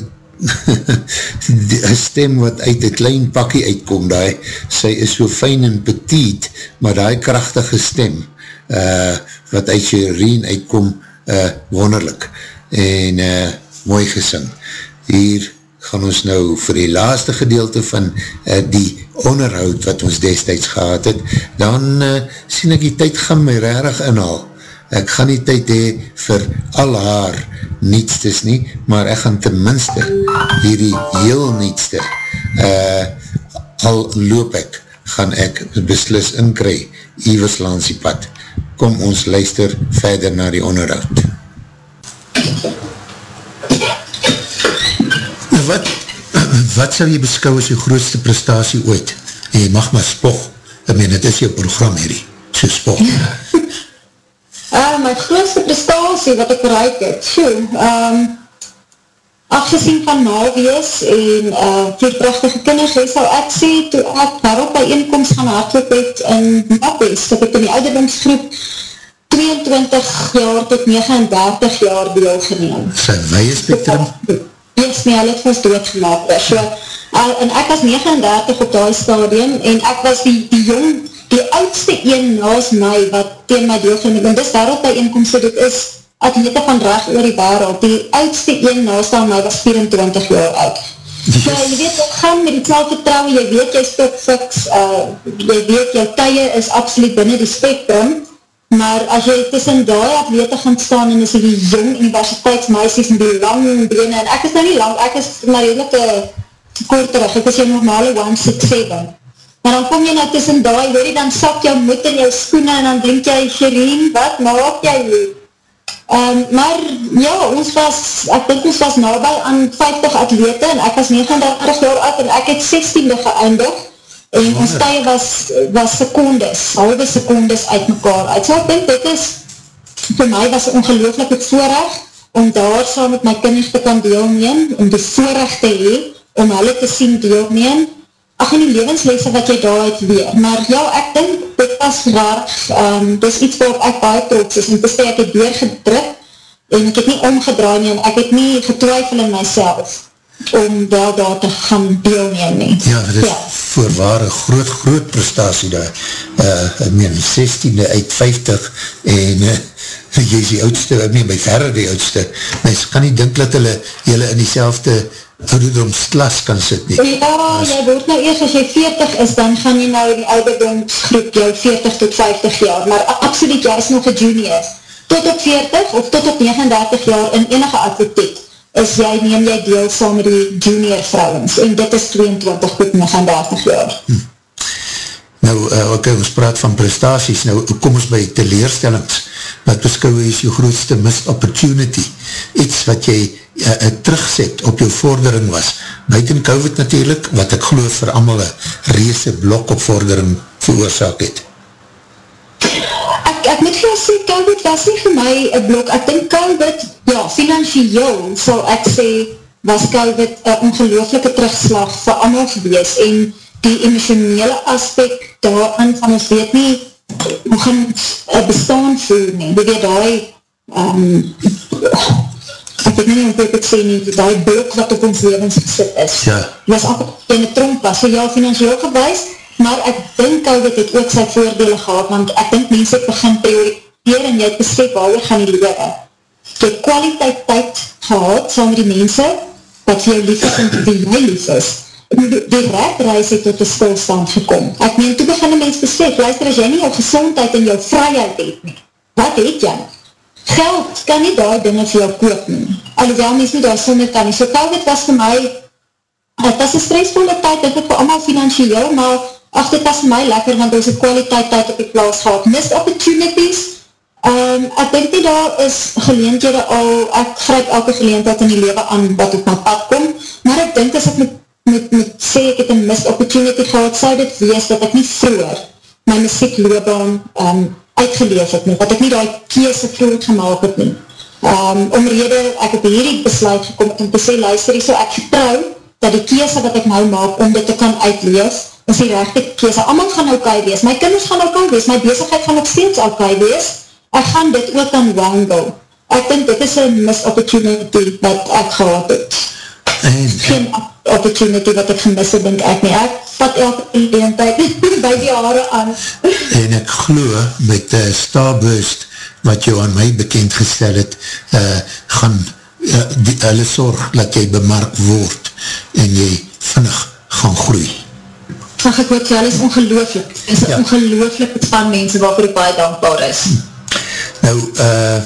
een stem wat uit een klein pakkie uitkom, die, sy is so fijn en petit, maar die krachtige stem, uh, wat uit Shireen uitkom, uh, wonderlik en uh, mooi gesing. Hier gaan ons nou vir die laaste gedeelte van uh, die onderhoud wat ons destijds gehad het, dan uh, sien ek die tyd gaan my rarig inhaal. Ek gaan die tyd hee vir al haar nietstes nie, maar ek gaan tenminste hierdie heel nietste uh, al loop ek, gaan ek beslis inkry, Iwes langs die pad kom ons luister verder na die onderhoud. Wat, wat sal jy beskou as jy grootste prestatie ooit? En jy mag maar spog. Ek meen, het is jou program hierdie, so spog. uh, [laughs] my grootste prestatie wat ek bereik het, so, um, afgezien van nawees en uh, vier prachtige kinders, hy sal ek sê, toe ek daarop by eenkomst gaan hardloop het in Mappies, dat ek in die ouderdomsgroep 22 jaar tot 39 jaar deel geneem. Sy weie spektrum? Yes, nee, hy het ons doodgemaak. So, uh, en ek was 39 op die stadium en ek was die, die jong, die oudste een naast my wat tegen my deel geneem. En dis daarop by eenkomst, dat ek is atlete van recht oor die wereld. Die oudste een naast aan my was 24 jaar oud. Yes. So, jy weet, ek gaan met die selfvertrouwe, jy weet, jy stop fix, uh, jy weet, jou tye is absoluut binnen die spectrum, maar as jy tussen die atlete gaan staan en is die jong universiteitsmeisies en die lang bene, en ek is nou nie lang, ek is maar redelike kort terug, ek is jou normale 167, maar dan kom jy nou tussen die, weet jy, dan sak jou moed in jou skoene en dan denk jy, Gereen, wat maak jy hier? Um, maar ja, ons was, ek denk ons was nabij aan 50 atlete en ek was 39 jaar oud en ek het 16e geëindig en ons tye was, was secondes, halve secondes uit mekaar uit. So ek denk dit is, vir my was ongelooflik het voorrecht om daar saam met my kinders te kan deelneem, om die voorrecht te hee, om hulle te sien deelneem, ach in die levenslese wat jy daar het weer, maar ja, ek dink, dit was raar, um, dit is iets waarop ek baie trots is, en te sê, ek het doorgedruk, en ek het nie omgedraai nie, en ek het nie getwijfel in myself, om wel daar te gaan deelneem nie. Ja, dit is ja. voorwaar een groot, groot prestatie daar, uh, ek meen, 16e uit 50, en uh, [laughs] jy is die oudste, ek meen, by verre die oudste, mens kan nie dink dat hulle, hulle in die ouderdomsklas kan sit nie. Ja, as, jy word nou eerst as jy 40 is, dan gaan jy nou in die ouderdomsgroep jou 40 tot 50 jaar, maar absoluut jy is nog een junior. Tot op 40 of tot op 39 jaar in enige atletiek is jy, neem jy deel saam met die junior vrouwens en dit is 22 tot 39 jaar. Hm. Nou, uh, ok, ons praat van prestaties, nou kom ons by teleerstellings. Wat beskou is jou grootste missed opportunity? Iets wat jy uh, uh, terugzet op jou vordering was. Buiten COVID natuurlijk, wat ek geloof vir allemaal een reese blok op vordering veroorzaak het. Ek, moet vir sê, COVID was nie vir my een blok. Ek denk COVID, ja, financieel sal ek sê, was COVID een ongelooflike terugslag vir allemaal gewees en die emotionele aspect daarin van ons weet nie hoe gaan bestaan voer nie. Die weet die um, ek weet nie hoe ek het sê nie, die blok wat op ons levens gesit is, ja. was altijd in die tronk was, so ja, financieel gewys, maar ek dink COVID het ook sy voordele gehad, want ek dink mense het begin prioriteer en jy het besef waar jy gaan die lewe. Jy het kwaliteit tyd gehad, saam met die mense, wat vir jou lief is en wie jy lief is, die redreis het tot die stilstand gekom. Ek meen, toe begin die mens besef, luister, as jy nie jou gezondheid en jou vryheid het nie, wat het jy? Geld kan nie daar dinge vir jou koop nie. Alhoewel mens nie daar sonder kan nie. So COVID was vir my, het was een stressvolle tyd, ek het vir allemaal financieel, maar ach, dit was my lekker, want ons het kwaliteit tyd op die plaas gehad. Missed opportunities, um, ek denk nie daar is geleendhede al, ek grijp elke geleendheid in die leven aan wat op my pad kom, maar ek denk as ek met moet, moet sê ek het een missed opportunity gehad, sou dit wees dat ek nie vroeger my muziekloobaan um, uitgeleef het nie, dat ek nie die keese vroeg gemaakt het nie. Um, omrede, ek het hierdie besluit gekom om te sê, luister, so ek vertrouw dat die keese wat ek nou maak om dit te kan uitleef, is die rechte keese. Allemaal gaan ok wees, my kinders gaan ok wees, my bezigheid gaan nog steeds ok wees, ek gaan dit ook aan wangle. Ek denk dit is een missed opportunity wat ek gehad het. En, Geen opportunity wat ek gemis het, denk ek nie. Ek vat elke leentheid [laughs] by die haare aan. En ek glo met uh, Starburst, wat jou aan my bekend gestel het, uh, gaan uh, die, hulle sorg dat jy bemark word en jy vinnig gaan groei. Ach, ek hoop, hulle is ongelooflik. Dit is ja. ongelooflik van mense waarvoor ek baie dankbaar is. Nou, uh,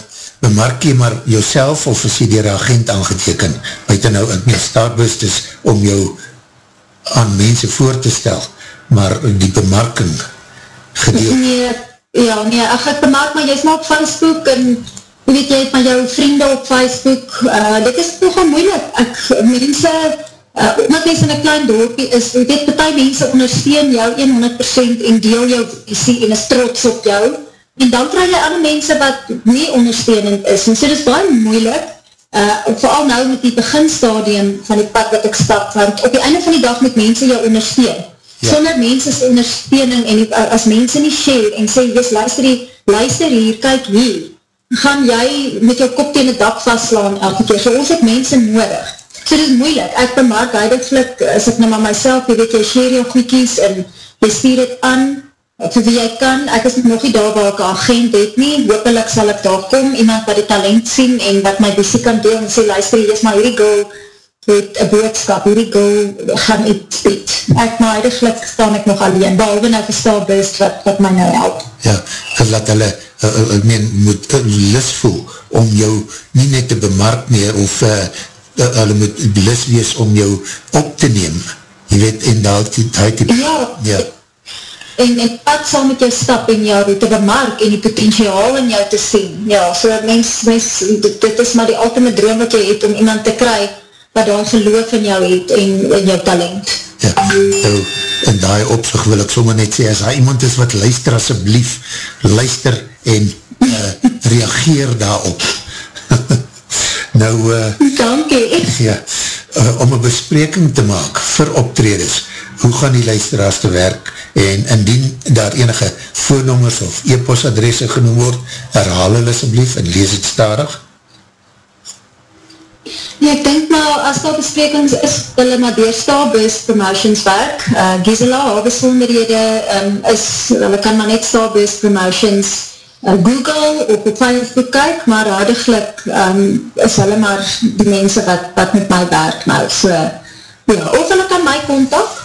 bemark jy maar jouself of is jy die agent aangeteken, buiten nou ek nie startbust is om jou aan mense voor te stel, maar die bemarking gedeel. Nee, ja, nee, ach, ek bemark maar, jy is maar op Facebook en jy weet jy het maar jou vrienden op Facebook, uh, dit is nogal moeilik, ek, mense, uh, omdat mense in een klein dorpie is, jy weet, betie mense ondersteun jou 100% en deel jou visie en is trots op jou, en dan krijg jy ander mense wat nie ondersteunend is, en so dit is baie moeilik, uh, vooral nou met die beginstadium van die pad wat ek stap, want op die einde van die dag moet mense jou ondersteun, ja. sonder mense ondersteuning, en die, uh, as mense nie share, en sê, yes, luister, die, luister hier, kyk hier, gaan jy met jou kop tegen die dak vastslaan elke keer, so ons het mense nodig, so dit is moeilik, ek bemaak huidiglik, as ek nou maar myself, jy weet, jy share jou goedkies, en jy stuur het aan, vir wie jy kan, ek is nog nie daar waar ek agent het nie, hoopelik sal ek daar kom, iemand wat die talent sien en wat my visie kan deel en sê, luister, jy is maar hierdie girl het een boodskap, hierdie girl gaan iets bied. Ek maar eindiglik staan ek nog alleen, behalve nou verstaan best wat, wat my nou help. Ja, laat hulle, uh, ek meen, moet uh, lust voel om jou nie net te bemark meer of uh, uh, hulle moet lust wees om jou op te neem. Jy weet, en daar die, die, die, ja, ja en en pad saam met jou stap en jou te bemark en die potentiaal in jou te sien. Ja, so mens, mens dit, dit is maar die ultimate droom wat jy het om iemand te kry wat daar geloof in jou het en in jou talent. Ja, nou, in die opzicht wil ek sommer net sê, as hy iemand is wat luister asjeblief, luister en uh, reageer daarop. [laughs] nou, uh, Dankie. Ja, uh, om een bespreking te maak vir optreders, hoe gaan die luisteraars te werk en indien daar enige voornommers of e-postadresse genoem word, herhaal hulle asblief en lees het starig. Ja, ek denk nou, as daar besprekings is, hulle maar door Starbus Promotions werk. Uh, Gisela, haar besonderhede um, is, hulle kan maar net Starbus Promotions uh, Google of op Facebook kyk, maar huidiglik um, is hulle maar die mense wat, wat met my werk nou. So, ja, of hulle kan my contact,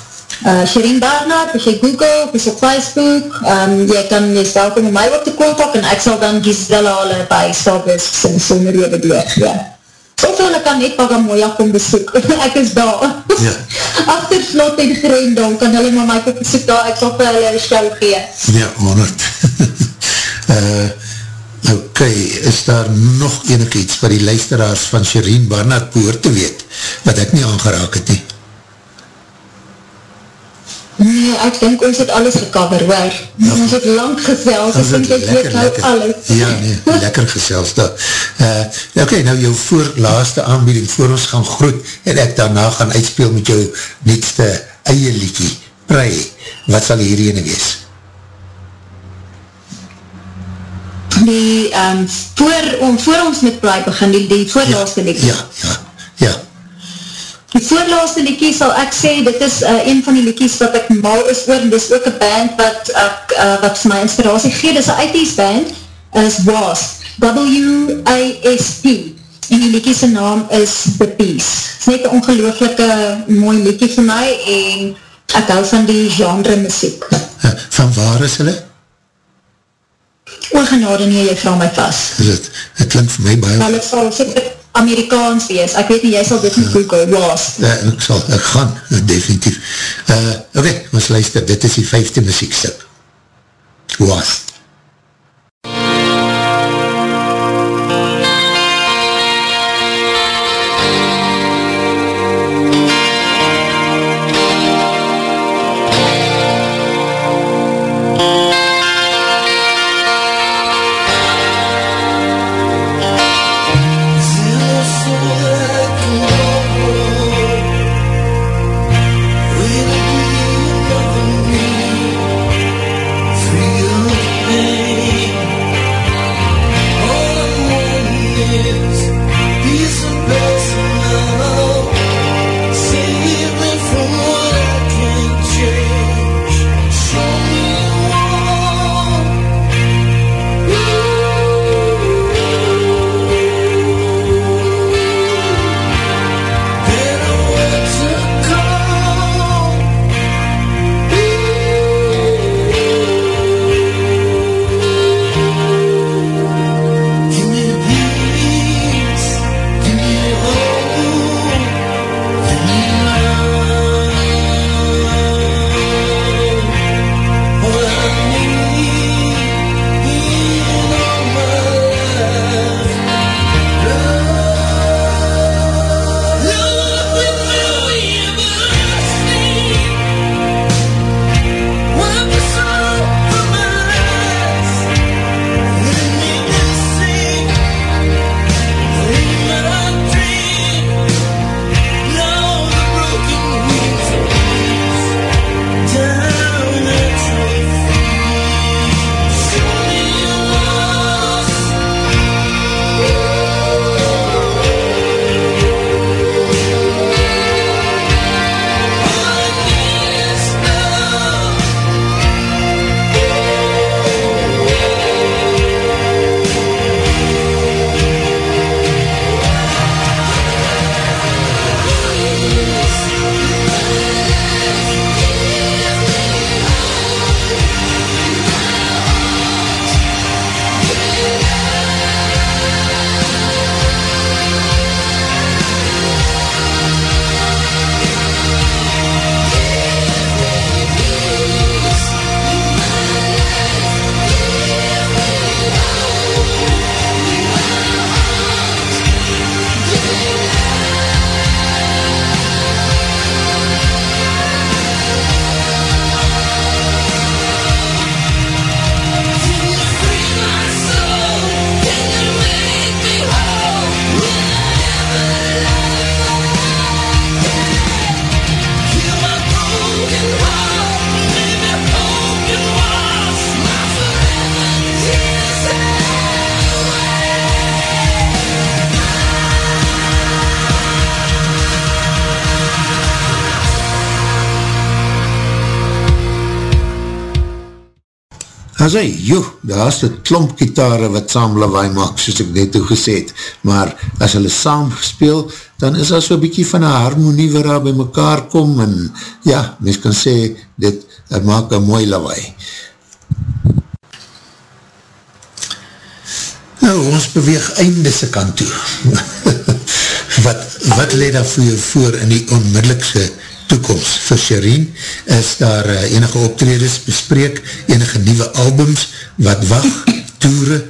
uh, Shireen Barnard, as jy Google, as jy Facebook, um, jy kan jy welkom met my op te kontak, en ek sal dan Gisela hulle by Starbucks in Sonderrede doog, ja. Of hulle kan net Pagamoya kom besoek, [laughs] ek is daar. Ja. [laughs] Achter slot en green, dan kan hulle maar my kom besoek daar, ek sal vir hulle een show gee. Ja, honderd. [laughs] uh, ok, is daar nog enig iets wat die luisteraars van Shireen Barnard behoor te weet, wat ek nie aangeraak het nie? Nee, ek denk ons het alles gecover, hoor. Ja, ons het lang gesels, denk ek weet nou alles. Ja, nee, [laughs] lekker gesels dat. Uh, ok, nou jou voorlaaste aanbieding, voor ons gaan groet, en ek daarna gaan uitspeel met jou netste eie liedje, Prei, wat sal hier ene wees? Die, um, voor, om, voor ons met Pride begin, die, die voorlaaste ja, liedje. Ja, ja, ja. Die voorlaaste liedje sal ek sê, dit is uh, een van die liedjes wat ek mal is oor, dit is ook een band wat, ek, uh, wat my inspiratie gee, dit is een 80s band, is WASP, W-A-S-P, en die liedje sy naam is The Peace. Het is net een ongelooflike mooi liedje vir my, en ek hou van die genre muziek. Uh, van waar is hulle? Oorgenade nie, jy vraag my pas. Is het, het klink vir my baie... Wel, het sal seker Amerikaans wees. Ek weet nie, jy sal dit nie Google, was. Uh, ek sal, ek gaan, uh, definitief. Uh, Oké, okay, ons luister, dit is die vijfde muziekstip. Was. As hy, joh, daar is die klomp gitare wat saam lawaai maak, soos ek net toe gesê het, maar as hulle saam speel, dan is daar so'n bykie van een harmonie waar daar by mekaar kom, en ja, mens kan sê, dit maak een mooi lawaai. Nou, ons beweeg einde se kant toe. [laughs] wat, wat leid daar vir jou voor in die onmiddelllikse toekomst vir Shireen, is daar uh, enige optreders bespreek, enige nieuwe albums, wat wacht, [coughs] toere?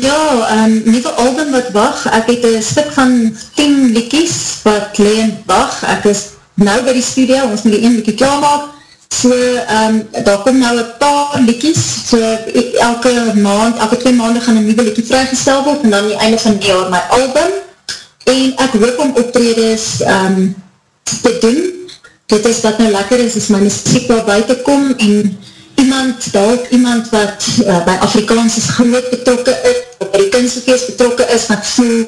Ja, um, nieuwe album wat wacht, ek het een stuk van 10 likies wat leen wacht, ek is nou by die studio, ons moet die 1 likie klaarmaak, so um, daar kom nou een paar likies, so elke maand, elke twee maanden gaan een nieuwe likie vrygestel word, en dan die einde van die jaar my album, en ek hoop om optreders, um, te doen. Dit is wat nou lekker is, is my muziek waar buiten kom en iemand, daar iemand wat uh, by Afrikaans is groot betrokke is, wat by die kunstfeest betrokke is, wat voel,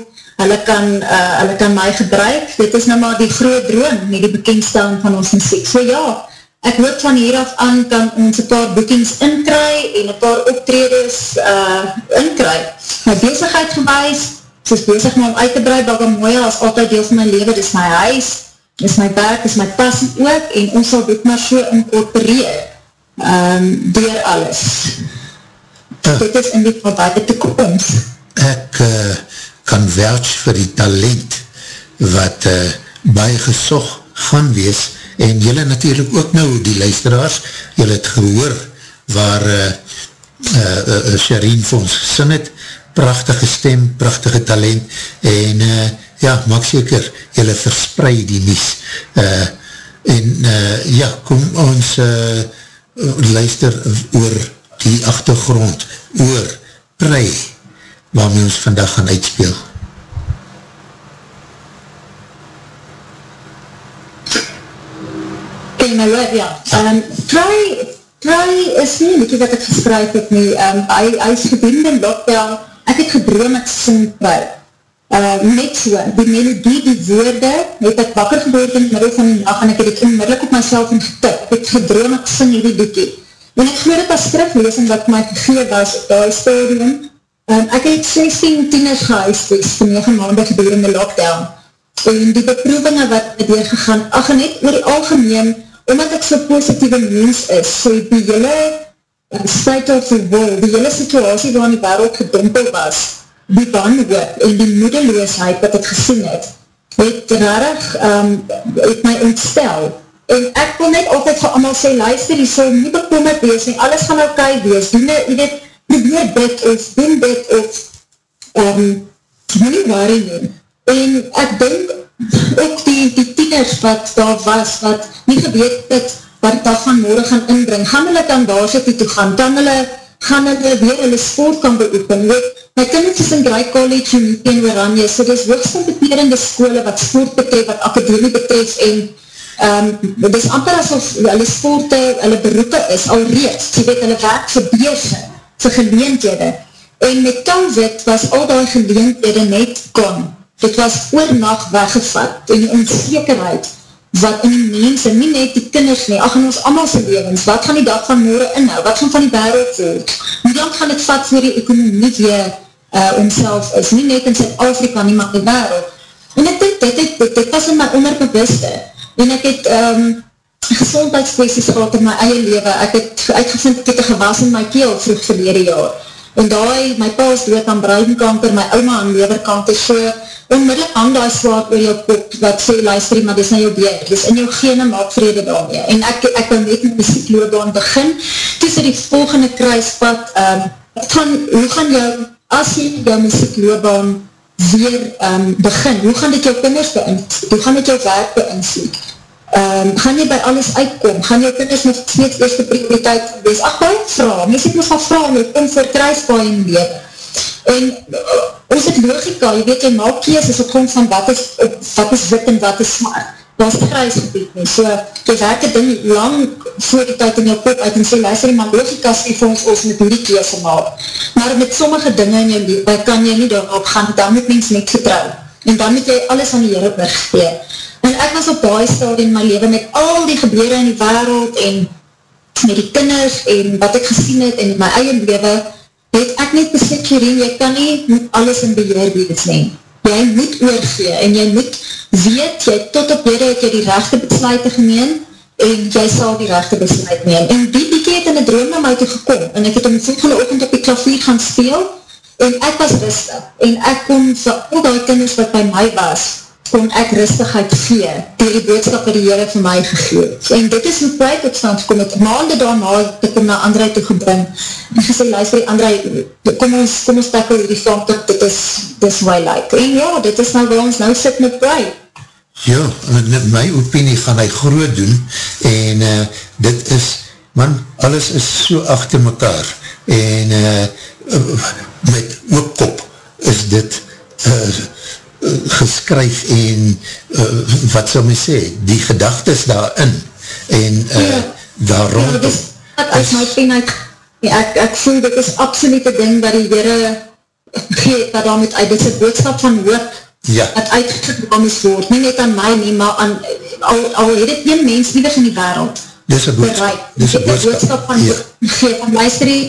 hulle kan, uh, hulle kan my gebruik, dit is nou maar die groot droom, nie die bekendstelling van ons muziek. So ja, ek hoop van hieraf aan kan ons een paar boekings inkry en een paar optredes uh, inkry. My bezigheid gewijs, soos bezig maar om uit te brei, Bagamoya is altyd deel van my leven, dit is my huis, is my werk, is my passie ook, en ons sal dit maar so incorporeer, um, door alles. Uh, dit is in die voorbije toekomst. Ek uh, kan welch vir die talent wat uh, baie gesocht gaan wees, en jylle natuurlijk ook nou, die luisteraars, jylle het gehoor waar uh, uh, uh, Shereen vir ons gesin het, prachtige stem, prachtige talent, en uh, ja, maak seker, jylle verspreid die nies. Uh, en uh, ja, kom ons uh, luister oor die achtergrond, oor prei, waarmee ons vandag gaan uitspeel. ken my hoor, ja. Um, try, try is nie een wat ek geskryf het nie. Um, hy, hy is gedoende lockdown. Ek het gedroom ek sing try. Uh, net so, die melodie, die woorde, het ek wakker geboord in die middel van die nacht en ek het het onmiddellik op myself in getik. Ek het gedroom ek sing hierdie doekie. En ek geloof het as skrifleesing wat my gegeer was op die stadium. Um, ek het 16 tieners gehuisvest vir 9 maanden gedurende lockdown. En die beproevinge wat het doorgegaan, ach en net oor die algemeen, omdat ek so positieve mens is, so die hele uh, state of the world, die hele situasie waarin die wereld gedompel was, die wanhoop en die moedeloosheid wat ek gesien het, het rarig, um, het my ontstel. En ek wil net altijd vir allemaal sê, luister, die sal nie bekommerd wees, en alles gaan ok wees, doen jy weet, probeer dit of, doen dit of, um, nie waarin neem. En ek denk, ook die, die tieners wat daar was, wat nie geweet het wat dag van morgen gaan inbring, gaan hulle dan daar sit toe gaan, dan hulle, gaan hulle weer hulle sport kan beoefen. Weet, my kinders is in Grey College en in Oranje, so dit is hoogstkompeterende skole wat sport betref, wat akademie betref en um, dit is amper asof hulle sporte, hulle beroepe is al reeds, jy weet, hulle werk vir beurse, vir geleentede. En met COVID was al die geleentede net kon, dit was oornacht weggevat en die onzekerheid wat in mense, nie net die kinders nie, ach in ons amalse levens, wat gaan die dag van morgen inhou, wat gaan van die wereld voelt, hoe lang gaan het vat voor die ekonomie weer uh, omself is, nie net in Zuid-Afrika, nie maar die wereld. En ek denk, dit, dit, dit, dit was in my onderbewuste, en ek het um, gezondheidskwesties gehad in my eie leven, ek het uitgevind, ek het een gewas in my keel vroeg verlede jaar, en daai, my pa is dood aan bruinkanker, my oma aan leverkanker, so, onmiddellik hang die swaak oor jou kop, wat sê, luister, maar dis na jou beer, dis in jou gene maak vrede daarmee, en ek, ek wil net met muziekloobaan begin, toes er die volgende kruispad, um, gaan, hoe gaan jou, as jy jou muziekloobaan weer um, begin, hoe gaan dit jou kinders beïnvloed, hoe gaan dit jou werk beïnvloed, um, gaan jy by alles uitkom, gaan jou kinders nog steeds eerste prioriteit wees, ach, baie vraag, mys ek moet gaan vraag, jy kom vir kruispaai in leven, en ons het logika, jy weet, jy maak kies is op grond van wat is, wat is wit en wat is smart, dat is kruis gebied nie, so, jy werk het ding lang voor die tijd in jou kop uit en sê, luister, maar logika sê vir ons, ons moet die kies maak, maar met sommige dinge in jou leven, kan jy nie daarop gaan, dan moet mens net vertrouw, en dan moet jy alles aan die Heere bergteer, en ek was op die stadium in my leven, met al die gebeuren in die wereld, en met die kinders, en wat ek gesien het, en my eie leven, het ek net besek, Jereen, jy kan nie met alles in beheer wees nie. Jy moet oorgee, en jy moet weet, jy tot op jyre het jy die rechte besluit gemeen, en jy sal die rechte besluit neem. En die die het in die droom na my toe gekom, en ek het om die volgende oogend op die klavier gaan speel, en ek was rustig, en ek kon vir al die kinders wat by my was, kon ek rustigheid gee, die die boodskap wat die Heere vir my gegeen. En dit is my plek op stand gekom, het maande daarna te kom na André toe gebring, en gesê, luister, André, kom ons, kom ons tackle die vond op, dit is, dit is my like. En ja, dit is nou waar ons nou sit met bly. Ja, in my opinie gaan hy groot doen, en uh, dit is, man, alles is so achter mekaar, en uh, met oopkop is dit, uh, geskryf en uh, wat sal my sê, die gedagtes daarin en uh, ja. daar rondom, ja, wat uit my pen uit, ja, ek, ek voel dit is absolute ding wat die Heere geet, wat daar moet uit, dit is een boodskap van hoop, ja. wat uitgekomen moest word, nie net aan my nie, maar aan, al, al het het een mens nie in die wereld, dis een boodskap, dis een boodskap, boodskap van ja. geet, van luister die,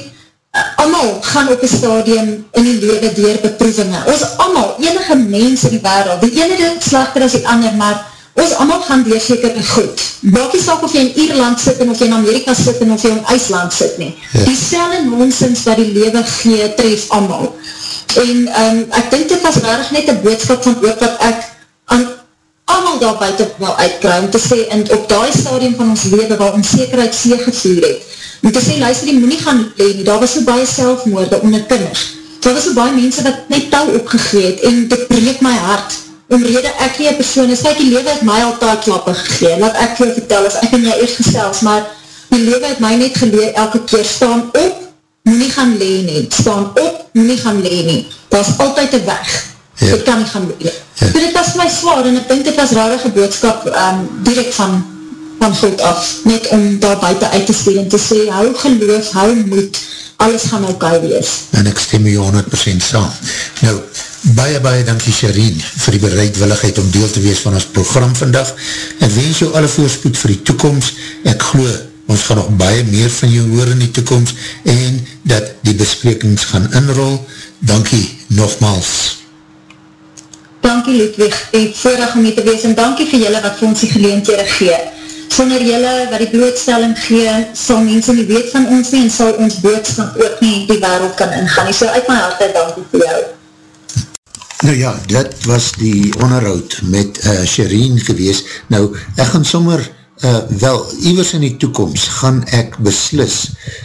allemaal gaan op een stadium in die lewe dier beproevinge, ons allemaal, enige mens in die wereld, die ene dit slachter as die ander, maar ons allemaal gaan weer seker goed. Maak die sak of jy in Ierland sit en of jy in Amerika sit en of jy in IJsland sit nie. Ja. Die selle nonsens wat die lewe gee, tref allemaal. En um, ek denk dit was rarig net een boodskap van ook wat ek aan allemaal daar buiten wil uitkry, om te sê, en op die stadium van ons lewe waar onzekerheid see gevoer het, om te sê, luister, die moet nie gaan leen nie, daar was so baie selfmoorde onder kinders, daar was so baie mense wat net touw opgegeet, en dit breek my hart, omrede ek nie een persoon is, kijk die lewe het my al taal klappe gegeen, laat ek vir vertel, as ek in jou eerst gestels, maar die lewe het my net geleer, elke keer staan op, moet nie gaan leen nie, staan op, moet nie gaan leen nie, dat is altyd een weg, ja. ek kan nie gaan leen. Ja. So dit was my zwaar, en ek denk dit was rarige boodskap, um, direct van, van God af, net om daar buiten uit te stuur, en te sê, hou geloof, hou moed, alles gaan nou kai wees. En ek stem jy 100% saam. Nou, baie, baie dankie Shereen vir die bereidwilligheid om deel te wees van ons program vandag. Ek wens jou alle voorspoed vir die toekomst. Ek glo, ons gaan nog baie meer van jou hoor in die toekomst en dat die besprekings gaan inrol. Dankie nogmaals. Dankie Ludwig, die voordag om hier te wees en dankie vir julle wat vir ons die geleentede gee sonder jylle wat die blootstelling gee, sal mense nie weet van ons nie, en sal ons boodskap ook nie die wereld kan ingaan. So uit my hart, dankie vir jou. Nou ja, dit was die onderhoud met uh, Shireen gewees. Nou, ek gaan sommer, uh, wel, iwers in die toekomst, gaan ek beslis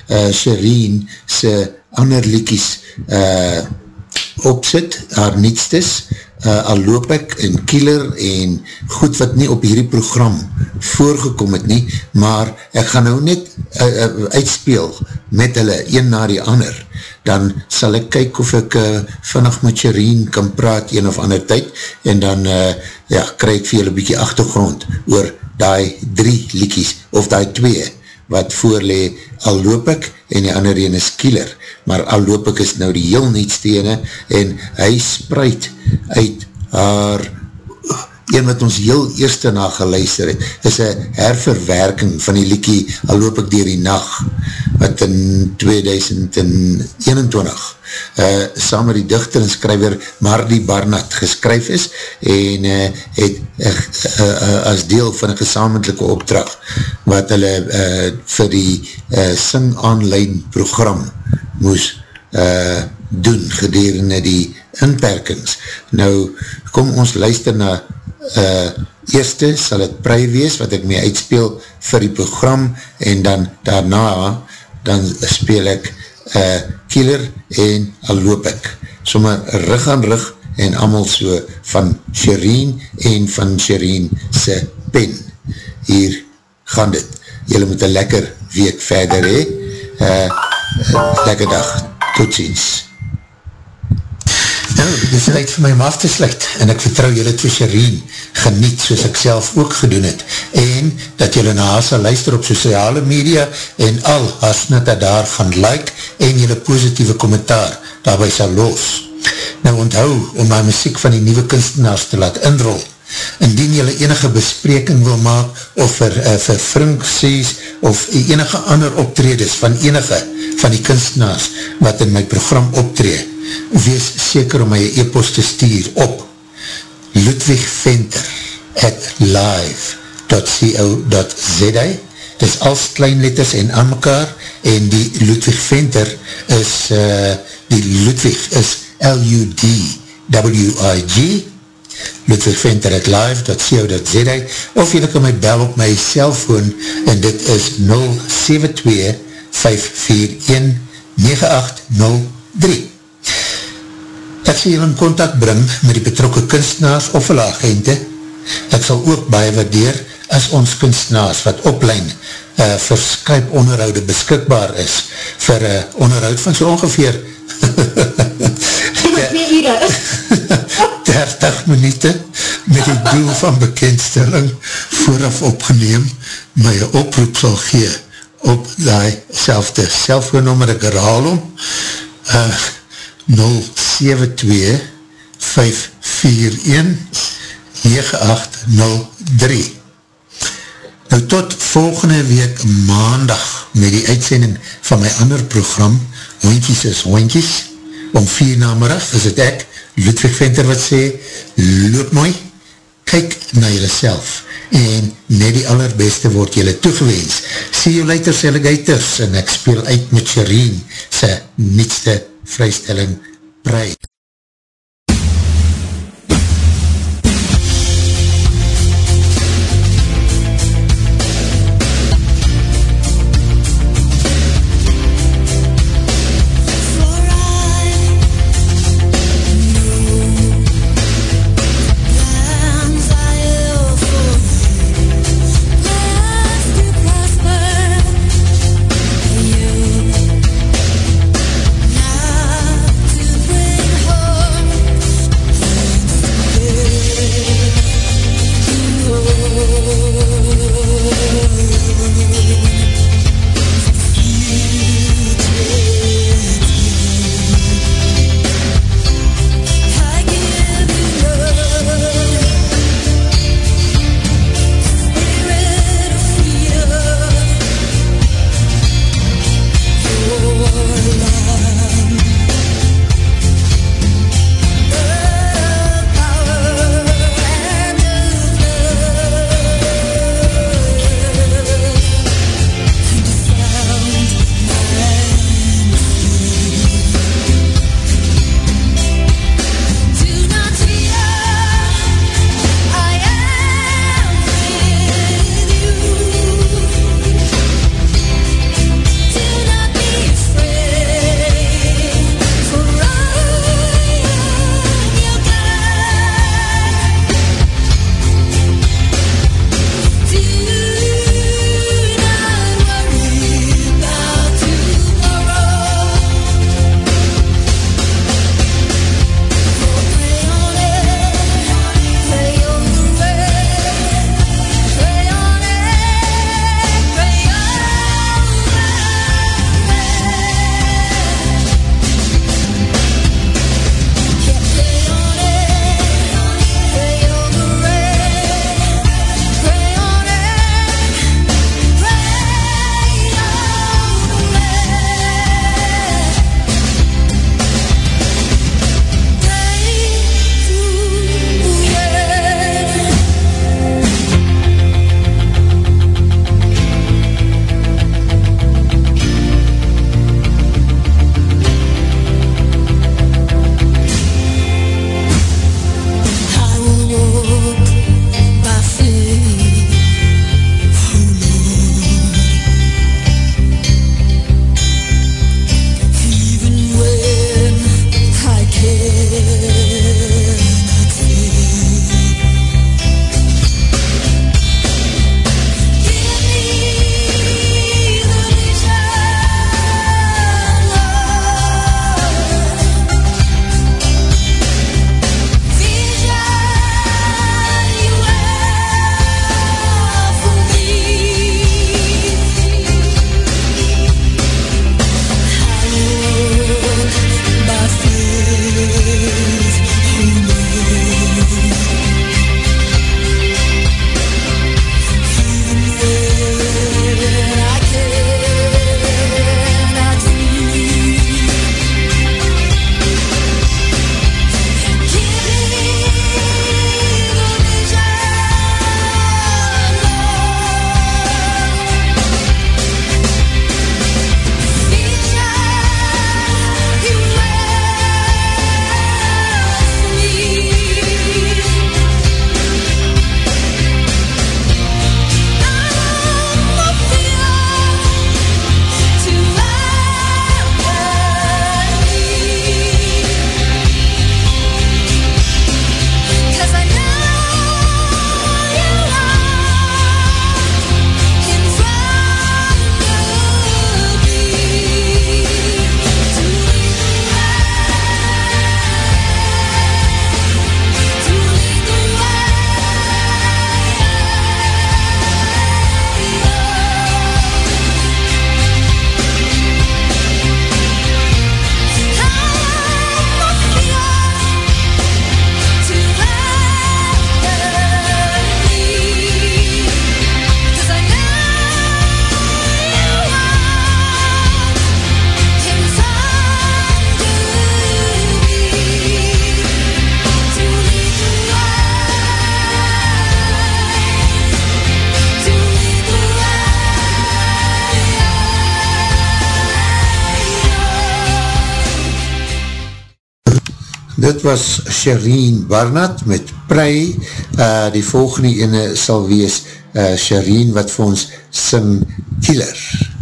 uh, Shireen se ander liekies uh, opzit, haar nietstes, uh, al loop ek in kieler en goed wat nie op hierdie program voorgekom het nie, maar ek gaan nou net uh, uh, uitspeel met hulle een na die ander, dan sal ek kyk of ek uh, vannig met Shereen kan praat een of ander tyd en dan uh, ja, kry ek vir julle bykie achtergrond oor die drie liekies of die twee wat voorlee al loop ek en die ander een is kieler maar al loop ek is nou die heel nietste ene en hy spuit uit haar een wat ons heel eerste na geluister het, is een herverwerking van die liekie al loop ek dier die nacht wat in 2021 uh, saam met die dichter en skryver Mardi Barnat geskryf is en uh, het uh, uh, as deel van een gesamentlijke opdracht wat hulle uh, vir die uh, Sing Online program moes uh, doen gedurende die inperkings. Nou, kom ons luister na uh, eerste sal het prei wees wat ek mee uitspeel vir die program en dan daarna dan speel ek uh, kieler en al loop ek. Sommar rug aan rug en amal so van Shereen en van Shereen se pen. Hier gaan dit. Julle moet een lekker week verder hee. Uh, lekker dag. Tot ziens. Nou, dit is tijd vir my om af te sluit en ek vertrouw julle twee Shereen geniet soos ek self ook gedoen het en dat julle na haar sal luister op sociale media en al haar snitte daar gaan like en julle positieve kommentaar daarby sal los. Nou onthou om my muziek van die nieuwe kunstenaars te laat inrol. Indien julle enige bespreking wil maak of vir, uh, vir funksies of enige ander optredes van enige van die kunstenaars wat in my program optreed, wees seker om my e-post te stuur op Ludwig Venter at live.co.za dis als kleinletters en aan mekaar en die Ludwig Venter is uh, die Ludwig is L-U-D-W-I-G Ludwig Venter at live.co.za of jy kan my bel op my cellfoon en dit is 072 541 9803 Ek sal julle in contact bring met die betrokke kunstenaars of hulle agente. Ek sal ook baie waardeer as ons kunstenaars wat oplein uh, vir Skype onderhoude beskikbaar is vir uh, onderhoud van so ongeveer [laughs] 30 [laughs] minute met die doel van bekendstelling vooraf opgeneem my oproep sal gee op die selfde selfoonnummer, ek herhaal om, uh, 072 541 9803 Nou tot volgende week maandag met die uitsending van my ander program Hoinkies is Hoinkies om vier namerig is het ek Ludwig Venter wat sê loop mooi, kyk na jylle self en net die allerbeste word jylle toegewens. See you later alligators en ek speel uit met Shireen sy nietste vrystelling Pride was Shireen Barnett met Prey. Uh, die volgende ene sal wees uh, Shireen wat vir ons sing Killer. High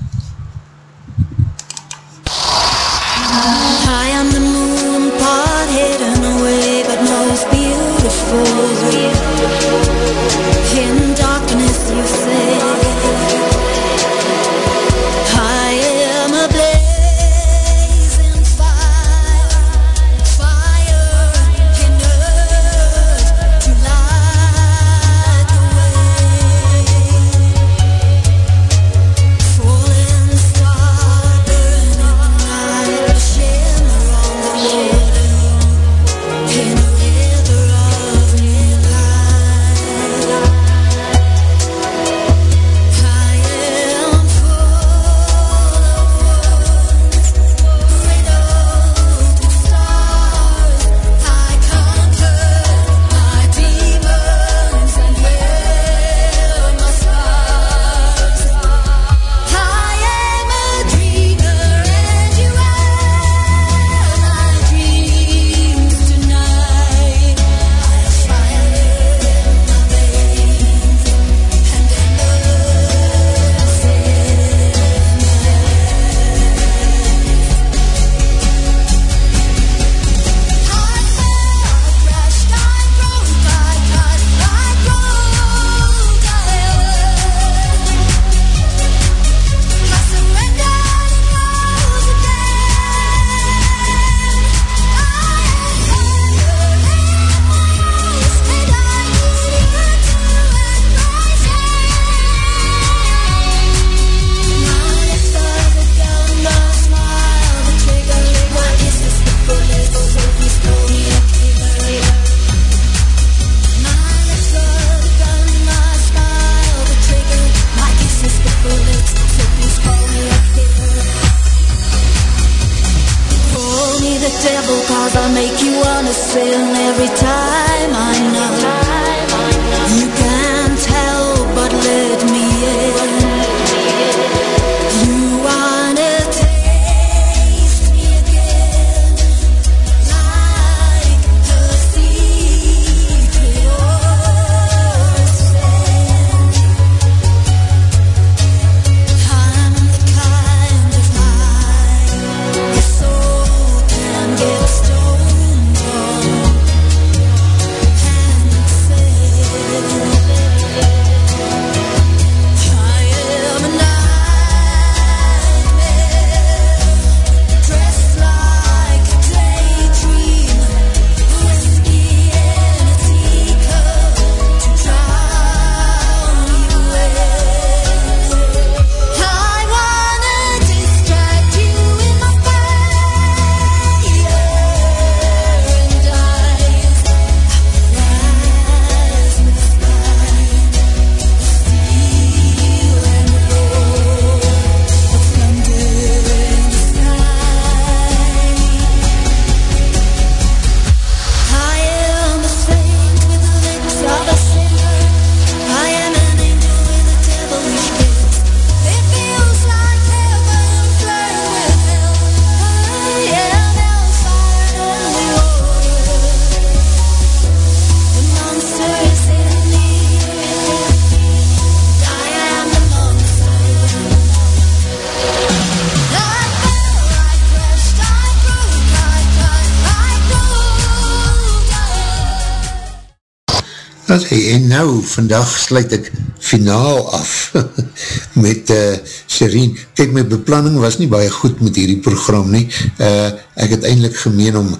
en nou, vandag sluit ek finaal af [laughs] met uh, Shireen. Kijk, my beplanning was nie baie goed met hierdie program nie. Uh, ek het eindelijk gemeen om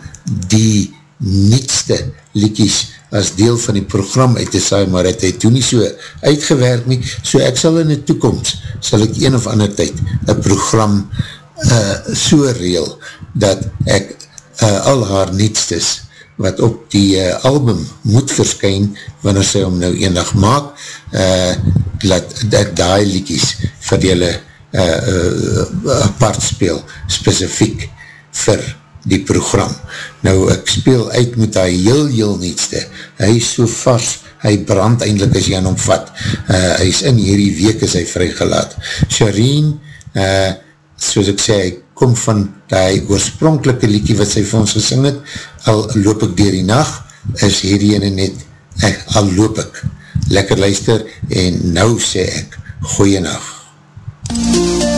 die nietste liedjies as deel van die program uit te saai, maar het het toen nie so uitgewerkt nie. So ek sal in die toekomst, sal ek een of ander tyd een program uh, so reel, dat ek uh, al haar nietstes wat op die uh, album moet verskyn, wanneer sy hom nou eendag maak, uh, laat ek daai liedjies vir julle uh, uh, apart speel, specifiek vir die program. Nou, ek speel uit met hy heel, heel nietste. Hy is so vars, hy brand eindelijk as jy aan hom vat. Uh, hy is in hierdie week is hy vrygelaat. Shireen, uh, soos ek sê, hy kom van die oorspronkelike liedje wat sy vir ons gesing het, al loop ek dier die nacht, is hierdie ene net, ek, al loop ek. Lekker luister en nou sê ek, goeie nacht. MUZIEK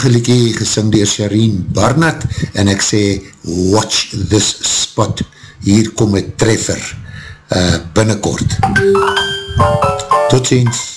prachtige liekie gesing door Shareen Barnard en ek sê watch this spot. Hier kom een treffer eh, uh, binnenkort tot ziens